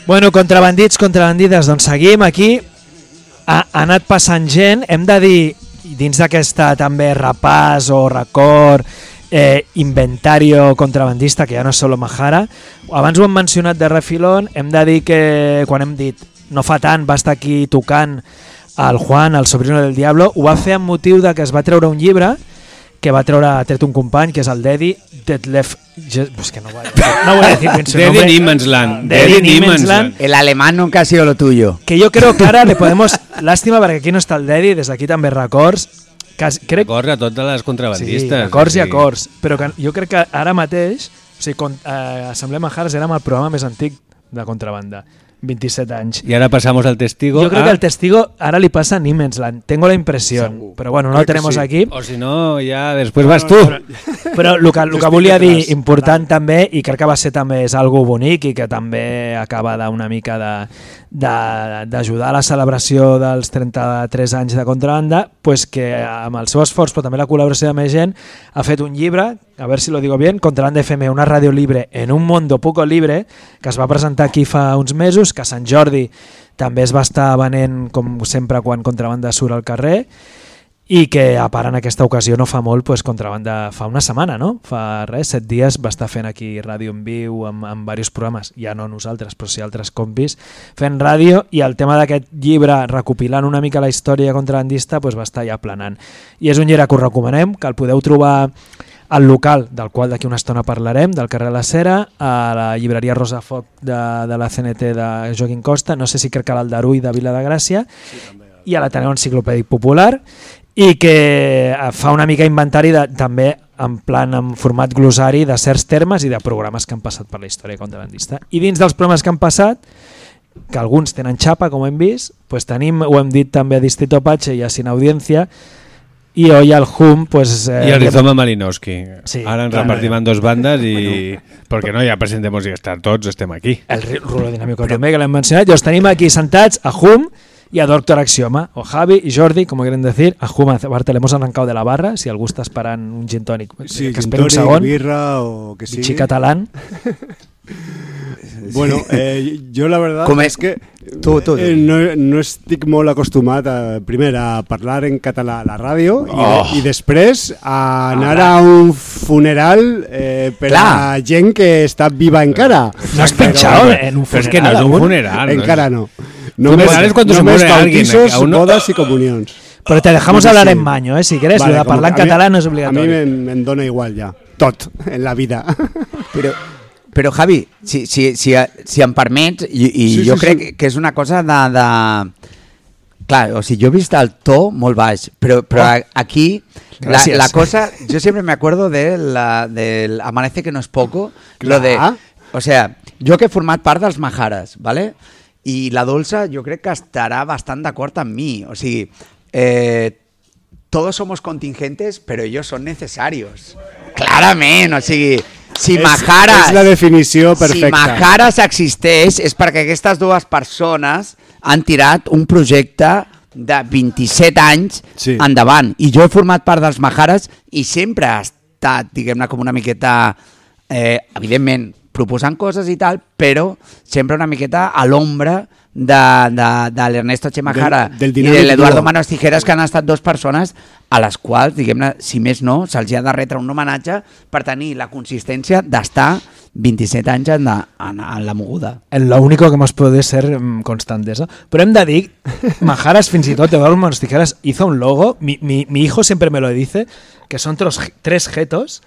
Bueno, contrabandits, contrabandides, doncs seguim aquí. Ha anat passant gent. Hem de dir, dins d'aquesta també repàs o record, eh, inventario contrabandista, que ja no és solo Mahara, abans ho hem mencionat de refilón, hem de dir que quan hem dit no fa tant va estar aquí tocant el Juan, el sobrino del Diablo, ho va fer amb motiu de que es va treure un llibre que va treure, ha tret un company, que és el Dedi Detlef... Je- Pues que no, voy a- no voy a <laughs> decir bien su Dedi nombre. Dedi Dedi Niemansland. Niemansland. El alemán nunca ha sido lo tuyo. Que yo creo que ahora le podemos... <laughs> Lástima perquè aquí no està el Dedi, des d'aquí també records. Que, crec, Records a totes les sí, contrabandistes. acords i Sí. acords. Però que jo crec que ara mateix, o sigui, con, eh, Assemblea Majars érem el programa més antic de contrabanda. 27 anys. Y ahora pasamos al testigo. Yo creo a- que el testigo ahora le pasa a Niemensland. Tengo la impresión. Pero bueno, no lo Creo que tenemos sí. aquí. O si no, ya después vas tú. Però el que, el que volia dir important també, i crec que va ser també és algo bonic i que també acaba d'una mica de- de- d'ajudar a la celebració dels 33 anys de contrabanda, pues que amb el seu esforç, però també la col·laboració de més gent, ha fet un llibre, a veure si lo digo bien, Contrabanda FM, una ràdio libre en un mundo poco libre, que es va presentar aquí fa uns mesos, que a Sant Jordi també es va estar venent, com sempre, quan Contrabanda surt al carrer, i que a part en aquesta ocasió no fa molt pues, contrabanda fa una setmana, no? Fa res, set dies va estar fent aquí ràdio en viu amb, amb diversos programes, ja no nosaltres, però sí altres compis, fent ràdio i el tema d'aquest llibre, recopilant una mica la història contrabandista, pues, va estar ja planant. I és un llibre que us recomanem, que el podeu trobar al local, del qual d'aquí una estona parlarem, del carrer La Cera, a la llibreria Rosa Foc de, de la CNT de Joaquim Costa, no sé si crec que l'Aldarull de Vila de Gràcia, i a l'Ateneu Enciclopèdic Popular, i que eh, fa una mica inventari de, també en plan en format glossari de certs termes i de programes que han passat per la història contrabandista. I dins dels programes que han passat, que alguns tenen xapa, com hem vist, pues tenim, ho hem dit també a Distrito Apache i a Sin Audiencia, i hoy al HUM, pues... eh, I el Rizoma Malinowski. Sí, Ara ens clar. repartim en dos bandes i... Perquè no hi ha presentemos i estar tots, estem aquí. El rulo dinàmico també, que l'hem mencionat, i els tenim aquí sentats a HUM y a Doctor Axioma, o Javi y Jordi, como quieren decir, a HUM, aparte le hemos arrancado de la barra, si algú està esperant un gin tònic, Sí, que esperi un segon, birra o que sigui. Vichy catalán. <laughs> <laughs> Bueno, eh, jo la veritat Com és és- que Tu, tu, eh, no, no estic molt acostumat a, primer a parlar en català a la ràdio i, Oh. i després a anar a un funeral eh, per Clar. a gent que està viva encara. No has pinchado en un Però és que no és un funeral, no és- Encara no. Funeral es cuando se només muere alguien, bautizos, que aún no- bodas i comunions. Pero te dejamos Sí, hablar sí. en baño, eh, si quieres, Vale, lo de hablar en mi- catalán no es A mi me'n dona igual ja, tot, en la vida. Però, però Javi, si, si, si, si em permets, i, i Sí, jo sí, crec sí. que és una cosa de, de... Clar, o sigui, jo he vist el to molt baix, però, però Oh. aquí la, Gràcies. la cosa... Yo siempre me acuerdo de la, del Amanece que no es poco, lo de... Clar. O sea, jo que he format part dels Majares, ¿vale? i la Dolça jo crec que estarà bastant d'acord amb mi, o sigui, eh, todos somos contingentes, pero ellos son necesarios. Clarament, o sigui, si És- Majares... és la definició Si perfecta. Majares existeix és perquè aquestes dues persones han tirat un projecte de 27 anys Sí. endavant. I jo he format part dels Majares i sempre ha estat, diguem-ne, com una miqueta, eh, evidentment, proposant coses i tal, però sempre una miqueta a l'ombra de, de, de l'Ernesto Chemajara Del- del i de l'Eduardo. Manos Tijeras, que han estat dos persones a les quals, diguem-ne, si més no, se'ls ha de retre un homenatge per tenir la consistència d'estar 27 anys en la, en, en la moguda. En lo único que hemos podido ser mm, constantes. ¿no? Pero hem de dir, <laughs> Majaras fins i tot, Eduardo Manos Tijeras hizo un logo, mi, mi, mi hijo siempre me lo dice, que son tres, tres jetos.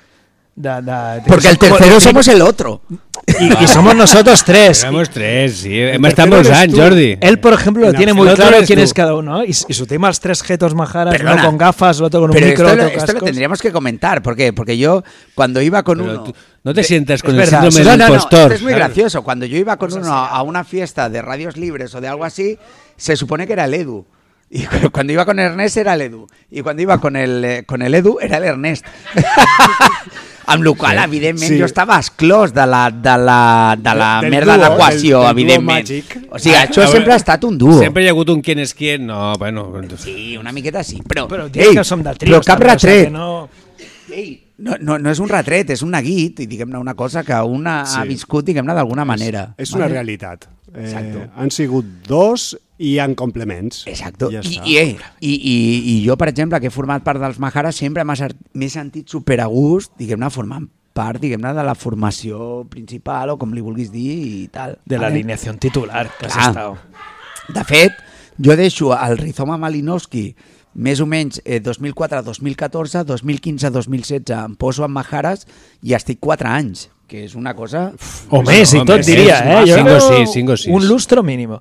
de- de- Porque el tercero somos el otro. Y, y somos nosotros tres. Éramos tres, sí. Anys, tú. Jordi. Él, por ejemplo, lo En tiene muy claro quién es cada uno, ¿no? Y, y su tema los tres jetos majaras, Perdona. uno con gafas, el otro con un Pero micro, esto, lo, otro esto lo tendríamos que comentar. ¿Por qué? Porque yo, cuando iba con Pero uno... tú- no te sientas con es el síndrome No, del no, no, impostor. esto es muy ¿sabes? gracioso. Cuando yo iba con uno a una fiesta de radios libres o de algo así, se supone que era el Edu. Y cu- cuando iba con Ernest era el Edu. Y cuando iba con el, eh, con el Edu era el Ernest. <laughs> Amb la qual, cosa, evidentment, Sí. jo estava exclòs de la, de la, de la Del merda d'equació, evidentment. màgic. O sigui, Ah, això a sempre ha estat un duo. Sempre hi ha hagut un quién es quién. No, bueno... Sí, una miqueta sí. Però, Però tio, que som de trios, però cap també, o sigui retret. no... Ei, no, no, no és un retret, és un neguit, i diguem-ne una cosa que una Sí. ha viscut, diguem-ne, d'alguna manera. És una Vale? realitat. Eh, Exacto. han sigut dos i han complements. Exacto. Ja I, i, eh, i, i, I jo, per exemple, que he format part dels Majares, sempre m'he sentit super a gust, diguem-ne, formant part, diguem-ne, de la formació principal, o com li vulguis dir, i tal. De la Vale? alineación titular que has estado. De fet, jo deixo el Rizoma Malinowski més o menys eh, 2004-2014, 2015-2016 em poso amb Majares i estic 4 anys, que és una cosa... O més, i tot sí, diria, sí, eh? Jo cinc o crec sis, cinc o sis. Un lustro mínimo.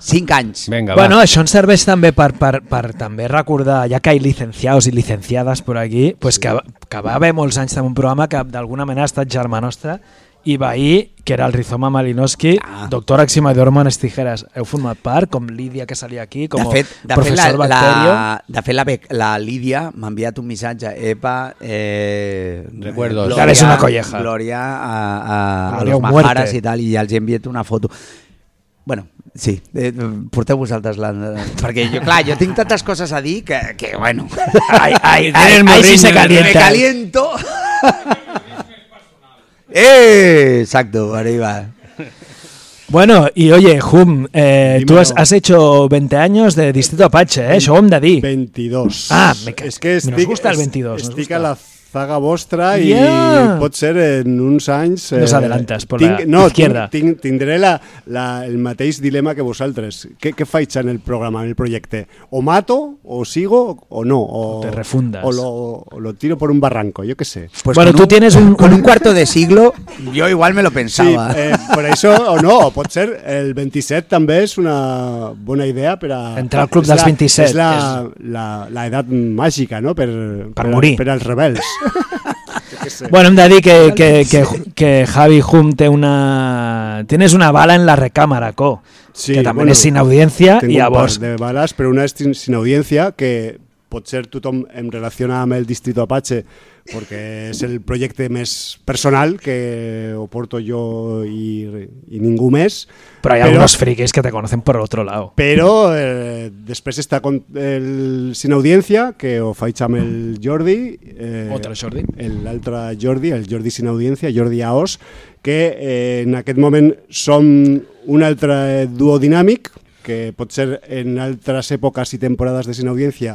5 anys. Vinga, Bueno, va. això ens serveix també per, per, per també recordar, ja que hi licenciados i licenciades per aquí, pues que, que va haver molts anys en un programa que d'alguna manera ha estat germà nostre i veí, que era el Rizoma Malinowski, Ah. doctor Aximador Manes Tijeras. Heu format part, com Lídia, que salia aquí, com de fet, de fet, la, professor Bacterio. la, de fet la, la Lídia m'ha enviat un missatge Epa, eh, Recuerdos. És una colleja. Glòria a, a, a los muerte. Majares i tal i els he enviat una foto Bueno, sí, eh, porteu vosaltres la... <laughs> Perquè jo, clar, jo tinc tantes coses a dir que, que bueno... <laughs> Ai, ai, ai, ai, si se calienta. Me caliento. eh, exacto, va. Bueno, y oye, Hum, eh, tú has, has hecho 20 años de Distrito Apache, eh? Hem de dir. 22. Ah, me és que nos gusta el 22, nos gusta. a la zaga vostra i Yeah. pot ser en uns anys... Nos adelantas por la no, izquierda. Tinc, tinc, tindré la, la, el mateix dilema que vosaltres. Què, què faig en el programa, en el projecte? O mato, o sigo, o no. O, te refundas. O lo, o lo tiro por un barranco, yo qué sé. Pues Bueno, tú tienes un- con un- un cuarto de siglo, yo igual me lo Sí, pensaba. eh, per això, o no, pot ser, el 27 també és una bona idea per a... Entrar al club dels la, 27. És la, la, la edat màgica, no?, per, per, morir. per als rebels. <laughs> Bueno, hem de dir que, que, que, que Javi Hum té una... Tienes una bala en la recámara, co. que també és sin audiencia tengo i un llavors... par de balas, però una és sin, audiencia que potser tothom em relaciona amb el Distrito Apache perquè és el projecte més personal que ho porto jo i, i ningú més. Però hi ha algunos frikis que te conocen por otro lado. Però eh, després està con el Sin Audiencia, que ho faig amb el Jordi. Eh, Altre Jordi. el- L'altre Jordi, el Jordi Sin Audiencia, Jordi Aos, que eh, en aquest moment som un altre duo dinàmic, que pot ser en altres èpoques i temporades de Sin Audiencia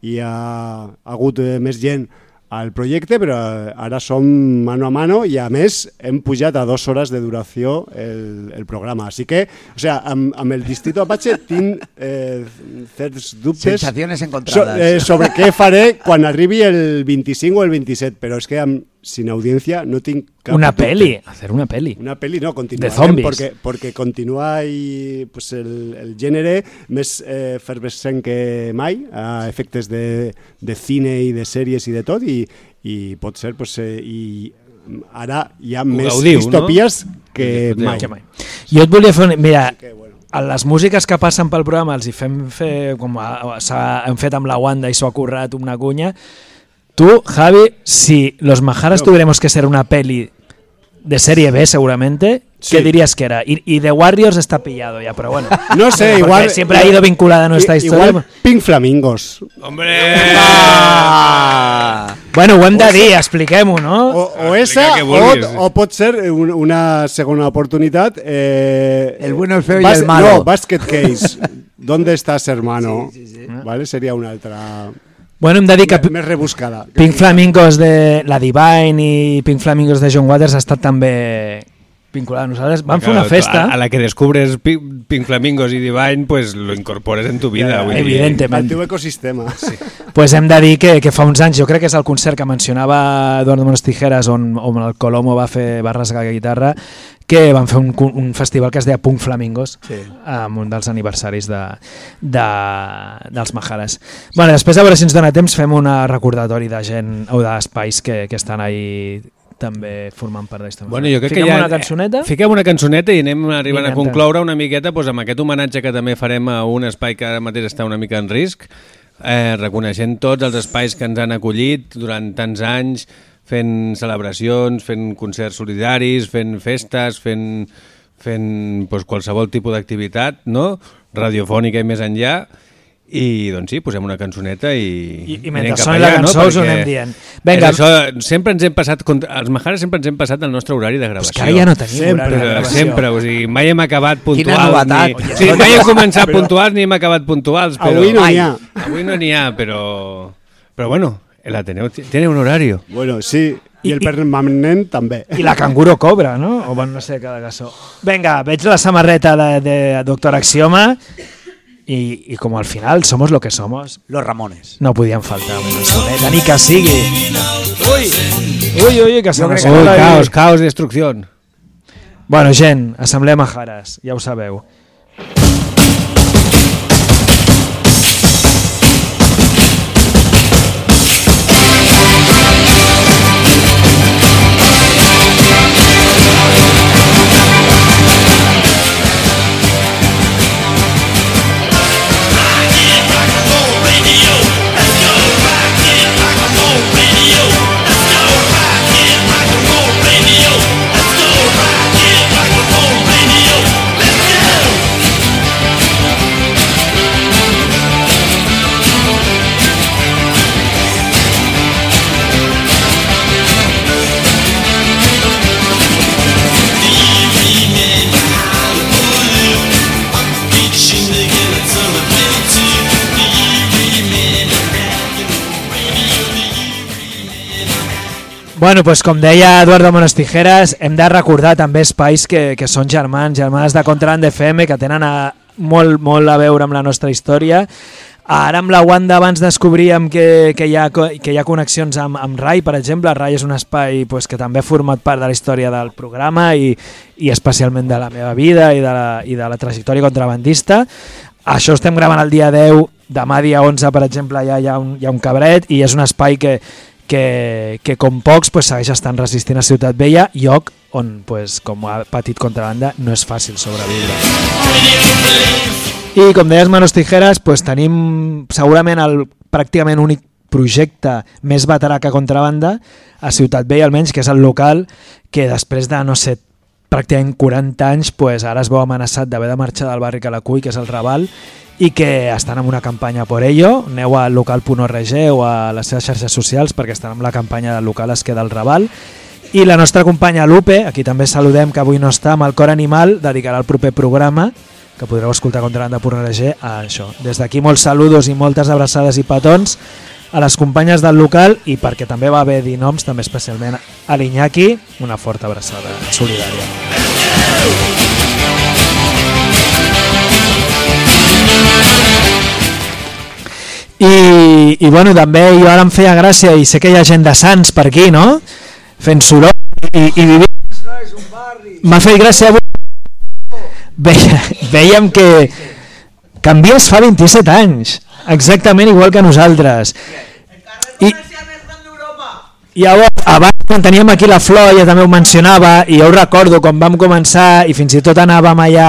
hi ha hagut eh, més gent al projecte, però ara som mano a mano i a més hem pujat a dues hores de duració el, el programa. Així que, o sea, amb, amb el Distrito Apache tinc eh, certs dubtes Sensaciones encontradas. eh, sobre què faré quan arribi el 25 o el 27, però és que amb, sin audiencia no tinc cap Una dubte. peli, hacer una peli. Una peli, no, continua. De zombies. Porque, porque continua i, pues, el, el gènere més eh, efervescent que mai, a efectes de, de cine i de sèries i de tot, i, i pot ser, pues, eh, i ara hi ha Ho més gaudiu, no? distopies que Disfruteu. mai. Que mai. Jo et volia fer... Un... Mira, a les músiques que passen pel programa els hi fem fer, com a- s'ha- hem fet amb la Wanda i s'ho ha currat una cunya. Tú, Javi, si Los Majaras No. tuviéramos que ser una peli de serie B seguramente, Sí. ¿qué dirías que era? Y, y The Warriors está pillado ya, pero bueno. <laughs> No sé, Porque igual... Siempre ha ido vinculada a nuestra historia. Igual Pink Flamingos. Hombre! Ah. <laughs> Bueno, de dir, expliquem-ho, no? O, o esa, o, o pot ser un, una segona oportunitat. Eh, El bueno, el feo y el malo. No, Basket Case. <laughs> ¿Dónde estás, hermano? Vale, sería una altra... Bueno, hem de dir que me- més rebuscada. Pink Flamingos de la Divine i Pink Flamingos de John Waters ha estat també vinculada a nosaltres. Vam fer una festa... A, a la que descubres Pi- Pink Flamingos y Divine, pues lo incorpores en tu vida. vull dir. Evidentement. El teu ecosistema. Sí. pues hem de dir que, que fa uns anys, jo crec que és el concert que mencionava Eduardo Monos Tijeras on, on el Colomo va fer va rasgar la guitarra que van fer un, un festival que es deia Punk Flamingos Sí. amb un dels aniversaris de, de, dels Majares. Bueno, després a veure si ens dona temps fem un recordatori de gent o d'espais que, que estan ahí també formant part d'esta Bueno, jo crec Fiquem que ja... una cançoneta? Fiquem una cançoneta i anem arribant Vinga, a concloure una miqueta doncs, amb aquest homenatge que també farem a un espai que ara mateix està una mica en risc, eh, reconeixent tots els espais que ens han acollit durant tants anys, fent celebracions, fent concerts solidaris, fent festes, fent, fent doncs, qualsevol tipus d'activitat, no? radiofònica i més enllà, i doncs sí, posem una cançoneta i... I- i mentre soni la cançó us ho Perquè anem dient. Vinga. és Això, sempre ens hem passat, els Majares sempre ens hem passat el nostre horari de gravació. que ara ja no tenim sempre, horari de gravació. Sempre, o sigui, mai hem acabat puntuals. novetat. Ni, sí, mai hem començat però- puntuals ni hem acabat puntuals. Però, Avui no n'hi ha. Avui no n'hi ha, però... Però bueno, el Ateneo t- tiene un horario. Bueno, sí, i, I- el permanent també. I la canguro cobra, no? O bueno, no sé, cada cançó. Vinga, veig la samarreta de, de Doctor Axioma i, i com al final somos lo que somos, Los Ramones. no podien faltar una cançoneta, ni que sigui. Ui, ui, ui, que se m'ha caos, caos, destrucción. Bueno, gent, Assemblea Majares, ja ho sabeu. Bueno, pues com deia Eduardo Monos Tijeras, hem de recordar també espais que, que són germans, germanes de Contraband FM, que tenen a, molt, molt a veure amb la nostra història. Ara amb la Wanda abans descobríem que, que, hi, ha, que hi ha connexions amb, amb RAI, per exemple. RAI és un espai pues, que també ha format part de la història del programa i, i especialment de la meva vida i de la, i de la trajectòria contrabandista. Això estem gravant el dia 10, demà dia 11, per exemple, ja hi ha un, hi ha un cabret i és un espai que, que, que com pocs pues, segueix estant resistint a Ciutat Vella, lloc on, pues, com a petit contrabanda, no és fàcil sobreviure. I com deies Manos Tijeras, pues, tenim segurament el pràcticament únic projecte més veterà que contrabanda a Ciutat Vella almenys, que és el local que després de, no sé, pràcticament 40 anys, pues, ara es veu amenaçat d'haver de marxar del barri cuy, que és el Raval, i que estan en una campanya per ello. Aneu al local.org o a les seves xarxes socials perquè estan amb la campanya del local es queda el Raval. I la nostra companya Lupe, aquí també saludem que avui no està, amb el cor animal, dedicarà el proper programa que podreu escoltar contra l'anda.org a això. Des d'aquí molts saludos i moltes abraçades i petons a les companyes del local i perquè també va haver dir noms, també especialment a l'Iñaki, una forta abraçada solidària. I, i bueno, també jo ara em feia gràcia i sé que hi ha gent de Sants per aquí, no? Fent soroll i, i vivint... M'ha fet gràcia avui Veia, veiem que canvies fa 27 anys, exactament igual que nosaltres. I, llavors, abans quan teníem aquí la Flor, ja també ho mencionava, i jo ho recordo quan vam començar i fins i tot anàvem allà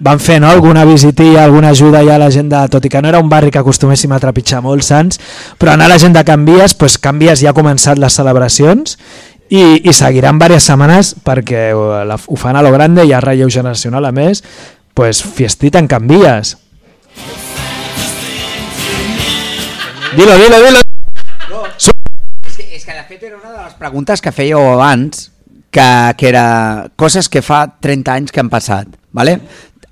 vam fer no, alguna visitilla, alguna ajuda ja a la gent de, tot i que no era un barri que acostuméssim a trepitjar molt sants, però anar a la gent de Canvies, pues Canvies ja ha començat les celebracions i, i seguiran diverses setmanes perquè eh, la, ho fan a lo grande i a relleu generacional a més pues fiestita en Canvies dilo, dilo, dilo És que, és que de fet era una de les preguntes que fèieu abans, que, que era coses que fa 30 anys que han passat. ¿vale?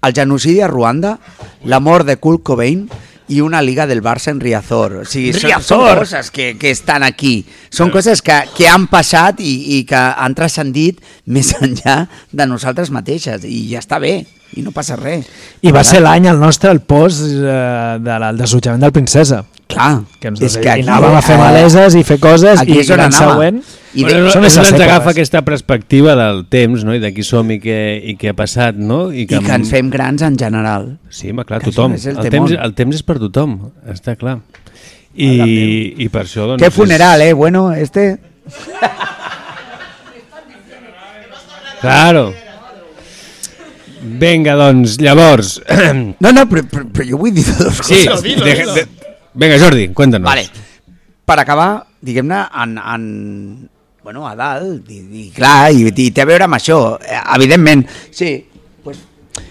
El genocidi a Ruanda, la mort de Kurt Cobain i una liga del Barça en Riazor. O sigui, són, són Riazor! coses que, que estan aquí. Són coses que, que han passat i, i que han transcendit més enllà de nosaltres mateixes. I ja està bé, i no passa res. i va ser l'any el nostre el post eh, de la- el desallotjament del Princesa Clar, que ens és i que aquí, anàvem a fer maleses i fer coses i és on l'any anava. següent I Bueno, són és on ens agafa aquesta perspectiva del temps, no? i de qui som i què, i què ha passat, no? I que ens fem grans en general. Sí, home, clar, Que tothom. el El, temps, el temps és per tothom, està clar. I, i per això, doncs... Qué funeral, eh? Bueno, este... Claro. Vinga, doncs, llavors... No, no, però, però, però jo vull dir dues Sí, coses. de, de, vinga, Jordi, cuéntanos. Vale. Per acabar, diguem-ne, en, en, bueno, a dalt, i, i clar, i, i té a veure amb això. Eh, Evidentment, sí, pues,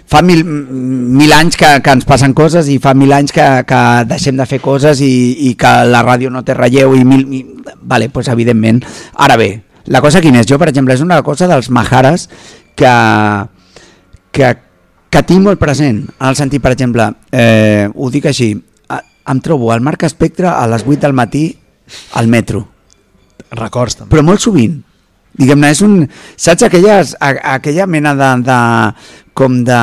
fa mil, mil anys que, que ens passen coses i fa mil anys que, que deixem de fer coses i, i que la ràdio no té relleu i mil... I, vale, pues, evidentment. Ara bé, la cosa quina és? Jo, per exemple, és una cosa dels majares que, que, que tinc molt present, en el sentit, per exemple, eh, ho dic així, em trobo al Marc Espectre a les 8 del matí al metro. Records, també. Però molt sovint. Diguem-ne, és un... Saps aquelles, a, aquella mena de, de com de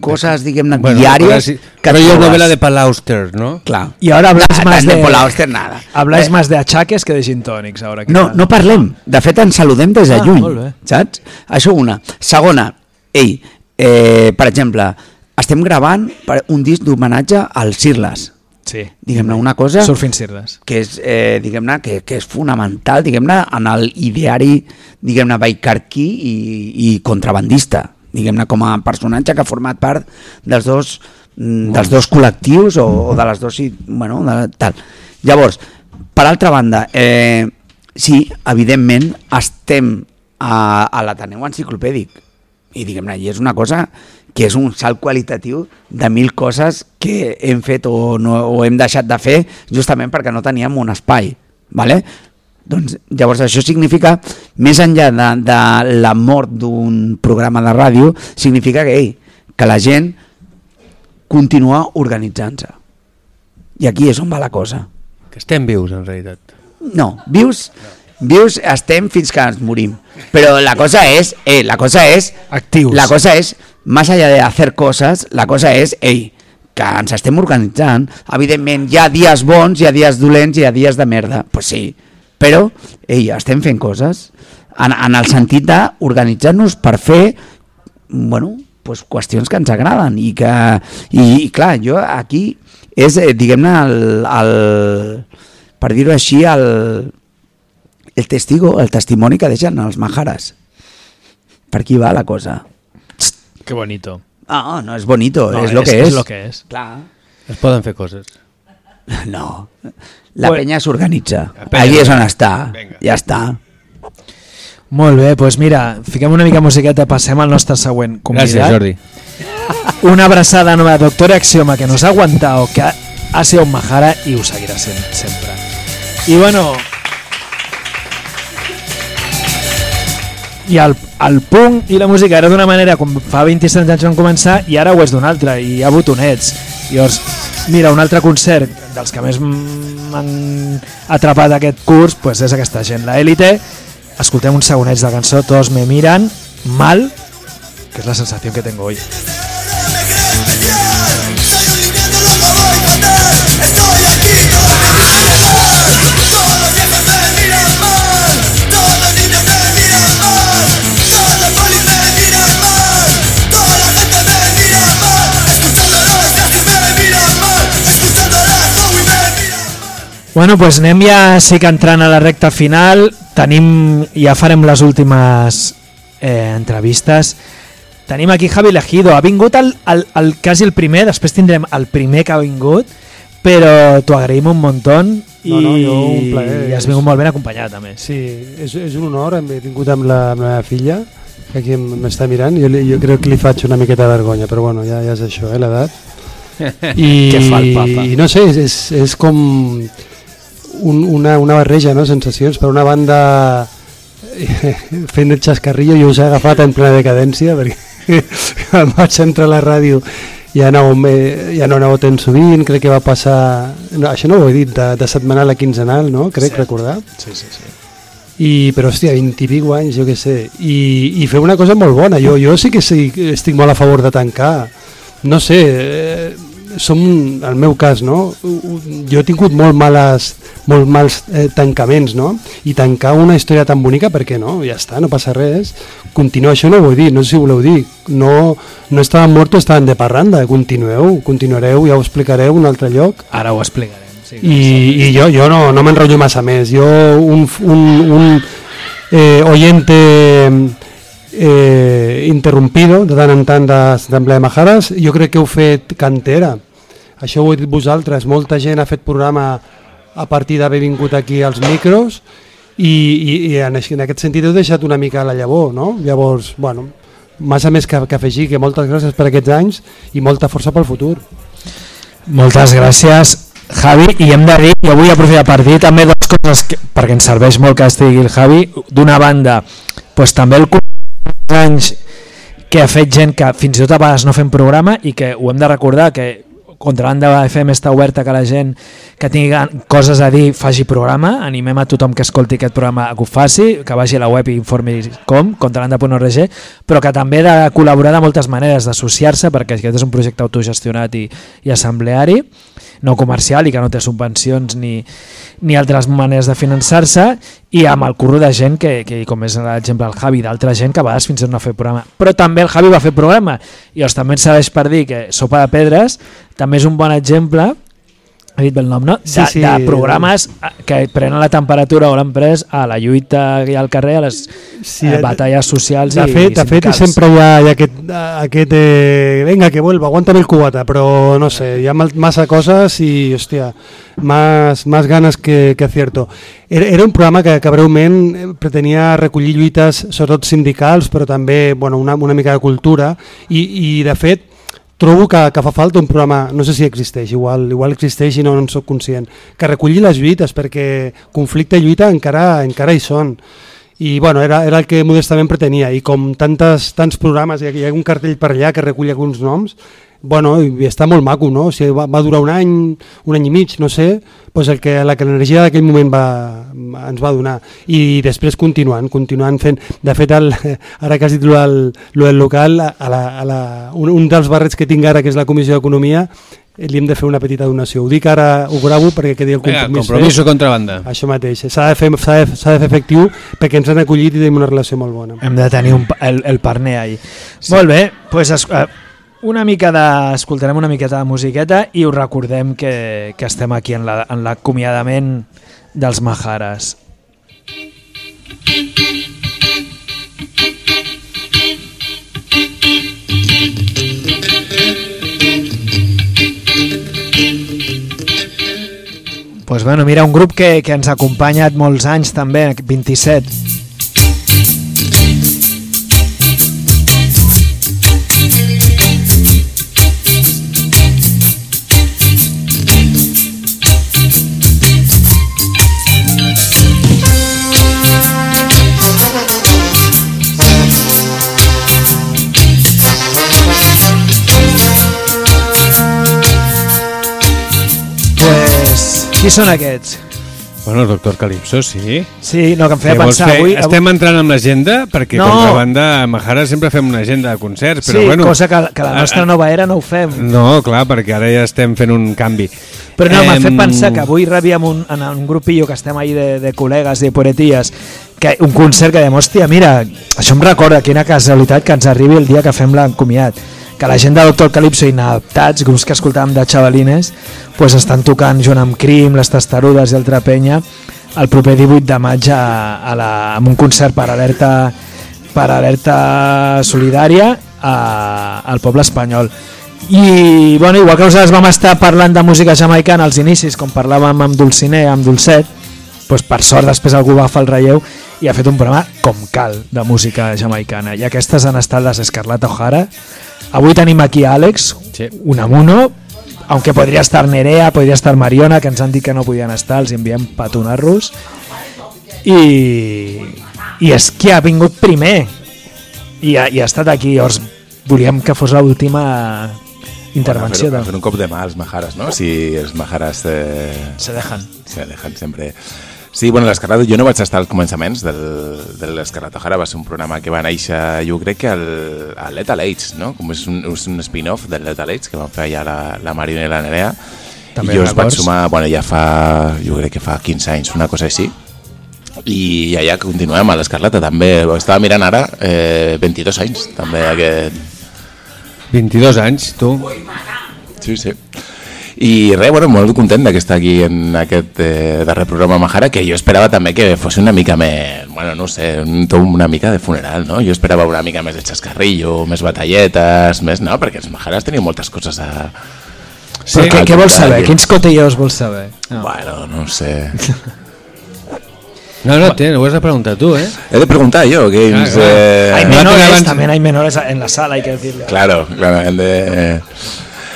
coses, diguem-ne, Bueno, diàries sí. que Rollo trobes. novela de Paul Auster, ¿no? Clar. Y ahora habláis Ah, más tant de de, Paul Auster, nada. habláis Eh, más de achaques que de gin tònics ahora. ¿qué No, tal? no parlem. De fet, ens saludem des de Ah, lluny. molt bé. Saps? Això una. Segona, ei, eh, per exemple, estem gravant per un disc d'homenatge als Sirles. Sí. Diguem-ne una cosa... Surfing Sirles. que és, eh, diguem-ne, que, que és fonamental, diguem-ne, en el ideari, diguem-ne, baicarquí i, i contrabandista, diguem-ne, com a personatge que ha format part dels dos, mm, dels dos col·lectius o, o de les dos, i- bueno, de, tal. Llavors, per altra banda, eh, sí, evidentment, estem a, a l'Ateneu Enciclopèdic, i diguem-ne, i és una cosa que és un salt qualitatiu de mil coses que hem fet o, no, o hem deixat de fer justament perquè no teníem un espai. Vale? Doncs, llavors això significa, més enllà de, de la mort d'un programa de ràdio, significa que, ei, que la gent continua organitzant-se. I aquí és on va la cosa. Que estem vius, en realitat. No, vius, Vius estem fins que ens morim. Però la cosa és, eh, la cosa és... Actius. La cosa és, más allá de hacer cosas, la cosa és, ei, que ens estem organitzant. Evidentment, hi ha dies bons, hi ha dies dolents, hi ha dies de merda. Pues sí, però, ei, estem fent coses en, en el sentit d'organitzar-nos per fer, bueno, pues, qüestions que ens agraden i que, i, i clar, jo aquí és, eh, diguem-ne, el, el, per dir-ho així, el, el testigo, el testimoni que deixen els majares. Per aquí va la cosa. Que bonito. Ah, no és bonito, No, és lo és- que és és. lo que és. Clar. Es poden fer coses. <laughs> No. La Bueno. penya s'organitza. Allí és on està. Ja està. Molt bé, doncs mira, fiquem una mica musiqueta, passem al nostre següent convidat. Gràcies, Jordi. Una abraçada nova a Doctor Axioma, que nos ha aguantado, que ha, ha sido un majara y ho seguirà sent sempre. I bueno... I el, el punk i la música era d'una manera com fa 27 anys van començar i ara ho és d'una altra, i hi ha botonets. Llavors, mira, un altre concert dels que més m'han atrapat aquest curs pues és aquesta gent, la Élite. Escoltem uns segonets de cançó, Tots me miran mal, que és la sensació que tengo hoy. Bueno, pues anem ja sí que entrant a la recta final. Tenim, ja farem les últimes eh, entrevistes. Tenim aquí Javi Legido. Ha vingut el, el, el, quasi el primer, després tindrem el primer que ha vingut, però t'ho agraïm un muntó i, No, no, jo un plaer. i has vingut molt ben acompanyat també. Sí, és, és un honor, hem vingut amb la, amb la meva filla, que aquí m'està mirant, jo, jo crec que li faig una miqueta de vergonya, però bueno, ja, ja és això, eh, l'edat. I, <laughs> Què fa el papa? I no sé, és, és, és com un, una, una barreja, no?, sensacions. Per una banda, <laughs> fent el xascarrillo, jo us he agafat en plena decadència, perquè <laughs> quan vaig entrar a la ràdio ja no, ja no anava tan sovint, crec que va passar... No, això no ho he dit, de, de setmanal a quinzenal, no?, crec Sí. recordar. Sí, sí, sí. I, però hòstia, 20 i pico anys, jo què sé, i, i fer una cosa molt bona, jo, jo sí que sí, estic molt a favor de tancar, no sé, eh, som, el meu cas, no? Jo he tingut molt males, molt mals eh, tancaments, no? I tancar una història tan bonica, per què no? Ja està, no passa res. Continua, això no ho vull dir, no sé si voleu dir. No, no estaven mortos, estaven de parranda. Continueu, continuareu, ja ho explicareu un altre lloc. Ara ho explicarem. Sí, I, i jo, jo no, no m'enrotllo massa més. Jo, un, un, un eh, oyente eh, interrompido de tant en tant d'Assemblea de Majares, jo crec que heu fet cantera. Això ho heu dit vosaltres. Molta gent ha fet programa a partir d'haver vingut aquí als micros i, i, i en, en aquest sentit heu deixat una mica la llavor, no? Llavors, bueno, massa més que, que afegir, que moltes gràcies per aquests anys i molta força pel futur. Moltes gràcies, Javi, i hem de dir, jo vull aprofitar per dir també dues coses que, perquè ens serveix molt que estigui el Javi. D'una banda, pues, també el anys que ha fet gent que fins i tot a vegades no fem programa i que ho hem de recordar que Contrabanda FM està oberta que la gent que tingui coses a dir faci programa, animem a tothom que escolti aquest programa que ho faci, que vagi a la web i informi com, contrabanda.org, però que també de col·laborar de moltes maneres, d'associar-se, perquè aquest és un projecte autogestionat i, i assembleari, no comercial i que no té subvencions ni, ni altres maneres de finançar-se i amb el curro de gent que, que com és l'exemple del Javi, d'altra gent que a vegades fins i tot no ha fet programa. Però també el Javi va fer programa i llavors també ens serveix per dir que Sopa de Pedres també és un bon exemple he dit bé el nom, no? De, Sí, sí. de programes eh, que prenen la temperatura o l'han pres a la lluita ha al carrer, a les sí, eh, batalles socials de i fet, de fet sempre hi ha, hi ha aquest, aquest eh, venga que vuelva, aguántame el cubata però no sé, hi ha massa coses i hòstia, más, más ganes que, que acierto era, era un programa que, que breument eh, pretenia recollir lluites sobretot sindicals però també bueno, una, una mica de cultura i, i de fet trobo que, que fa falta un programa, no sé si existeix, igual, igual existeix i no en sóc conscient, que recolli les lluites, perquè conflicte i lluita encara, encara hi són. i bueno, era, era el que modestament pretenia i com tantes, tants programes, hi ha, hi ha un cartell per allà que recull alguns noms bueno, i està molt maco, no? O sigui, va, va durar un any, un any i mig, no sé, doncs el que, la que l'energia d'aquell moment va, ens va donar. I després continuant, continuant fent... De fet, el, <laughs> ara que has dit lo del, lo del local, a la, a la, un, un dels barrets que tinc ara, que és la Comissió d'Economia, eh, li hem de fer una petita donació. Ho dic ara, ho gravo perquè quedi el Vinga, compromís. compromís fet. o contrabanda. Això mateix. S'ha de, fer, s'ha de, s'ha de fer efectiu perquè ens han acollit i tenim una relació molt bona. Hem de tenir un, el, el parner ahí. Sí. Molt bé, pues, es, eh, una mica de, escoltarem una miqueta de musiqueta i us recordem que, que estem aquí en la- en l'acomiadament dels Majares. Pues bueno, mira, un grup que, que ens ha acompanyat molts anys també, 27. Qui són aquests? Bueno, el doctor Calipso, sí. Sí, no, que em feia Què pensar fer? avui... Estem entrant amb l'agenda? Perquè, No. no. contrabanda, a Mahara sempre fem una agenda de concerts, però sí, bueno... cosa que, que la nostra a- nova era no ho fem. No, clar, perquè ara ja estem fent un canvi. Però no, m'ha fet Em, pensar que avui rebíem un, en un grupillo que estem ahí de, de col·legues de poeties, que un concert que dèiem, hòstia, mira, això em recorda quina casualitat que ens arribi el dia que fem l'encomiat que la gent de Doctor Calypso Inadaptats, grups que escoltàvem de xavalines, pues estan tocant junt amb Crim, les Testarudes i altra penya el proper 18 de maig a, a la, amb un concert per alerta per alerta solidària a, al poble espanyol. I bueno, igual que nosaltres vam estar parlant de música jamaicana als inicis com parlàvem amb Dulciné, amb Dulcet doncs per sort després algú va fer el relleu i ha fet un programa com cal de música jamaicana. I aquestes han estat les Escarlata O'Hara avui tenim aquí a Àlex sí. Unamuno aunque podria estar Nerea, podria estar Mariona que ens han dit que no podien estar, els enviem petonar-los i, i és qui ha vingut primer i ha, i ha estat aquí llavors volíem que fos l'última intervenció Bueno, de... fer un cop de mà als Majaras, no? Si els Majaras... Eh, se dejan. Se dejan sempre. Sí, bueno, l'Escarlata, jo no vaig estar als començaments del, de l'Escarlata O'Hara, va ser un programa que va néixer, jo crec que al, a Lethal Age, no? Com és un, és un spin-off del Lethal Age que van fer allà la, la Marina i la Nerea. També I jo es vaig sumar, bueno, ja fa, jo crec que fa 15 anys, una cosa així. I allà continuem a l'Escarlata, també. Estava mirant ara, eh, 22 anys, també aquest... 22 anys, tu. Sí, sí. I res, bueno, molt content d'estar aquí en aquest eh, darrer programa Mahara, que jo esperava també que fos una mica més, bueno, no sé, un to una mica de funeral, no? Jo esperava una mica més de xascarrillo, més batalletes, més, no? Perquè els Maharas tenien moltes coses a... Però què, què vols saber? Quins cotillos vols saber? No. Bueno, no sé. No, no, té, ho has de preguntar tu, eh? He de preguntar jo, que Clar, ens... clar. Eh... Hay menores, también hay menores en la sala, hay que decirlo. Claro, claro, hem de... eh,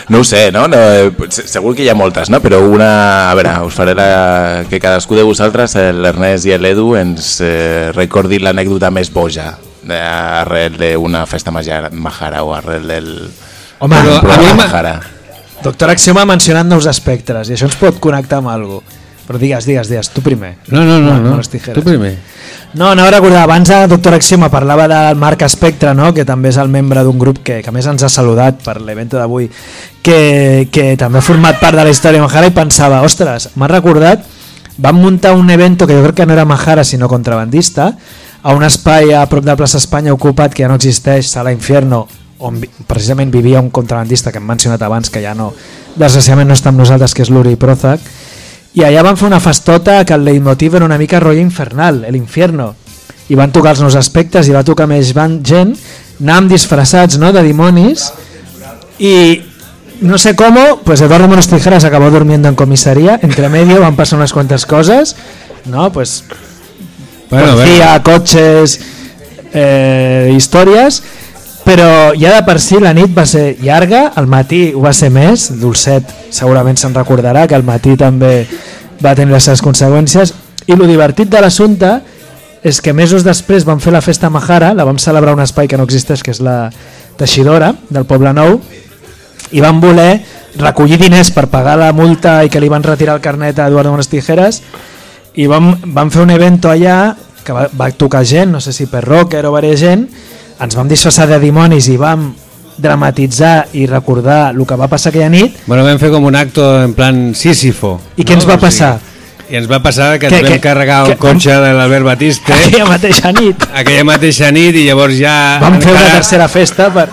No ho sé, no? no eh, se- segur que hi ha moltes, no? Però una... A veure, us faré la... que cadascú de vosaltres, eh, l'Ernest i l'Edu, ens eh, recordi l'anècdota més boja de, arrel d'una festa maja- majara o arrel del... Home, però a mi majara. Doctor Axioma ha mencionat nous espectres i això ens pot connectar amb alguna cosa. Però digues, digues, digues, tu primer. No, no, no, no. les tijeres. Tu primer. No, anava a recordar, abans el doctor Axioma parlava del Marc Espectre, no? que també és el membre d'un grup que, que més ens ha saludat per l'event d'avui, que, que també ha format part de la història de Mahara i pensava, ostres, m'ha recordat, van muntar un event que jo crec que no era Mahara sinó contrabandista, a un espai a prop de plaça Espanya ocupat que ja no existeix, Sala Infierno, on vi- precisament vivia un contrabandista que hem mencionat abans, que ja no, desgraciadament no està amb nosaltres, que és l'Uri Prozac, i allà van fer una festota que el leitmotiv era una mica rotllo infernal, el infierno. I van tocar els nous aspectes i va tocar més van gent, anàvem disfressats no, de dimonis y no sé cómo, pues Eduardo Manos Tijeras acabó durmiendo en comisaría, entre medio van pasar unas cuantas cosas, ¿no? Pues Bueno, policía, coches, eh, històries, però ja de per si la nit va ser llarga, al matí ho va ser més, Dolcet segurament se'n recordarà que al matí també va tenir les seves conseqüències, i lo divertit de l'assumpte és que mesos després vam fer la festa Mahara, la vam celebrar un espai que no existeix, que és la Teixidora, del Poble Nou, i van voler recollir diners per pagar la multa i que li van retirar el carnet a Eduardo Mones Tijeras. I vam, vam fer un evento allà que va, va tocar gent, no sé si per rocker o varia gent, ens vam disfressar de dimonis i vam dramatitzar i recordar el que va passar aquella nit Bueno, vam fer com un acto en plan Sísifo. i què ens va passar? I ens va passar que, Que- ens vam que- carregar el que- cotxe de l'Albert Batiste aquella mateixa nit aquella mateixa nit i llavors ja... vam fer una encara- tercera festa per...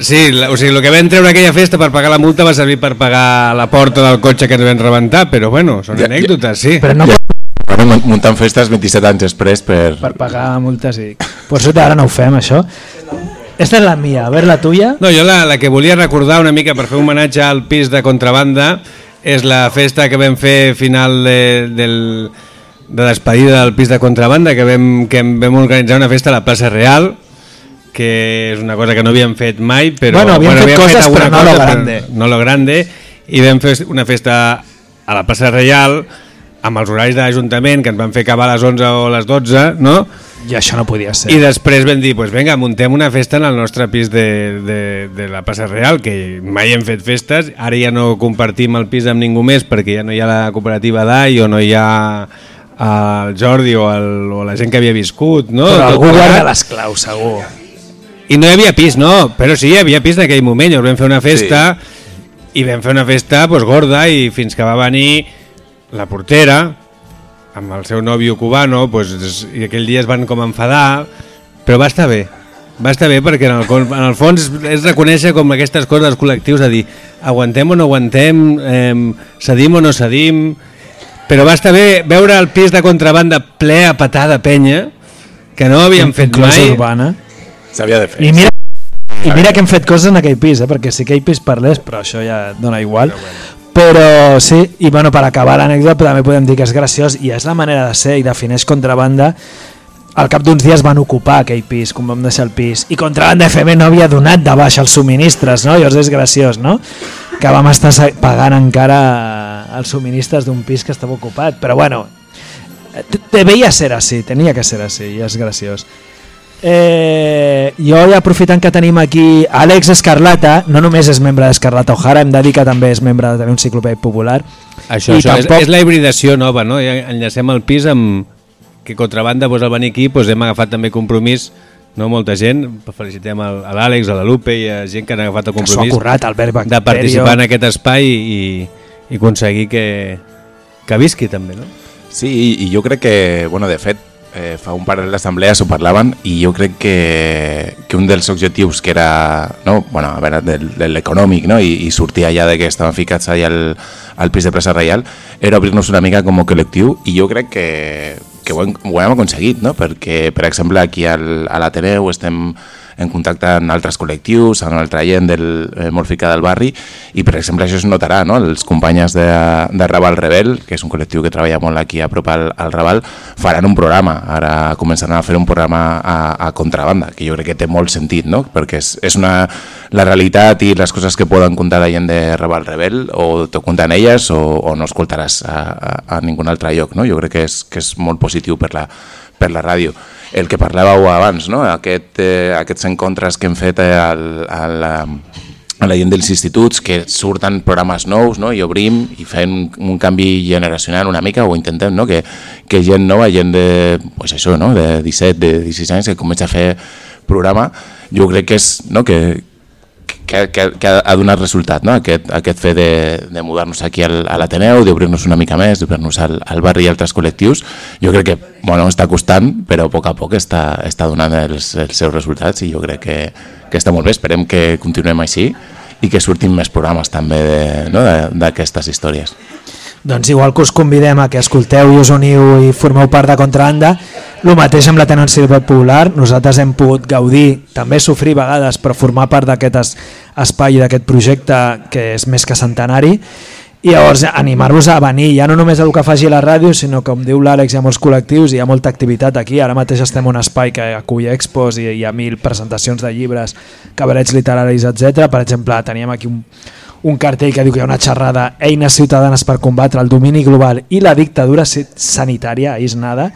Sí, la- o sigui, el que vam treure aquella festa per pagar la multa va servir per pagar la porta del cotxe que ens vam rebentar, però bueno, són Ja- anècdotes, sí. Però no Ja, muntant festes 27 anys després per... per pagar multes i... Sort ara no ho fem, això. Esta és la mia, a veure la tuya. No, jo la, la que volia recordar una mica per fer un homenatge al pis de contrabanda és la festa que vam fer final de, del, de despedida del pis de contrabanda, que vam, que vam organitzar una festa a la plaça Real, que és una cosa que no havíem fet mai, però... Bueno, havíem fet coses, alguna però no lo cosa, grande. no lo grande, i vam fer una festa a la plaça Real amb els horaris de l'Ajuntament, que ens van fer acabar a les 11 o les 12, no? I això no podia ser. I després vam dir, pues venga, muntem una festa en el nostre pis de, de, de la Plaça Real, que mai hem fet festes, ara ja no compartim el pis amb ningú més perquè ja no hi ha la cooperativa d'AI o no hi ha el Jordi o, el, o la gent que havia viscut, no? Però Tot algú guarda les claus, segur. I no hi havia pis, no, però sí, hi havia pis en aquell moment, llavors vam fer una festa sí. i vam fer una festa pues, gorda i fins que va venir la portera amb el seu nòvio cubano pues, es- i aquell dia es van com enfadar però va estar bé va estar bé perquè en el, en el fons és reconèixer com aquestes coses dels col·lectius de dir aguantem o no aguantem eh, cedim o no cedim però va estar bé veure el pis de contrabanda ple a petar de penya que no havíem fet mai urbana. S'havia de fer. I mira, I mira que hem fet coses en aquell pis, eh? perquè sí que aquell pis parlés, però això ja dona igual. Però sí, i bueno, per acabar l'anècdota també podem dir que és graciós i és la manera de ser i defineix contrabanda al cap d'uns dies van ocupar aquell pis, com vam deixar el pis, i Contrabanda FM no havia donat de baixa els subministres, no? Llavors és graciós, no? Que vam estar pagant encara els subministres d'un pis que estava ocupat, però bueno, te- debería ser así, tenia que ser así, i és graciós. Eh, jo ja aprofitant que tenim aquí Àlex Escarlata, no només és membre d'Escarlata O'Hara, hem de dir que també és membre de també Enciclopèdia Popular. Això, això és, és la hibridació nova, no? Ja enllacem el pis amb que contrabanda pues, al venir aquí pues, hem agafat també compromís no molta gent, felicitem al- a l'Àlex, a la Lupe i a gent que han agafat el compromís currat, Albert de participar en aquest espai i, i aconseguir que, que visqui també, no? Sí, i, i jo crec que, bueno, de fet, eh, fa un parell d'assemblees ho parlaven i jo crec que, que un dels objectius que era, no, bueno, a veure, de, de l'econòmic, no? I, i sortir allà de que estaven ficats allà al, al pis de Plaça Reial, era obrir-nos una mica com a col·lectiu i jo crec que, que ho, hem, ho hem aconseguit, no? Perquè, per exemple, aquí al, a l'Ateneu estem en contacte amb altres col·lectius, amb altra gent del, eh, molt ficada del barri i per exemple això es notarà, no? els companyes de, de Raval Rebel, que és un col·lectiu que treballa molt aquí a prop al, al Raval, faran un programa, ara començaran a fer un programa a, a contrabanda, que jo crec que té molt sentit, no? perquè és, és una, la realitat i les coses que poden contar la gent de Raval Rebel o t'ho conten elles o, o no escoltaràs a, a, a ningun altre lloc, no? jo crec que és, que és molt positiu per la, per la ràdio. El que parlàveu abans, no? Aquest, eh, aquests encontres que hem fet eh, al, a, la, a la gent dels instituts, que surten programes nous no? i obrim i fem un canvi generacional una mica, o intentem, no? que, que gent nova, gent de, pues això, no? de 17, de 16 anys, que comença a fer programa, jo crec que és, no? que, que, que, que ha donat resultat, no? aquest, aquest fet de, de mudar-nos aquí al, a l'Ateneu, d'obrir-nos una mica més, d'obrir-nos al, al barri i altres col·lectius, jo crec que bueno, està costant, però a poc a poc està, està donant els, els seus resultats i jo crec que, que està molt bé, esperem que continuem així i que surtin més programes també de- no? d'aquestes històries. Doncs igual que us convidem a que escolteu i us uniu i formeu part de Contrabanda, el mateix amb la Tenencialitat Popular, nosaltres hem pogut gaudir, també sofrir vegades, però formar part d'aquest es- espai i d'aquest projecte que és més que centenari, i llavors animar-vos a venir, ja no només el que faci la ràdio, sinó com diu l'Àlex, hi ha molts col·lectius, hi ha molta activitat aquí, ara mateix estem en un espai que acull expos i hi ha mil presentacions de llibres, cabarets literaris, etc. Per exemple, teníem aquí un, un cartell que diu que hi ha una xerrada eines ciutadanes per combatre el domini global i la dictadura sanitària, és nada,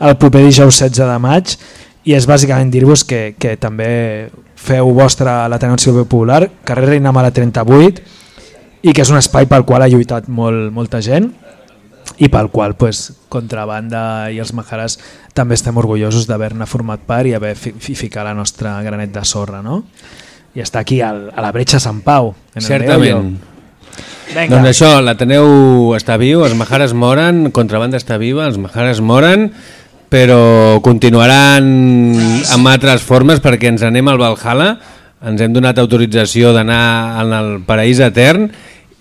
el proper dijous 16 de maig i és bàsicament dir-vos que, que també feu vostra l'Ateneu Silvio Popular, carrer Reina Mala 38 i que és un espai pel qual ha lluitat molt, molta gent i pel qual pues, Contrabanda i els Majares també estem orgullosos d'haver-ne format part i haver fi, fi la nostra granet de sorra no? I està aquí al, a la bretxa Sant Pau en Certament. Vinga. Doncs això, l'Ateneu està viu, els Majares moren, Contrabanda està viva, els Majares moren, però continuaran amb altres formes perquè ens anem al Valhalla, ens hem donat autorització d'anar en el paraís etern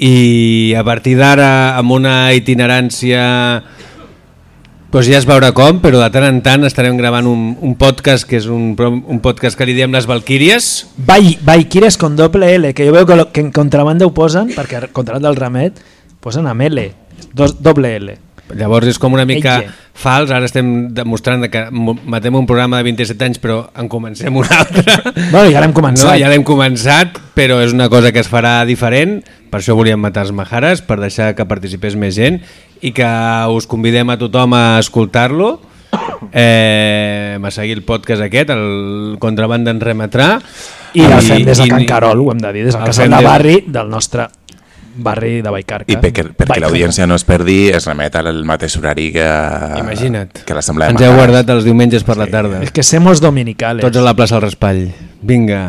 i a partir d'ara amb una itinerància doncs ja es veurà com, però de tant en tant estarem gravant un, un podcast que és un, un podcast que li diem les Valquíries Vai, Valkyries con doble L, que jo veu que, lo, que en contrabanda ho posen, perquè contrabanda del Ramet posen amb L, dos, doble L. Llavors és com una mica Ella. fals, ara estem demostrant que matem un programa de 27 anys però en comencem un altre. <laughs> Bueno, ja l'hem començat. No, ja l'hem començat, però és una cosa que es farà diferent, per això volíem matar els Majares, per deixar que participés més gent i que us convidem a tothom a escoltar-lo, eh, a seguir el podcast aquest, el Contrabanda en remetrà. I el fem des de Can Carol, ho hem de dir, des del el casal de barri del nostre barri de Vallcarca. I perquè, perquè l'audiència no es perdi, es remet al mateix horari que, Imagina't. que l'assemblea Ens heu guardat els diumenges per la tarda. És que semos dominicales. Tots a la plaça del Raspall. Vinga.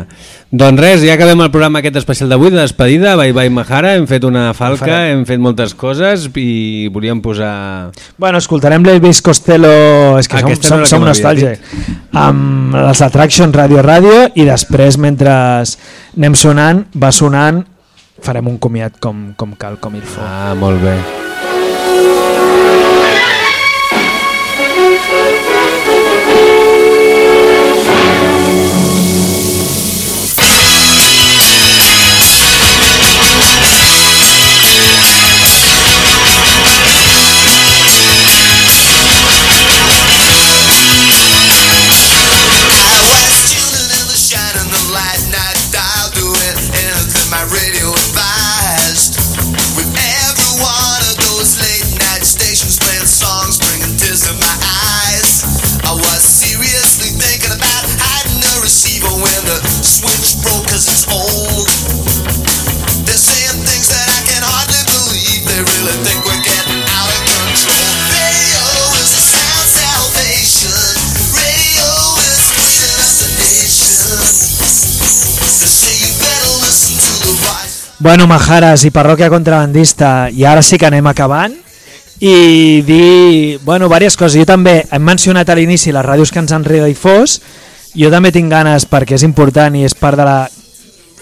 Doncs res, ja acabem el programa aquest especial d'avui de despedida. Bye bye Mahara, hem fet una falca, hem fet moltes coses i volíem posar... Bueno, escoltarem l'Elvis Costello, és que Aquesta som, som nostàlgia, amb les Attraction Radio Radio i després, mentre anem sonant, va sonant, farem un comiat com, com cal, com il faut. Ah, molt bé. Bueno, Majares i parròquia contrabandista, i ara sí que anem acabant, i dir, bueno, diverses coses. Jo també hem mencionat a l'inici les ràdios que ens han redifós, jo també tinc ganes perquè és important i és part de la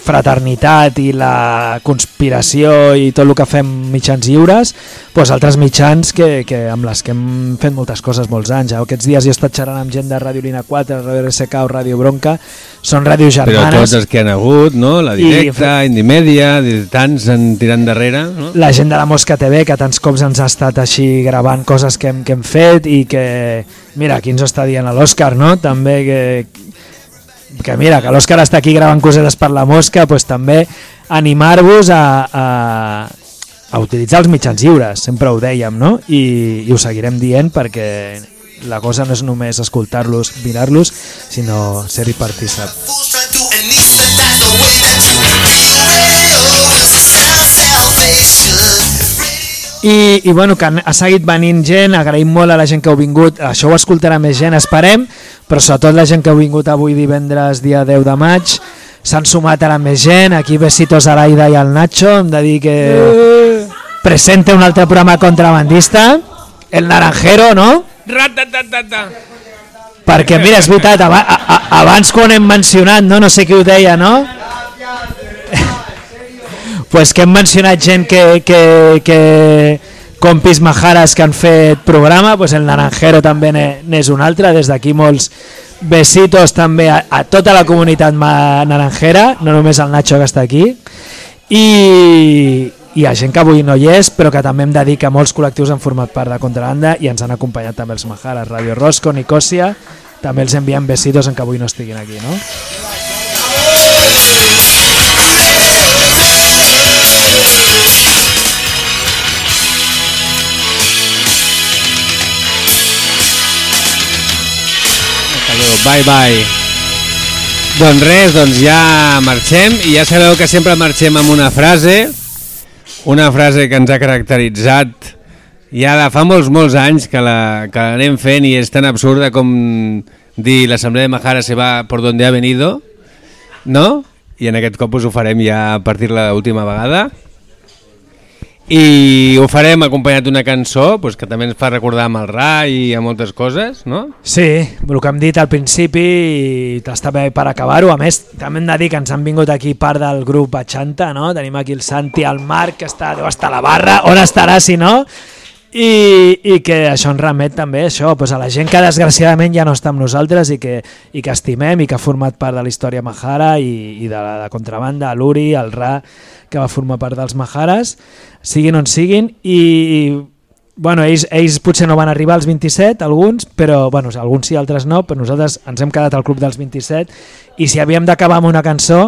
fraternitat i la conspiració i tot el que fem mitjans lliures, doncs altres mitjans que, que amb les que hem fet moltes coses molts anys. Aquests dies jo he estat xerrant amb gent de Ràdio Lina 4, Ràdio RSK o Ràdio Bronca, són ràdios Però germanes. tots els que han hagut, no? La I- directa, Indimèdia, tants en tirant darrere, no? la gent de la Mosca TV que tants cops ens ha estat així gravant coses que hem, que hem fet i que, mira, aquí ens està dient l'Òscar, no? També que, que mira, que l'Òscar està aquí gravant cosetes per la Mosca, doncs també animar-vos a, a, a utilitzar els mitjans lliures, sempre ho dèiem, no? I, i ho seguirem dient perquè la cosa no és només escoltar-los, mirar-los, sinó ser-hi partícip. I, i bueno, que ha seguit venint gent, agraïm molt a la gent que heu vingut, això ho escoltarà més gent, esperem, però sobretot la gent que heu vingut avui divendres, dia 10 de maig, s'han sumat ara més gent, aquí besitos a l'Aida i al Nacho, hem de dir que presenta un altre programa contrabandista, El Naranjero, no? Ratatatata. Perquè mira, és veritat, abans quan hem mencionat, no, no sé qui ho deia, no? pues que hem mencionat gent que, que, que compis majares que han fet programa, pues el Naranjero també n'és un altre, des d'aquí molts besitos també a, a tota la comunitat naranjera, no només al Nacho que està aquí, i, i a gent que avui no hi és, però que també hem de dir que molts col·lectius han format part de Contrabanda i ens han acompanyat també els Majares, Radio Rosco, Nicosia, també els enviem besitos en que avui no estiguin aquí, no? Bye bye. Doncs res, doncs ja marxem i ja sabeu que sempre marxem amb una frase, una frase que ens ha caracteritzat ja de fa molts, molts anys que la, que l'anem fent i és tan absurda com dir l'Assemblea de Majara se va por donde ha venido, no? I en aquest cop us ho farem ja a partir la última vegada. I ho farem acompanyat d'una cançó pues, que també ens fa recordar amb el Ra i a moltes coses, no? Sí, el que hem dit al principi està bé per acabar-ho. A més, també hem de dir que ens han vingut aquí part del grup Achanta, no? Tenim aquí el Santi, el Marc, que està, deu estar a la barra, on estarà si no? I, i que això ens remet també això, pues a la gent que desgraciadament ja no està amb nosaltres i que, i que estimem i que ha format part de la història Mahara i, i de la de contrabanda, l'Uri, el Ra, que va formar part dels Maharas, siguin on siguin, i, i bueno, ells, ells potser no van arribar als 27, alguns, però bueno, alguns sí, altres no, però nosaltres ens hem quedat al club dels 27, i si havíem d'acabar amb una cançó,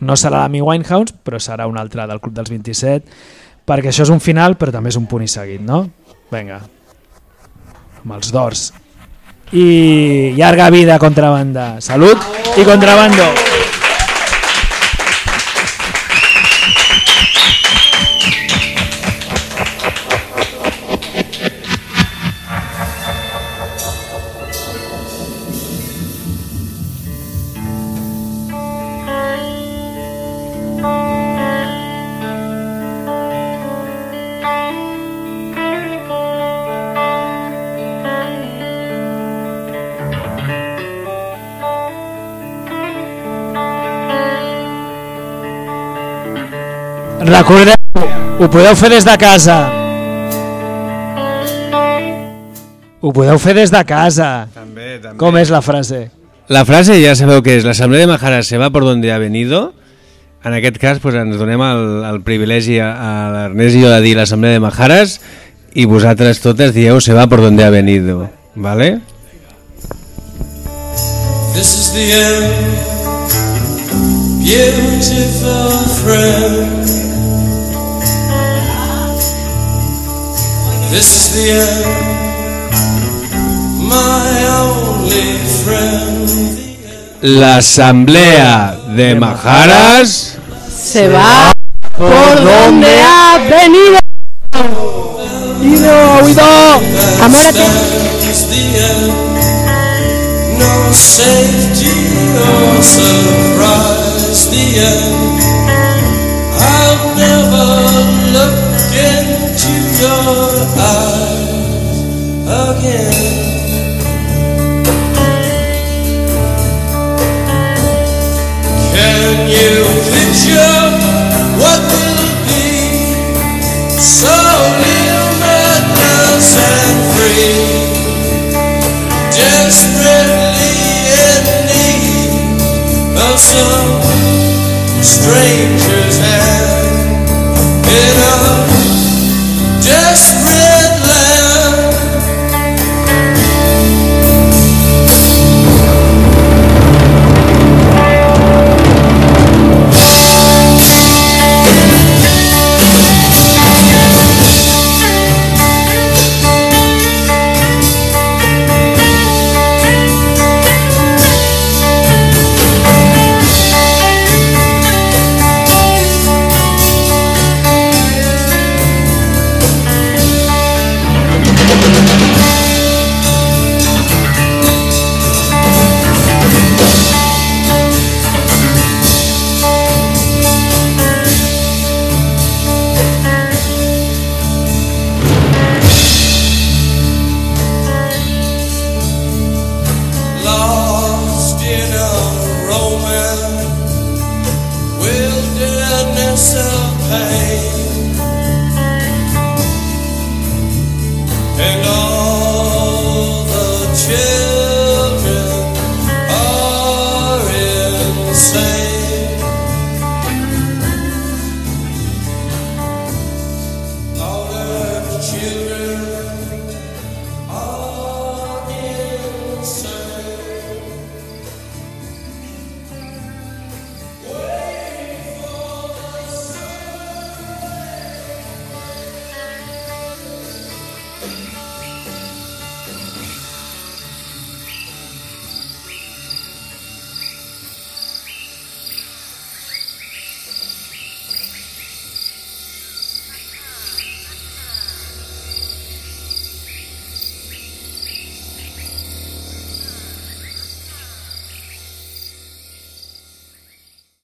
no serà la Mi Winehouse, però serà una altra del club dels 27, perquè això és un final, però també és un punt i seguit, no? Vinga, amb els dors. I llarga vida, contrabanda. Salut i contrabando. Recordeu, ho podeu fer des de casa. Ho podeu fer des de casa. També, també. Com és la frase? La frase ja sabeu que és l'Assemblea de Majara se va por donde ha venido. En aquest cas pues, ens donem el, el privilegi a, a l'Ernest i jo de dir l'Assemblea de Majares i vosaltres totes dieu se va por donde ha venido. ¿Vale? This is the end, beautiful friend. This is the end, my only friend. L'Assemblea de Majares Se va por donde ha venido. Ido, oído. End, no safety or surprise. The end, I'll never look eyes again. Can you picture what will be? So and free, desperately in need of some stranger's